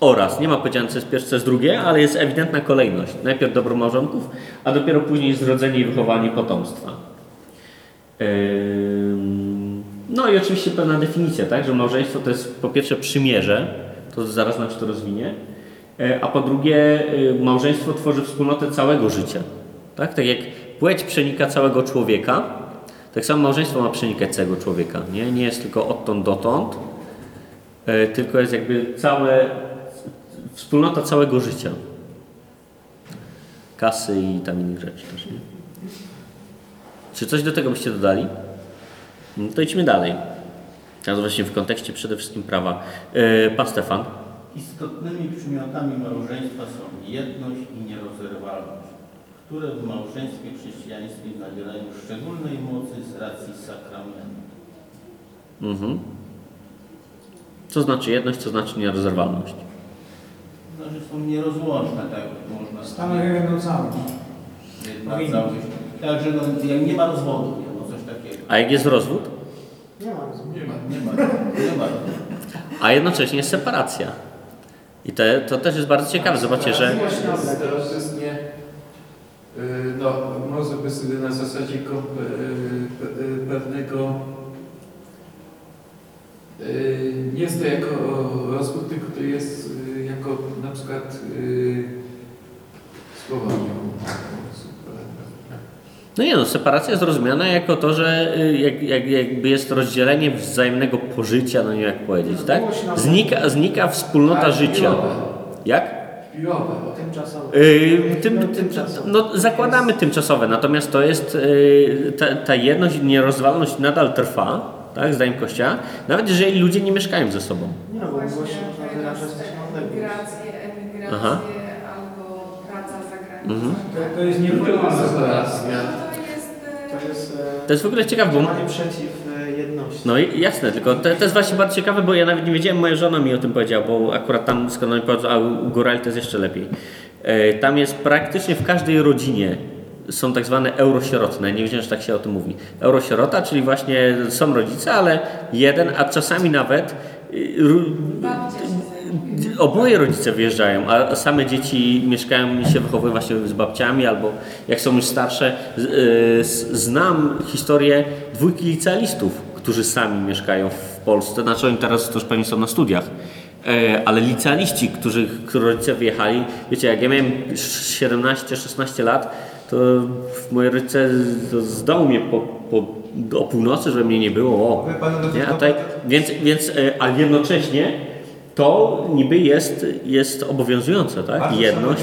oraz, nie ma powiedziane co jest pierwsze, co jest drugie, ale jest ewidentna kolejność. Najpierw dobro małżonków, a dopiero później zrodzenie i wychowanie potomstwa. Ym, No i oczywiście pewna definicja, tak? że małżeństwo to jest po pierwsze przymierze, to zaraz nam się to rozwinie, e, a po drugie y, małżeństwo tworzy wspólnotę całego życia. Tak, tak jak płeć przenika całego człowieka, tak samo małżeństwo ma przenikać całego człowieka. Nie, nie jest tylko odtąd dotąd, e, tylko jest jakby całe, wspólnota całego życia. Kasy i tam innych rzeczy też. Nie? Czy coś do tego byście dodali? No to idźmy dalej. Teraz właśnie w kontekście przede wszystkim prawa. E, Pan Stefan. Istotnymi przymiotami małżeństwa są jedność i nierozerwalność, które w małżeństwie chrześcijańskim nabierają szczególnej mocy z racji sakramentu. Mhm. Co znaczy jedność, co znaczy nierozerwalność? Znaczy są nierozłączne, tak można Stanowią jedną całość. Jedna Powinny. całość. Także no, jak nie ma rozwodu, nie ma coś takiego. A jak jest rozwód? Nie ma rozmowy. Nie ma. Nie ma, nie ma. A jednocześnie jest separacja. I te, to też jest bardzo ciekawe. Zobaczcie, że Właśnie teraz jest nie, y, no może by sobie na zasadzie kom- y, pe- y, pewnego y, nie jest to jako rozwód, tylko to jest jako na przykład y, słowa. No nie no, separacja jest rozumiana jako to, że y, jak, jak, jakby jest rozdzielenie wzajemnego pożycia, no nie wiem jak powiedzieć, tak? Znika, znika wspólnota Tak, życia. Jak? Chwilowe. Tymczasowo. Yy, tym, tym, Tymczasowe. no, zakładamy tymczasowe, natomiast to jest yy, ta, ta jedność, nierozwalność nadal trwa, tak, zdaniem Kościoła, nawet jeżeli ludzie nie mieszkają ze sobą. Nie no, bo Właśnie można wyrażać. Migracje, emigracje Aha. albo praca za granicą. Mhm. To, to jest nieformalne. Separacja. To jest... e, To jest e, To jest w ogóle ciekawe, bo przeciw e, jedności. No i jasne, tylko to, to jest właśnie bardzo ciekawe, bo ja nawet nie wiedziałem, moja żona mi o tym powiedziała, bo akurat tam skąd oni pochodzą, a u górali to jest jeszcze lepiej. E, tam jest praktycznie w każdej rodzinie są tak zwane eurosierotne, nie wiedziałem, że tak się o tym mówi. Eurosierota, czyli właśnie są rodzice, ale jeden, a czasami nawet Oboje rodzice wyjeżdżają, a same dzieci mieszkają i się wychowują właśnie z babciami, albo jak są już starsze. Y, Znam historię dwójki licealistów, którzy sami mieszkają w Polsce. Znaczy oni teraz to już pewnie są na studiach. E, Ale licealiści, którzy, którzy rodzice wyjechali, wiecie, jak ja miałem 17-16 lat, to moi rodzice z, domu mnie po, po, o północy, żeby mnie nie było. O, nie? A tutaj, więc, więc, e, ale jednocześnie to niby jest, jest obowiązujące, tak? Bardzo Jedność.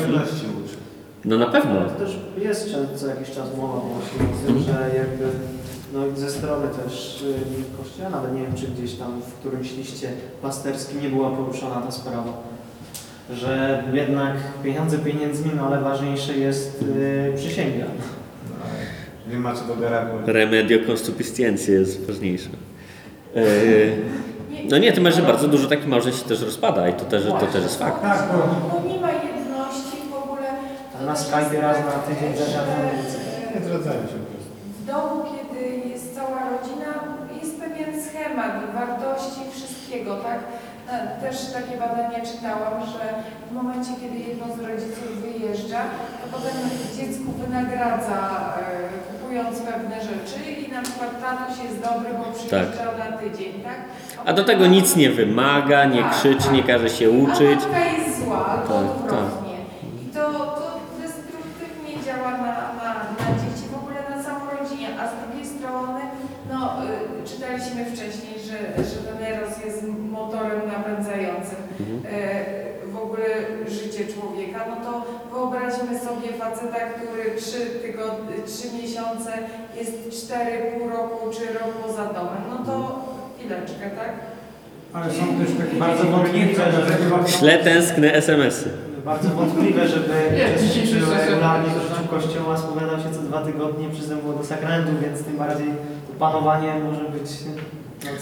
No na pewno. Ale to też jest co- jakiś czas mowa właśnie o tym, że jakby no ze strony też y, kościoła, nawet nie wiem czy gdzieś tam w którymś liście pasterskim nie była poruszona ta sprawa. Że jednak pieniądze pieniędzmi, no ale ważniejsze jest y, przysięga. No, nie ma co do garagu. Remedio consupiscientia jest ważniejsze. E, No nie, tym bardziej, że bardzo dużo takich małżeństw się też rozpada i to też, to też jest fakt. Tak, bo nie ma jedności w ogóle. A na Skype raz na tydzień więcej. Nie zdradzają się po prostu. W domu, kiedy jest cała rodzina, jest pewien schemat wartości wszystkiego, tak? E, Też takie badania czytałam, że w momencie, kiedy jedno z rodziców wyjeżdża, to potem dziecku wynagradza, e, kupując pewne rzeczy i na przykład tatuś jest dobry, bo przyjeżdża na tydzień, tak? A do tego nic nie wymaga, nie krzyczy, nie każe się uczyć. A matka jest zła, albo Tak, odwrotnie. I to, to destruktywnie działa na, na, na dzieci, w ogóle na całą rodzinę. A z drugiej strony, no, y, czytaliśmy wcześniej, że, że ten eros jest motorem napędzającym Mhm. y, w ogóle życie człowieka. No to wyobraźmy sobie faceta, który trzy tygodnie, trzy miesiące jest cztery pół roku czy rok poza domem. No to chwileczkę, tak? ale są też takie Bardzo wątpliwe, żeby chyba Śle tęskne SMS-y. Bardzo wątpliwe, żeby uczestniczył regularnie w życiu kościoła, spowiadał się co dwa tygodnie, przystępował do sakramentu, więc tym bardziej to panowanie może być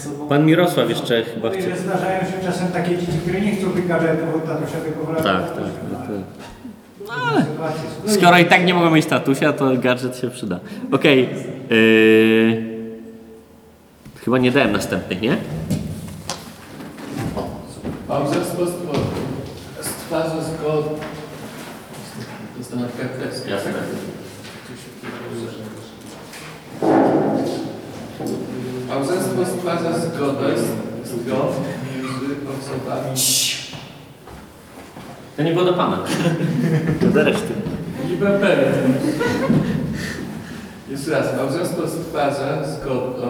sobą. Pan Mirosław jeszcze chyba Mówię, chce. że zdarzają się czasem takie dzieci, które nie chcą tych gadżetów od tatusia, tylko Tak, od tak. No, ale Skoro i tak nie mogą mieć statusia, to gadżet się przyda. Okej. yy, Chyba nie dałem następnych, nie? Małżeństwo stwarza zgodę. To jest ta natka kreska. Jasne. Małżeństwo stwarza zgodę, zgodę między osobami. To nie było do pana. To do reszty. Niby pewien. Jeszcze raz, małżeństwo stwarza zgodę,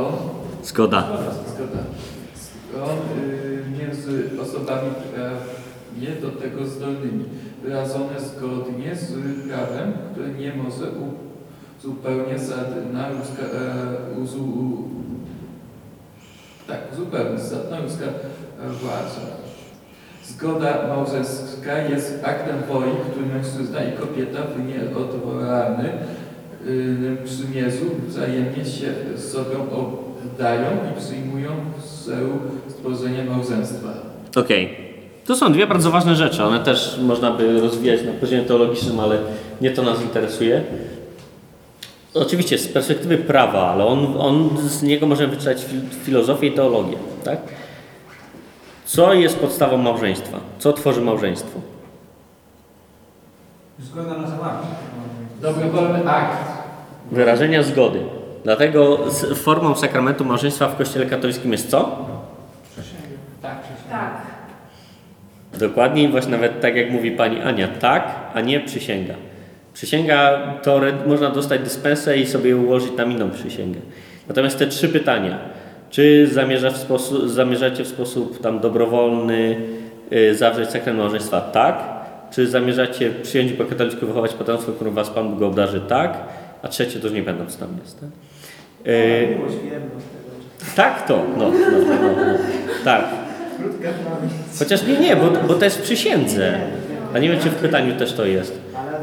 Zgoda. zgoda, zgodę y, między osobami prawnie do tego zdolnymi, wyrażone zgodnie z prawem, które nie może uzupełniać żadna ludzka, e, uzu, tak, uzupełnić żadna ludzka władza. Zgoda małżeńska jest aktem woli, który mężczyzna i kobieta w nieodwołalnym przymierzu wzajemnie się sobie oddają i przyjmują w celu stworzenia małżeństwa. Okej. To są dwie bardzo ważne rzeczy. One też można by rozwijać na poziomie teologicznym, ale nie to nas interesuje. Oczywiście z perspektywy prawa, ale on, on z niego możemy wyczytać fil- filozofię i teologię. Tak? Co jest podstawą małżeństwa? Co tworzy małżeństwo? Zgoda na zawarcie. Dobrowolny akt. Wyrażenia zgody. Dlatego formą sakramentu małżeństwa w Kościele katolickim jest co? Tak. Tak. Dokładniej, właśnie nawet tak jak mówi pani Ania, tak, a nie przysięga. Przysięga to można dostać dyspensę i sobie ułożyć tam inną przysięgę. Natomiast te trzy pytania, czy zamierza w sposób, zamierzacie w sposób tam dobrowolny y, zawrzeć sakrament małżeństwa? Tak. Czy zamierzacie przyjąć po katolicku wychować potomstwo, którym was Pan Bóg obdarzy? Tak. A trzecie to już nie pamiętam, co tam jest. Tak? Y, Miłość, wierność tego. tak to, no, no, no, no. tak. Krótka pamięć. Chociaż nie, nie, bo, bo to jest w przysiędze. A nie wiem, czy w pytaniu też to jest.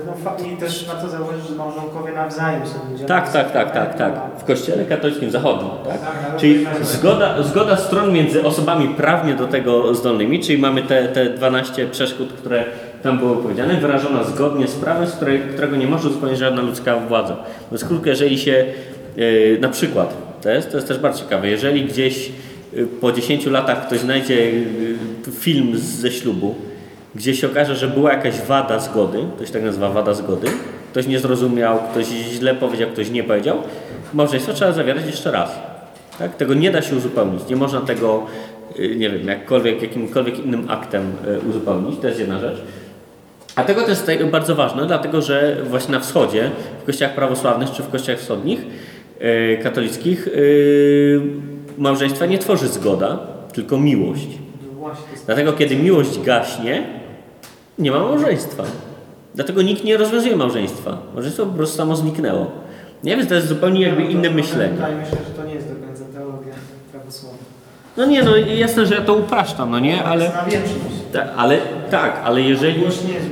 No, i też warto zauważyć, że małżonkowie nawzajem są ludzie. Tak, tak, tak, tak, tak. W kościele katolickim zachodnim, tak? Tak, Czyli to zgoda, zgoda stron między osobami prawnie do tego zdolnymi, czyli mamy te, te 12 przeszkód, które tam były powiedziane, wyrażona zgodnie z prawem, z której, którego nie może uzupełnić żadna ludzka władza. Więc krótko, jeżeli się yy, na przykład, to jest, to jest też bardzo ciekawe, jeżeli gdzieś yy, po 10 latach ktoś znajdzie yy, film ze ślubu, gdzie się okaże, że była jakaś wada zgody, to się tak nazywa wada zgody, ktoś nie zrozumiał, ktoś źle powiedział, ktoś nie powiedział, małżeństwo trzeba zawierać jeszcze raz. Tak? Tego nie da się uzupełnić. Nie można tego, y, nie wiem, jakkolwiek, jakimkolwiek innym aktem y, uzupełnić. To jest jedna rzecz. A tego to jest bardzo ważne, dlatego że właśnie na wschodzie, w kościołach prawosławnych czy w kościołach wschodnich, y, katolickich, małżeństwa nie tworzy zgoda, tylko miłość. No Dlatego kiedy miłość gaśnie, nie ma małżeństwa. Dlatego nikt nie rozwiązuje małżeństwa. Małżeństwo po prostu samo zniknęło. Nie więc to jest zupełnie jakby inne myślenie. Mi się, że to nie jest do końca teologia prawosławna. No nie, no jasne, że ja to upraszczam, no nie, ale, Na wieczność. ta, ale tak, ale jeżeli,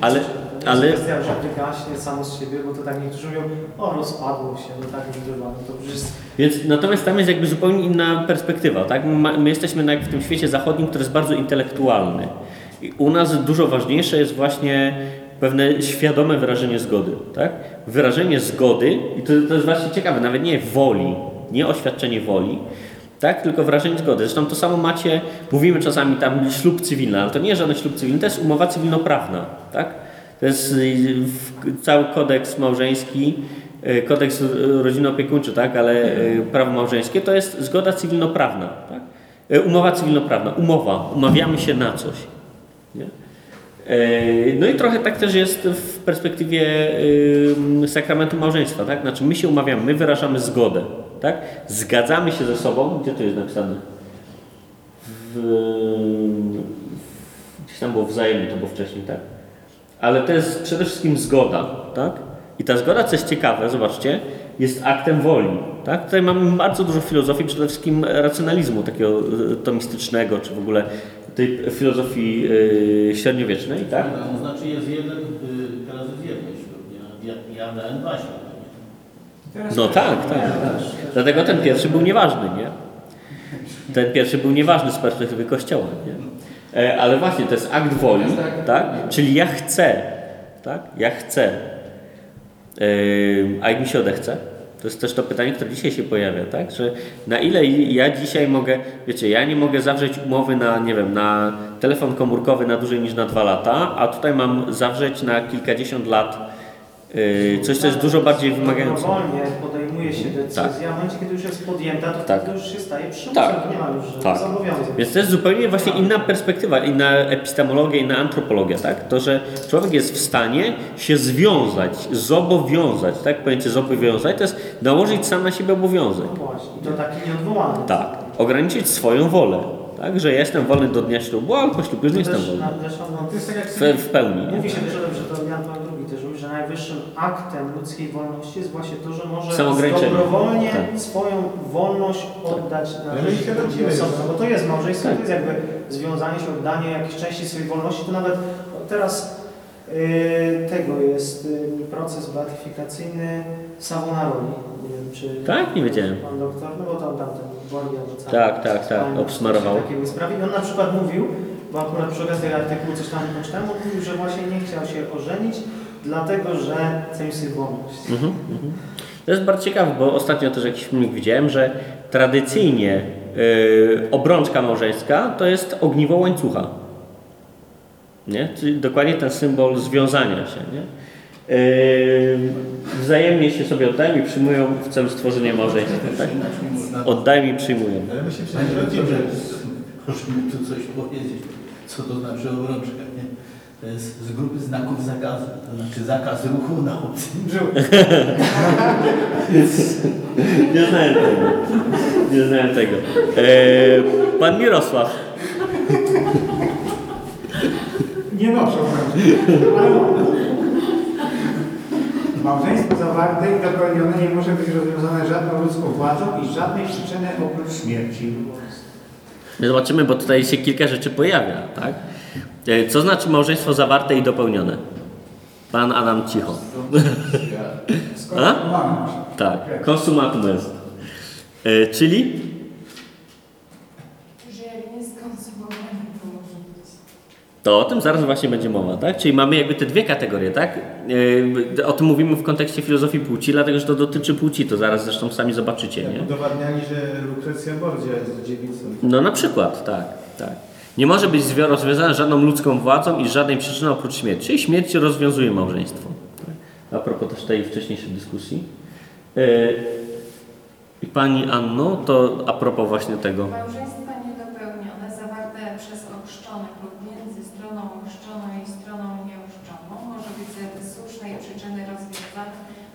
ale, to ale, jest kwestia, że wygaśnie samo z siebie, bo to tak niektórzy mówią, o rozpadło się, no tak bywa, no to przecież więc natomiast tam jest jakby zupełnie inna perspektywa, tak? My jesteśmy w tym świecie zachodnim, który jest bardzo intelektualny. U nas dużo ważniejsze jest właśnie pewne świadome wyrażenie zgody, tak? Wyrażenie zgody, i to, to jest właśnie ciekawe, nawet nie woli, nie oświadczenie woli, tak? Tylko wyrażenie zgody. Zresztą to samo macie, mówimy czasami tam ślub cywilny, ale to nie jest żaden ślub cywilny, to jest umowa cywilnoprawna, tak? To jest y, cały kodeks małżeński, y, kodeks rodzinno-opiekuńczy, tak? Ale y, prawo małżeńskie to jest zgoda cywilnoprawna, tak? Umowa cywilnoprawna, umowa, umawiamy się na coś. Nie? E, No i trochę tak też jest w perspektywie sakramentu małżeństwa, tak? Znaczy my się umawiamy, my wyrażamy zgodę, tak? Zgadzamy się ze sobą, gdzie to jest napisane? W, gdzieś tam było wzajemnie, to było wcześniej, tak? Ale to jest przede wszystkim zgoda, tak? I ta zgoda, co jest ciekawe, zobaczcie, jest aktem woli, tak? Tutaj mamy bardzo dużo filozofii, przede wszystkim racjonalizmu takiego y, tomistycznego, czy w ogóle tej filozofii y, średniowiecznej, tak? To znaczy jest jeden, y, teraz jest jeden ślub, nie? Ja, ja dałem dwa śluby. nie? Teraz No tak, tak. Dlatego ten pierwszy był nieważny, nie? Ten pierwszy był nieważny z perspektywy Kościoła, nie? E, Ale właśnie, to jest akt woli, tak? Czyli ja chcę, tak? Ja chcę. E, A jak mi się odechce? To jest też to pytanie, które dzisiaj się pojawia, tak? Że na ile ja dzisiaj mogę, wiecie, ja nie mogę zawrzeć umowy na, nie wiem, na telefon komórkowy na dłużej niż na dwa lata, a tutaj mam zawrzeć na kilkadziesiąt lat e, coś, co jest dużo bardziej wymagające. Podejmuje się decyzja, Tak. w momencie, kiedy już jest podjęta, to Tak. już się staje przymusem, Tak. nie ma już Tak. zobowiązań. Więc to jest zupełnie właśnie inna perspektywa, inna epistemologia, inna antropologia, tak? To, że człowiek jest w stanie się związać, zobowiązać, tak? Pojęcie zobowiązać to jest nałożyć sam na siebie obowiązek. No właśnie, i to taki nieodwołalny. Tak. Ograniczyć swoją wolę, tak? Że ja jestem wolny do dnia ślubu, ale po ślubie już nie jestem wolny. tak W, w pełni? Mówi się że to Jan Że najwyższym aktem ludzkiej wolności jest właśnie to, że może dobrowolnie Tak. swoją wolność oddać na Jeżeli rzecz no. Bo to jest małżeństwo, Tak. to jest jakby związanie się, oddanie jakiejś części swojej wolności. To nawet no, teraz yy, tego jest yy, proces beatyfikacyjny Savonaroli. Nie wiem, czy Tak? Nie wiedziałem. pan doktor, no bo tam, tam ten Borgia. Tak, tak, tak, obsmarował. Takiego sprawi. On na przykład mówił, bo akurat przy okazji artykułu coś tam poczytałem, mówił, że właśnie nie chciał się ożenić, dlatego że cenił sobie wolność. Mhm, mhm. To jest bardzo ciekawe, bo ostatnio też jakiś filmik widziałem, że tradycyjnie yy, obrączka małżeńska to jest ogniwo łańcucha. Nie? Czyli dokładnie ten symbol związania się. Nie? Yy, wzajemnie się sobie oddają i przyjmują w celu stworzenia małżeństwa. Tak? Oddają i przyjmują. Ale my się proszę mi tu coś powiedzieć, co to znaczy obrączka, jest z grupy znaków zakazu, to znaczy zakaz ruchu na obcym brzuchu. Nie znałem tego. Nie znałem tego. Yy, pan Mirosław. Nie mogą. Małżeństwo zawarte i dopełnione nie może być rozwiązane żadną ludzką władzą i z żadnej przyczyny oprócz śmierci. Zobaczymy, bo tutaj się kilka rzeczy pojawia, tak? E, Co znaczy małżeństwo zawarte i dopełnione? Pan Adam cicho. A? Tak, konsumatum est. E, czyli? Że jak nie skonsumowane, to może być. To o tym zaraz właśnie będzie mowa, tak? Czyli mamy jakby te dwie kategorie, tak? E, O tym mówimy w kontekście filozofii płci, dlatego że to dotyczy płci, to zaraz zresztą sami zobaczycie, nie? udowadniali, że Lukrecja Borgia jest dziewicą. No na przykład, tak, tak. Nie może być zwi- rozwiązane żadną ludzką władzą i z żadnej przyczyny oprócz śmierci. Czyli śmierć rozwiązuje małżeństwo. Tak? A propos też tej wcześniejszej dyskusji. E, I Pani Anno, to a propos właśnie tego. Małżeństwa niedopełnione zawarte przez ochrzczonych lub między stroną ochrzczoną i stroną nieochrzczoną może być ze słusznej przyczyny rozwiązane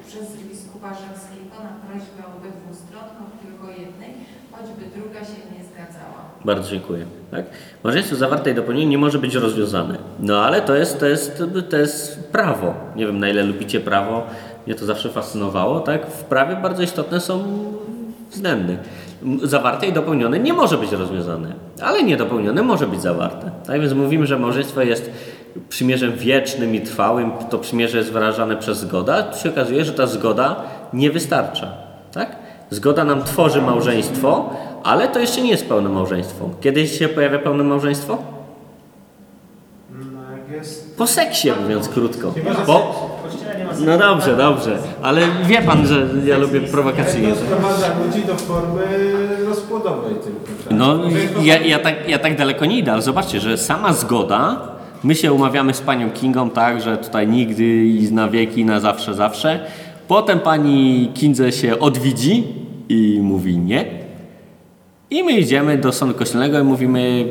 przez biskupa rzymskiego na prośbę obydwu stron lub tylko jednej, choćby druga się nie zgadzała. Bardzo dziękuję. Tak? Małżeństwo zawarte i dopełnione nie może być rozwiązane. No ale to jest, to, jest, to jest prawo. Nie wiem na ile lubicie prawo. Mnie to zawsze fascynowało. Tak? W prawie bardzo istotne są względy. Zawarte i dopełnione nie może być rozwiązane, ale niedopełnione może być zawarte. Tak więc mówimy, że małżeństwo jest przymierzem wiecznym i trwałym. To przymierze jest wyrażane przez zgoda. Tu się okazuje, że ta zgoda nie wystarcza. Tak? Zgoda nam tworzy małżeństwo, ale to jeszcze nie jest pełne małżeństwo. Kiedy się pojawia pełne małżeństwo? No. Po seksie, mówiąc krótko. Seksu. no dobrze, dobrze, ale wie pan, że ja lubię prowokacyjnie. To sprowadza ludzi do formy rozpłodowej tylko. tak? No, ja, ja, tak, ja tak daleko nie idę, ale zobaczcie, że sama zgoda, my się umawiamy z panią Kingą, tak, że tutaj nigdy i na wieki, na zawsze, zawsze. Potem pani Kindze się odwidzi i mówi nie. I my idziemy do sądu kościelnego i mówimy,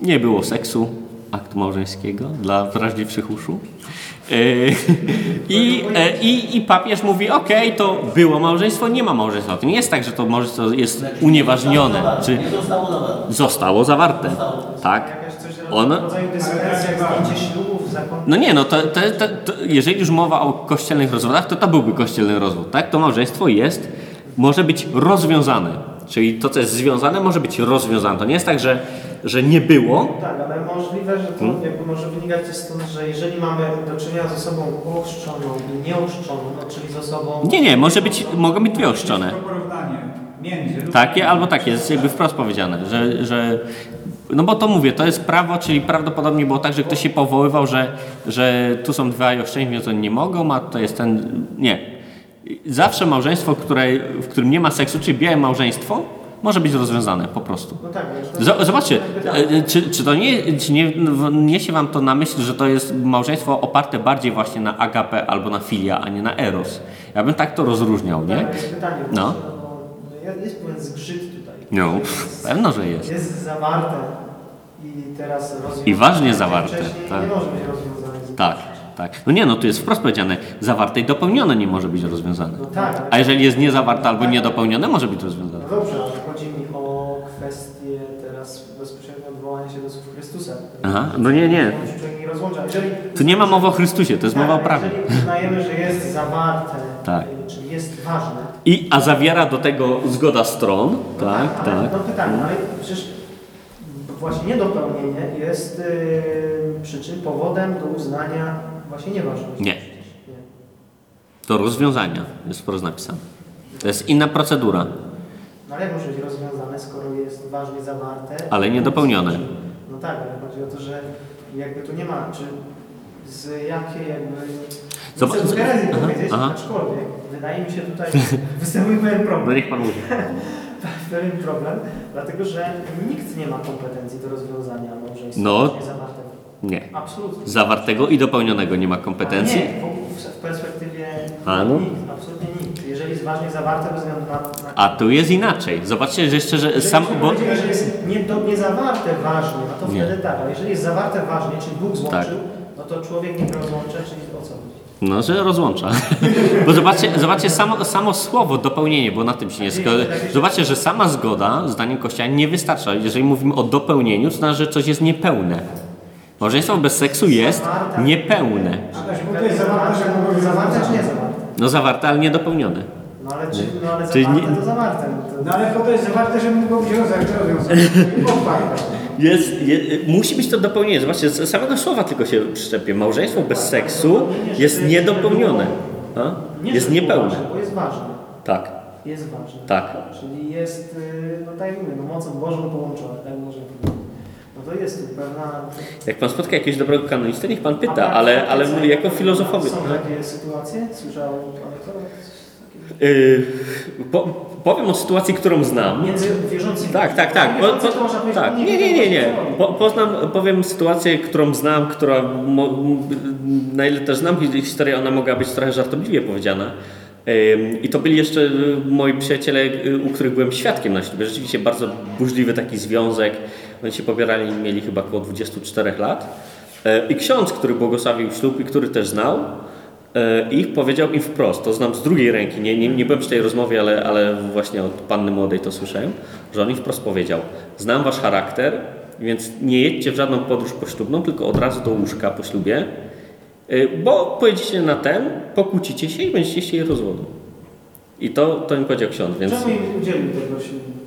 nie było seksu, akt małżeńskiego dla wrażliwszych uszu. E, I, e, i, I papież mówi, okej, to było małżeństwo, nie ma małżeństwa. To nie jest tak, że to małżeństwo jest unieważnione, czy zostało zawarte. Tak. Zakon... No nie, no to, to, to, to jeżeli już mowa o kościelnych rozwodach, to to byłby kościelny rozwód, tak? To małżeństwo jest, może być rozwiązane. Czyli to, co jest związane, może być rozwiązane. To nie jest tak, że, że nie było, Tak, ale możliwe, że to Hmm? jakby może wynikać stąd, że jeżeli mamy do czynienia z osobą ochrzczoną i nieochrzczoną, no czyli z osobą... Nie, nie, może być, mogą być dwie ochrzczone. To porównanie między Takie albo takie, jest jakby wprost powiedziane, że, że no bo to mówię, to jest prawo, czyli prawdopodobnie było tak, że ktoś się powoływał, że, że tu są dwa oszczędni, więc oni nie mogą, a to jest ten, nie. Zawsze małżeństwo, w którym nie ma seksu, czyli białe małżeństwo, może być rozwiązane po prostu. No tak, wiesz, Zobaczcie, e, czy, czy to nie, czy nie niesie wam to na myśl, że to jest małżeństwo oparte bardziej właśnie na agape albo na filia, a nie na eros? Ja bym tak to rozróżniał, nie? Tak, No. no. bo jest pewien zgrzyt tutaj. No, pewno, że jest. jest zawarte i teraz rozwiązane. I ważnie zawarte, tak. nie może być rozwiązane. Tak, tak. No nie, no tu jest wprost powiedziane, zawarte i dopełnione nie może być rozwiązane. No tak, A jeżeli jest niezawarte albo niedopełnione, może być rozwiązane. No dobrze, ale chodzi mi o kwestię teraz bezpośrednio odwołania się do słów Chrystusa. Aha, no nie, nie. Jeżeli, Tu nie ma mowy o Chrystusie, to jest mowa o tak, prawie. Jeżeli uznajemy, że jest zawarte, Tak. czyli jest ważne, I, a zawiera do tego zgoda stron, no tak, ale, tak. No pytanie, ale przecież właśnie niedopełnienie jest y, przyczyn, powodem do uznania właśnie nieważności. Nie. Do rozwiązania jest wprost napisane. To jest inna procedura. No ale jak może być rozwiązane, skoro jest ważnie zawarte? Ale niedopełnione. No tak, ale chodzi o to, że jakby tu nie ma, czy z jakiej jakby... Zobacz- chcę aha, powiedzieć, aha. aczkolwiek wydaje mi się tutaj, występuje pewien No problem. niech pan mówi. pewien problem, dlatego że nikt nie ma kompetencji do rozwiązania małżeństwa No. Nie. Absolutnie. Zawartego i dopełnionego nie ma kompetencji. Nie, w, w, perspektywie A, no. nikt, absolutnie nikt. Jeżeli jest ważnie zawarte bez względu na... na A tu jest inaczej. Zobaczcie, że jeszcze, że jeżeli sam. Bo, jest nie, do, nie zawarte ważnie, no to Nie. wtedy tak, ale jeżeli jest zawarte ważnie, czyli Bóg złączył, Tak. no to człowiek nie rozłącza, czyli o co chodzi? no, że rozłącza. Bo zobaczcie, zobaczcie samo, samo słowo dopełnienie, bo na tym się nie zgodzi. Zobaczcie, że sama zgoda, zdaniem Kościoła, nie wystarcza. Jeżeli mówimy o dopełnieniu, to znaczy, że coś jest niepełne. Małżeństwo bez seksu jest niepełne. Bo to jest zawarte, że mogą być Zawarte czy nie rozwiązane. zawarte? No zawarte, ale niedopełnione. No ale, czy, no, ale Czyli zawarte nie- to zawarte. No to... No ale po to jest zawarte, że mogą być rozwiązane. Otwarte. Jest, je, musi być to dopełnienie. Zobaczcie, z samego słowa tylko się przyczepię. Małżeństwo bez seksu jest niedopełnione. A? Jest niepełne. Bo jest ważne. Tak, Jest ważne. tak. Czyli jest, y, no tak jak mówię, no mocą Bożą połączone, tak może powiedzieć. No to jest tu pewna... Jak pan spotka jakiegoś dobrego kanonistę, niech pan pyta, tak, ale, ale cechy- jako filozofowie. Są takie sytuacje? Słyszał pan to? Yy, po, powiem o sytuacji, którą znam. Między wierzącymi. Tak, tak, tak. Po, po, tak. nie Nie, nie, nie, Po, poznam, powiem sytuację, którą znam, która, mo, na ile też znam hi- historię, ona mogła być trochę żartobliwie powiedziana. Ym, I to byli jeszcze y, moi przyjaciele, y, u których byłem świadkiem na ślubie. Rzeczywiście bardzo burzliwy taki związek. Oni się pobierali, mieli chyba około 24 lat. E, I ksiądz, który błogosławił ślub i który też znał, e, ich powiedział im wprost, to znam z drugiej ręki, nie, nie, nie byłem przy tej rozmowie, ale, ale właśnie od panny młodej to słyszałem, że on im wprost powiedział, znam wasz charakter, więc nie jedźcie w żadną podróż poślubną, tylko od razu do łóżka po ślubie, e, bo pojedziecie na ten, pokłócicie się i będziecie chcieli rozwodu. I to, to im powiedział ksiądz, więc... Czemu im udzielił tego ślubu?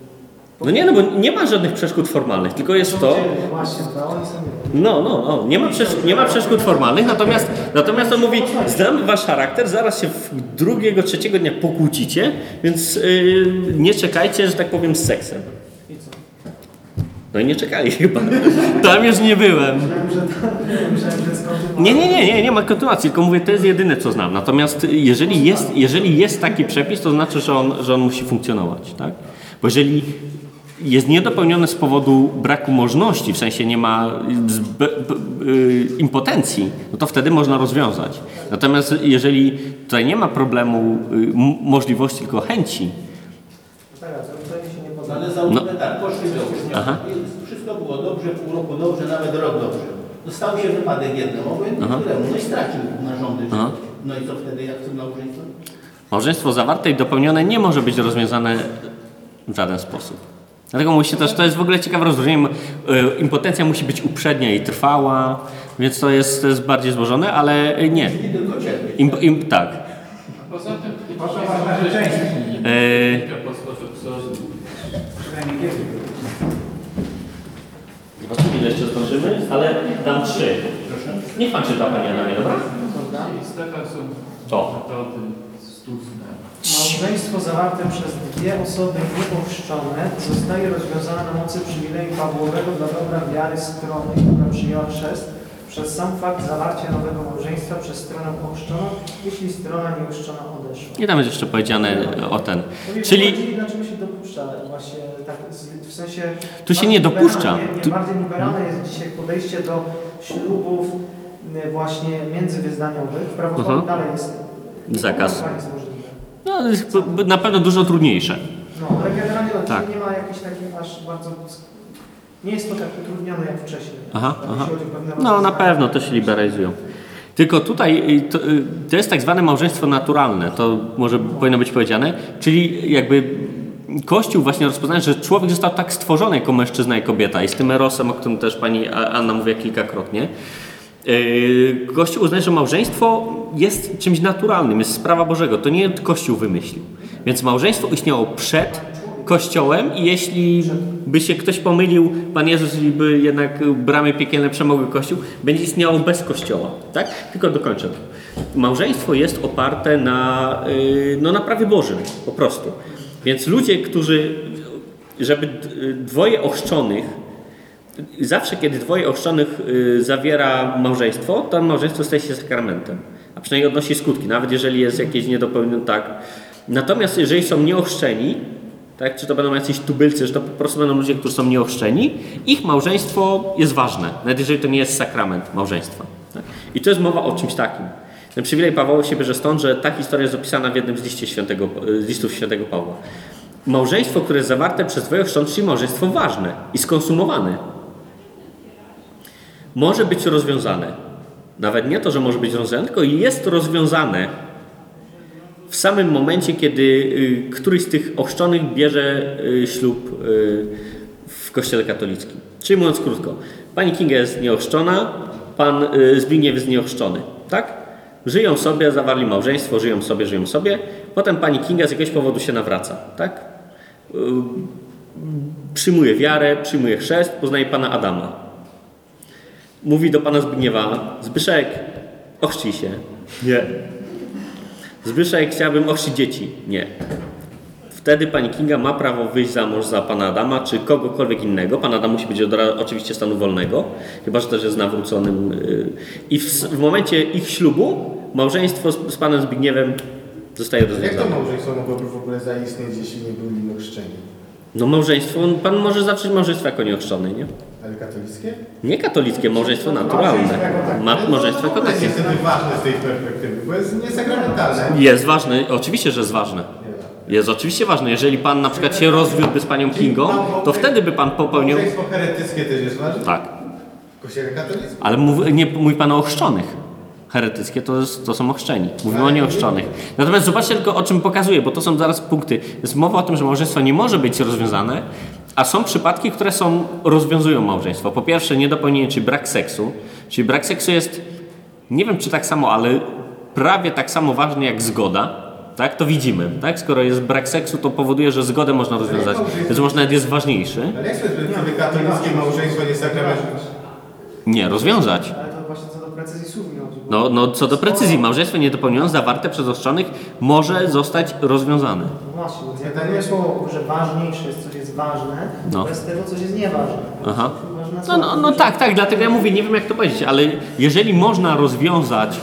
No nie, no bo nie ma żadnych przeszkód formalnych, tylko jest to... No, no, no. Nie ma, przesz- nie ma przeszkód formalnych, natomiast, natomiast on mówi, znam wasz charakter, zaraz się w drugiego, trzeciego dnia pokłócicie, więc yy, nie czekajcie, że tak powiem, z seksem. No i nie czekali chyba. Tam już nie byłem. Nie, nie, nie, nie, nie ma kontynuacji, tylko mówię, to jest jedyne, co znam. Natomiast jeżeli jest, jeżeli jest taki przepis, to znaczy, że on, że on musi funkcjonować, tak? Bo jeżeli jest niedopełniony z powodu braku możności, w sensie nie ma z- b, b, y, impotencji, no to wtedy można rozwiązać. Natomiast jeżeli tutaj nie ma problemu y, możliwości, tylko chęci, No, ale załóżmy tak, poszli do łóżka. Wszystko było dobrze, pół roku dobrze, nawet rok dobrze. No stał się wypadek jednemu, Aha. któremu, no i stracił narządy. Aha. No i co wtedy, jak to małżeństwo? małżeństwo zawarte i dopełnione nie może być rozwiązane w żaden sposób. Dlatego się też, to jest w ogóle ciekawe rozróżnienie. y, Impotencja musi być uprzednia i trwała, więc to jest, to jest bardziej złożone, ale y, nie. Im, im, tak. A poza tym Po co masz narzeczeństwo? Po sposób sorzu. Przynajmniej kiedy. Zobaczymy ile jeszcze zdążymy, ale dam trzy. Niech pan czyta panie Adamie, dobra? To. Małżeństwo zawarte przez dwie osoby niepochrzczone zostaje rozwiązane na mocy przywileju Pawłowego dla dobra wiary strony, która przyjęła chrzest, przez sam fakt zawarcia nowego małżeństwa przez stronę ochrzczoną, jeśli strona nieuszczona odeszła. I tam jest jeszcze powiedziane o ten. Czyli-. Dlaczego się dopuszcza właśnie tak, w sensie... Tu się nie dopuszcza. Nie, Tu- Bardziej liberalne jest dzisiaj podejście do ślubów właśnie międzywyznaniowych. W prawosławiu Mhm. dalej jest... Zakaz. nie jest. No, jest p- p- na pewno dużo trudniejsze. No, ale generalnie Tak. nie ma jakichś takich aż bardzo... Nie jest to tak utrudnione jak wcześniej. Aha, aha. No na pewno to się liberalizują. Tylko tutaj y, to, y, to jest tak zwane małżeństwo naturalne, to może powinno być powiedziane, czyli jakby Kościół właśnie rozpoznaje, że człowiek został tak stworzony jako mężczyzna i kobieta i z tym erosem, o którym też pani Anna mówiła kilkakrotnie. Yy, Kościół uznaje, że małżeństwo jest czymś naturalnym, jest sprawa Bożego. To nie Kościół wymyślił. Więc małżeństwo istniało przed Kościołem i jeśli by się ktoś pomylił, Pan Jezus by jednak bramy piekielne przemogły Kościół, będzie istniało bez Kościoła. Tak? Tylko dokończę. Małżeństwo jest oparte na, yy, no, na prawie Bożym, po prostu. Więc ludzie, którzy, żeby dwoje ochrzczonych Zawsze, kiedy dwoje ochrzczonych y, zawiera małżeństwo, to małżeństwo staje się sakramentem. A przynajmniej odnosi skutki, nawet jeżeli jest jakieś niedopełnione tak. Natomiast jeżeli są nieochrzczeni, tak, czy to będą jacyś tubylcy, czy to po prostu będą ludzie, którzy są nieochrzczeni, ich małżeństwo jest ważne, nawet jeżeli to nie jest sakrament małżeństwa. Tak? I to jest mowa o czymś takim. Ten przywilej Pawła się bierze stąd, że ta historia jest opisana w jednym z, świętego, z listów świętego Pawła. Małżeństwo, które jest zawarte przez dwoje ochrzczących, czyli małżeństwo ważne i skonsumowane, może być rozwiązane. Nawet nie to, że może być rozwiązane, tylko jest rozwiązane w samym momencie, kiedy y, któryś z tych ochrzczonych bierze y, ślub y, w kościele katolickim. Czyli mówiąc krótko, pani Kinga jest nieochrzczona, pan Zbigniew jest nieochrzczony, tak? Żyją sobie, zawarli małżeństwo, żyją sobie, żyją sobie. Potem pani Kinga z jakiegoś powodu się nawraca, tak? Przyjmuje wiarę, przyjmuje chrzest, poznaje pana Adama. Mówi do pana Zbigniewa, Zbyszek, ochrzcij się. Nie. Zbyszek, chciałbym ochrzcić dzieci. Nie. Wtedy pani Kinga ma prawo wyjść za mąż za pana Adama, czy kogokolwiek innego. Pan Adam musi być od, oczywiście stanu wolnego, chyba że też jest nawróconym. y, I w, w momencie ich ślubu małżeństwo z, z panem Zbigniewem zostaje Jak to rozwiązane. małżeństwo mogłoby w ogóle zaistnieć, jeśli nie byli ochrzczeni? No małżeństwo, pan może zacząć małżeństwo jako nieochrzczony, nie? Ale katolickie? Nie katolickie, małżeństwo naturalne. Ma, małżeństwo jako jest takie. niestety ważne z tej perspektywy, bo jest niesakramentalne. Jest ważne, oczywiście, że jest ważne. Jest oczywiście ważne. Jeżeli pan na przykład się rozwiódłby z panią Kingą, to wtedy by pan popełnił. Małżeństwo heretyckie też jest ważne? Tak. Kościele katolickim. Ale nie mówi pan o ochrzczonych. Heretyckie to, jest, to są ochrzczeni. Mówimy o nieochrzczonych. Natomiast zobaczcie tylko o czym pokazuję, bo to są zaraz punkty. Jest mowa o tym, że małżeństwo nie może być rozwiązane, a są przypadki, które są, rozwiązują małżeństwo. Po pierwsze, niedopełnienie, czyli brak seksu. Czyli brak seksu jest, nie wiem czy tak samo, ale prawie tak samo ważny jak zgoda. Tak, to widzimy. Tak? Skoro jest brak seksu, to powoduje, że zgodę można rozwiązać. Więc może nawet jest ważniejszy. Ale jak perspektywy katolickiej małżeństwo nie sakrament? Nie, rozwiązać. Ale to właśnie co do precyzji słów No, no co do precyzji, małżeństwo niedopełnione zawarte przez ostrzonych może zostać rozwiązane. No właśnie, więc jak nie słowo, że ważniejsze jest, coś jest ważne, No. bez tego coś jest nieważne. Aha. No, no, no tak, tak, dlatego ja mówię, nie wiem jak to powiedzieć, ale jeżeli można rozwiązać,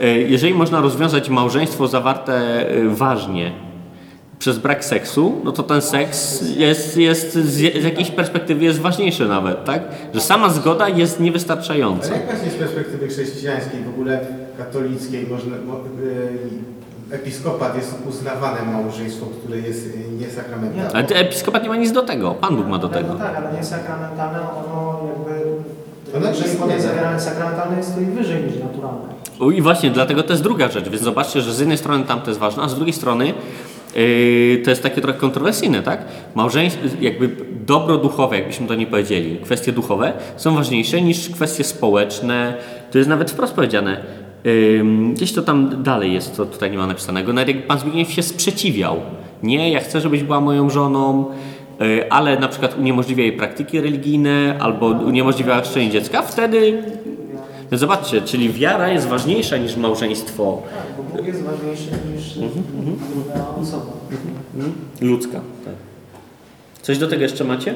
e, jeżeli można rozwiązać małżeństwo zawarte e, ważnie przez brak seksu, no to ten seks jest, jest z, z jakiejś perspektywy jest ważniejszy nawet, tak? Że sama zgoda jest niewystarczająca. Ale jak właśnie z perspektywy chrześcijańskiej, w ogóle katolickiej, można, mo, e, episkopat jest uznawane małżeństwo, które jest e, niesakramentalne? Ale episkopat nie ma nic do tego, Pan Bóg ma do No tego. tak, ale nie sakramentalne, ono jakby... Ono istnieje. jest zawierane sakramentalne, jest to i wyżej niż naturalne. O, I właśnie, dlatego to jest druga rzecz, więc zobaczcie, że z jednej strony tam to jest ważne, a z drugiej strony to jest takie trochę kontrowersyjne, tak? Małżeństwo, jakby dobro duchowe, jakbyśmy to nie powiedzieli, kwestie duchowe są ważniejsze niż kwestie społeczne, to jest nawet wprost powiedziane. Yy, gdzieś to tam dalej jest, to tutaj nie ma napisanego, nawet jak Pan Zbigniew się sprzeciwiał. Nie, ja chcę, żebyś była moją żoną, yy, ale na przykład uniemożliwia jej praktyki religijne albo uniemożliwia chrzczenie dziecka, wtedy no zobaczcie, czyli wiara jest ważniejsza niż małżeństwo Tak, bo Bóg jest ważniejszy niż Mhm, druga osoba. ludzka. Tak. Coś do tego jeszcze macie?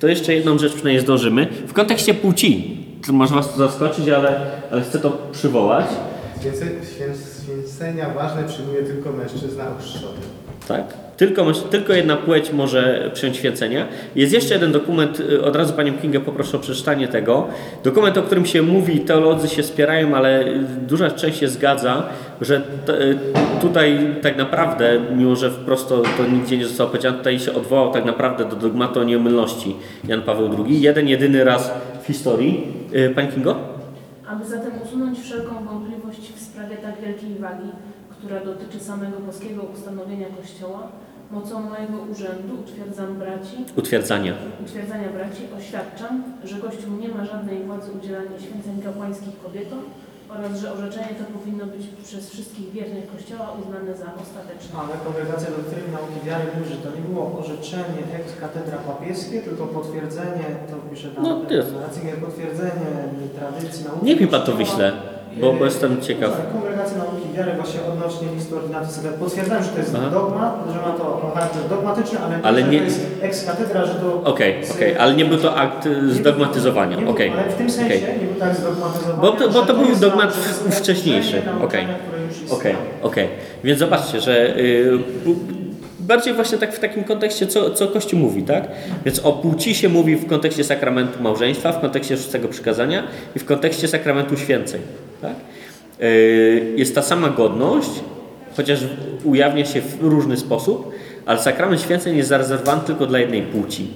To jeszcze jedną rzecz przynajmniej zdążymy. W kontekście płci, to może Was to zaskoczyć, ale, ale chcę to przywołać. Święce, święc- święcenia ważne przyjmuje tylko mężczyzna ochrzczony. Tak? Tylko, tylko jedna płeć może przyjąć święcenia. Jest jeszcze jeden dokument, y, od razu Panią Kingę poproszę o przeczytanie tego. Dokument, o którym się mówi, teolodzy się spierają, ale y, duża część się zgadza, że y, tutaj tak naprawdę, mimo że wprost to, to nigdzie nie zostało powiedziane, tutaj się odwołał tak naprawdę do dogmatu o nieomylności Jan Paweł II. Jeden, jedyny raz w historii. Pani Kingo? Aby zatem usunąć wszelką wątpliwość w sprawie tak wielkiej wagi, która dotyczy samego boskiego ustanowienia Kościoła, mocą mojego urzędu utwierdzam braci, Utwierdzania. utwierdzania braci oświadczam, że Kościół nie ma żadnej władzy udzielania święceń kapłańskich kobietom oraz że orzeczenie to powinno być przez wszystkich wiernych Kościoła uznane za ostateczne. Ale kongregacja doktryny nauki wiary mówi, że to nie było orzeczenie ex katedra papieskie, tylko potwierdzenie, to pisze tam No, jest. potwierdzenie tradycji nauki. Niech mi Pan to Kościoła. wyśle, bo, bo jestem ciekaw. Tak, Kongregacja nauki wiary właśnie odnośnie listu ordynacji sobie potwierdzam, że to jest Aha. dogmat, że ma to charakter dogmatyczny, ale, Ale nie- to jest ex cathedra, że to... Okej, z- okej, ale nie był to akt y, zdogmatyzowania. Okej. Ale w tym sensie okej. nie był tak zdogmatyzowany, Bo to- bo to był dogmat wcześniejszy. Okej. Okej, okej. Więc zobaczcie, że y, bu- bardziej właśnie tak w takim kontekście, co, co Kościół mówi, tak? Więc o płci się mówi w kontekście sakramentu małżeństwa, w kontekście szóstego przykazania i w kontekście sakramentu święceń, tak? Y, jest ta sama godność, chociaż ujawnia się w różny sposób, ale sakrament święceń jest zarezerwowany tylko dla jednej płci.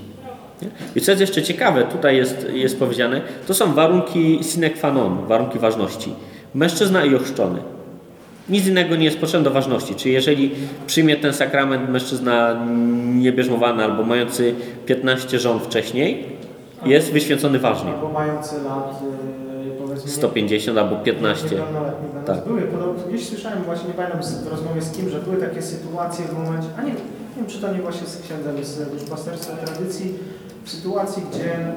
I co jest jeszcze ciekawe, tutaj jest, jest powiedziane, to są warunki sine qua non, warunki ważności. Mężczyzna i ochrzczony. Nic innego nie jest potrzebne do ważności. Czyli jeżeli przyjmie ten sakrament mężczyzna niebierzmowany albo mający 15 żon wcześniej, jest wyświęcony ważnie. Albo mający lat, y, powiedzmy... 150 albo 15. Pełnoletni będąc. Tak. Były, gdzieś słyszałem właśnie, nie pamiętam w rozmowie z kim, że były takie sytuacje w momencie, a nie, nie wiem czy to nie właśnie z księdzem z duszpasterstwa tradycji, w sytuacji, gdzie e,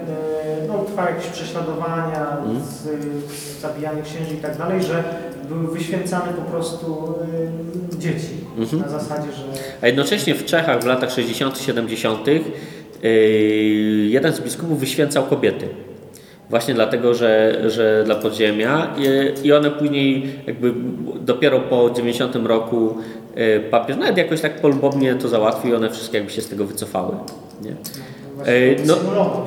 no, trwa jakieś prześladowania, Mhm. z, z zabijanie księży i tak dalej, że były wyświęcane po prostu e, dzieci. Mhm. Na zasadzie, że A jednocześnie w Czechach w latach 60., 70. yy, jeden z biskupów wyświęcał kobiety. Właśnie dlatego, że, że dla podziemia i, i one później jakby dopiero po 90 roku papież nawet jakoś tak polubownie to załatwił i one wszystkie jakby się z tego wycofały. Nie? No-.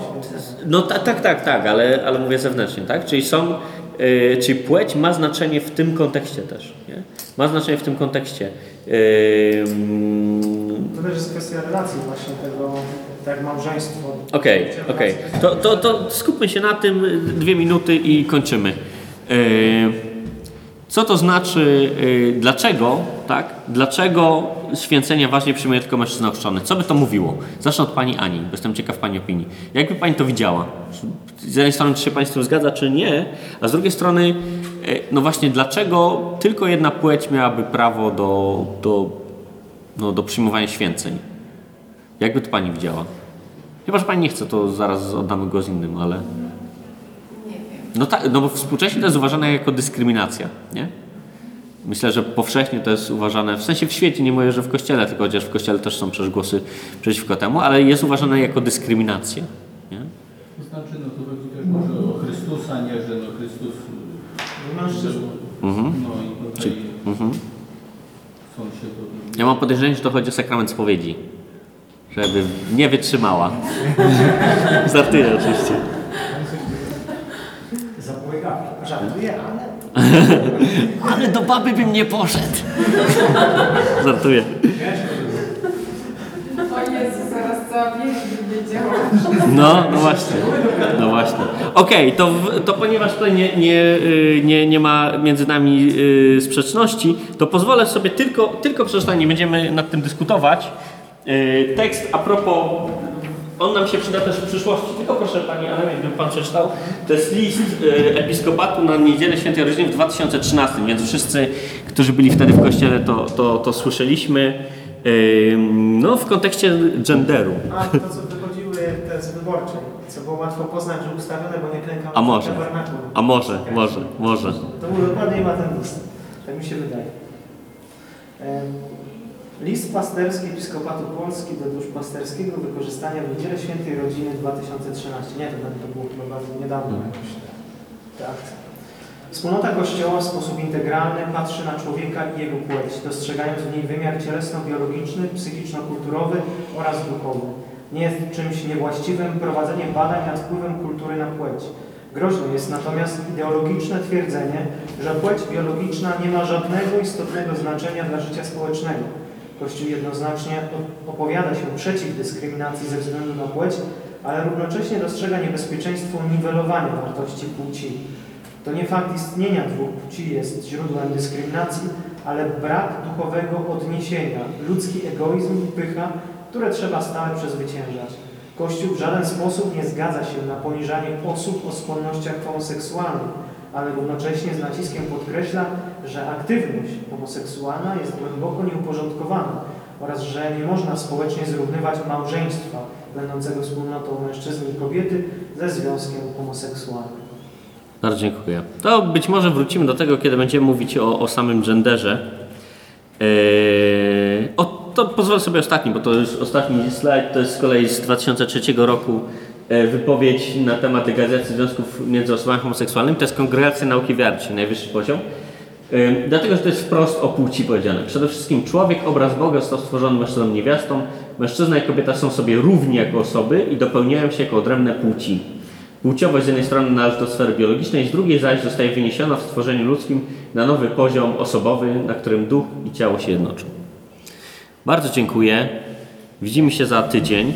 No ta, tak, tak, tak, ale, ale mówię zewnętrznie, tak? Czyli są, yy, czyli płeć ma znaczenie w tym kontekście też, nie? Ma znaczenie w tym kontekście. Yy, To też jest kwestia relacji właśnie tego, tak małżeństwo. Okej, okej. To, to, to skupmy się na tym dwie minuty i kończymy. Yy, Co to znaczy, yy, dlaczego, tak? Dlaczego święcenia ważnie przyjmuje tylko mężczyzna ochrzczony? Co by to mówiło? Zacznę od Pani Ani, bo jestem ciekaw Pani opinii. Jakby Pani to widziała? Z jednej strony, czy się Pani z tym zgadza, czy nie, a z drugiej strony, yy, no właśnie, dlaczego tylko jedna płeć miałaby prawo do, do, no, do przyjmowania święceń? Jakby to Pani widziała? Chyba, że Pani nie chce, to zaraz oddamy głos innym, ale... No tak, no bo współcześnie to jest uważane jako dyskryminacja, nie? Myślę, że powszechnie to jest uważane, w sensie w świecie, nie mówię, że w kościele, tylko chociaż w kościele też są przecież głosy przeciwko temu, ale jest uważane jako dyskryminacja, nie? To znaczy, no to chodzi też może o Chrystusa, nie, że no Chrystus... Mężczyzna. Mhm. No i tutaj Mhm. chcą się to... Ja mam podejrzenie, że to chodzi o sakrament spowiedzi, żeby nie wytrzymała. Żartuję oczywiście. Zapobiegawczy. Żartuję, ale do baby bym nie poszedł. Żartuję. O Jezu, zaraz cała wieś wiedziała. No, no właśnie. No właśnie. Okej, to, w- to ponieważ tutaj nie, nie, y, nie, nie ma między nami y, sprzeczności, to pozwolę sobie tylko, tylko przeczytać, nie będziemy nad tym dyskutować. Y, Tekst a propos, on nam się przyda też w przyszłości, tylko proszę Pani ale jakby Pan przeczytał. To jest list y, Episkopatu na Niedzielę Świętej Rodziny w 2013, więc wszyscy, którzy byli wtedy w kościele, to, to, to słyszeliśmy. No, w kontekście genderu. A to, co wychodziły te z wyborczej, co było łatwo poznać, że ustawione, bo nie klękały A może. A może, może, może. To był dokładnie ma ten list. Tak mi się wydaje. Em, List pasterski Episkopatu Polski do duszpasterskiego wykorzystania w Niedzielę Świętej Rodziny 2013. Nie, to, to było chyba bardzo niedawno Mhm. jakoś te akcje. Wspólnota Kościoła w sposób integralny patrzy na człowieka i jego płeć, dostrzegając w niej wymiar cielesno-biologiczny, psychiczno-kulturowy oraz duchowy. Nie jest czymś niewłaściwym prowadzenie badań nad wpływem kultury na płeć. Groźne jest natomiast ideologiczne twierdzenie, że płeć biologiczna nie ma żadnego istotnego znaczenia dla życia społecznego. Kościół jednoznacznie opowiada się przeciw dyskryminacji ze względu na płeć, ale równocześnie dostrzega niebezpieczeństwo niwelowania wartości płci. To nie fakt istnienia dwóch płci jest źródłem dyskryminacji, ale brak duchowego odniesienia, ludzki egoizm i pycha, które trzeba stale przezwyciężać. Kościół w żaden sposób nie zgadza się na poniżanie osób o skłonnościach homoseksualnych, ale równocześnie z naciskiem podkreśla, że aktywność homoseksualna jest głęboko nieuporządkowana oraz że nie można społecznie zrównywać małżeństwa będącego wspólnotą mężczyzny i kobiety ze związkiem homoseksualnym. Bardzo dziękuję. To być może wrócimy do tego, kiedy będziemy mówić o, o samym genderze. Eee, o, to pozwolę sobie ostatni, bo to już ostatni slajd, to jest z kolei z 2003 roku wypowiedź na temat legalizacji związków między osobami homoseksualnymi. To jest Kongregacja Nauki Wiary, czyli najwyższy poziom. Eee, Dlatego, że to jest wprost o płci powiedziane. Przede wszystkim człowiek, obraz Boga został stworzony mężczyzną niewiastą. Mężczyzna i kobieta są sobie równi jako osoby i dopełniają się jako odrębne płci. Płciowość z jednej strony należy do sfery biologicznej, z drugiej zaś zostaje wyniesiona w stworzeniu ludzkim na nowy poziom osobowy, na którym duch i ciało się jednoczą. Bardzo dziękuję. Widzimy się za tydzień.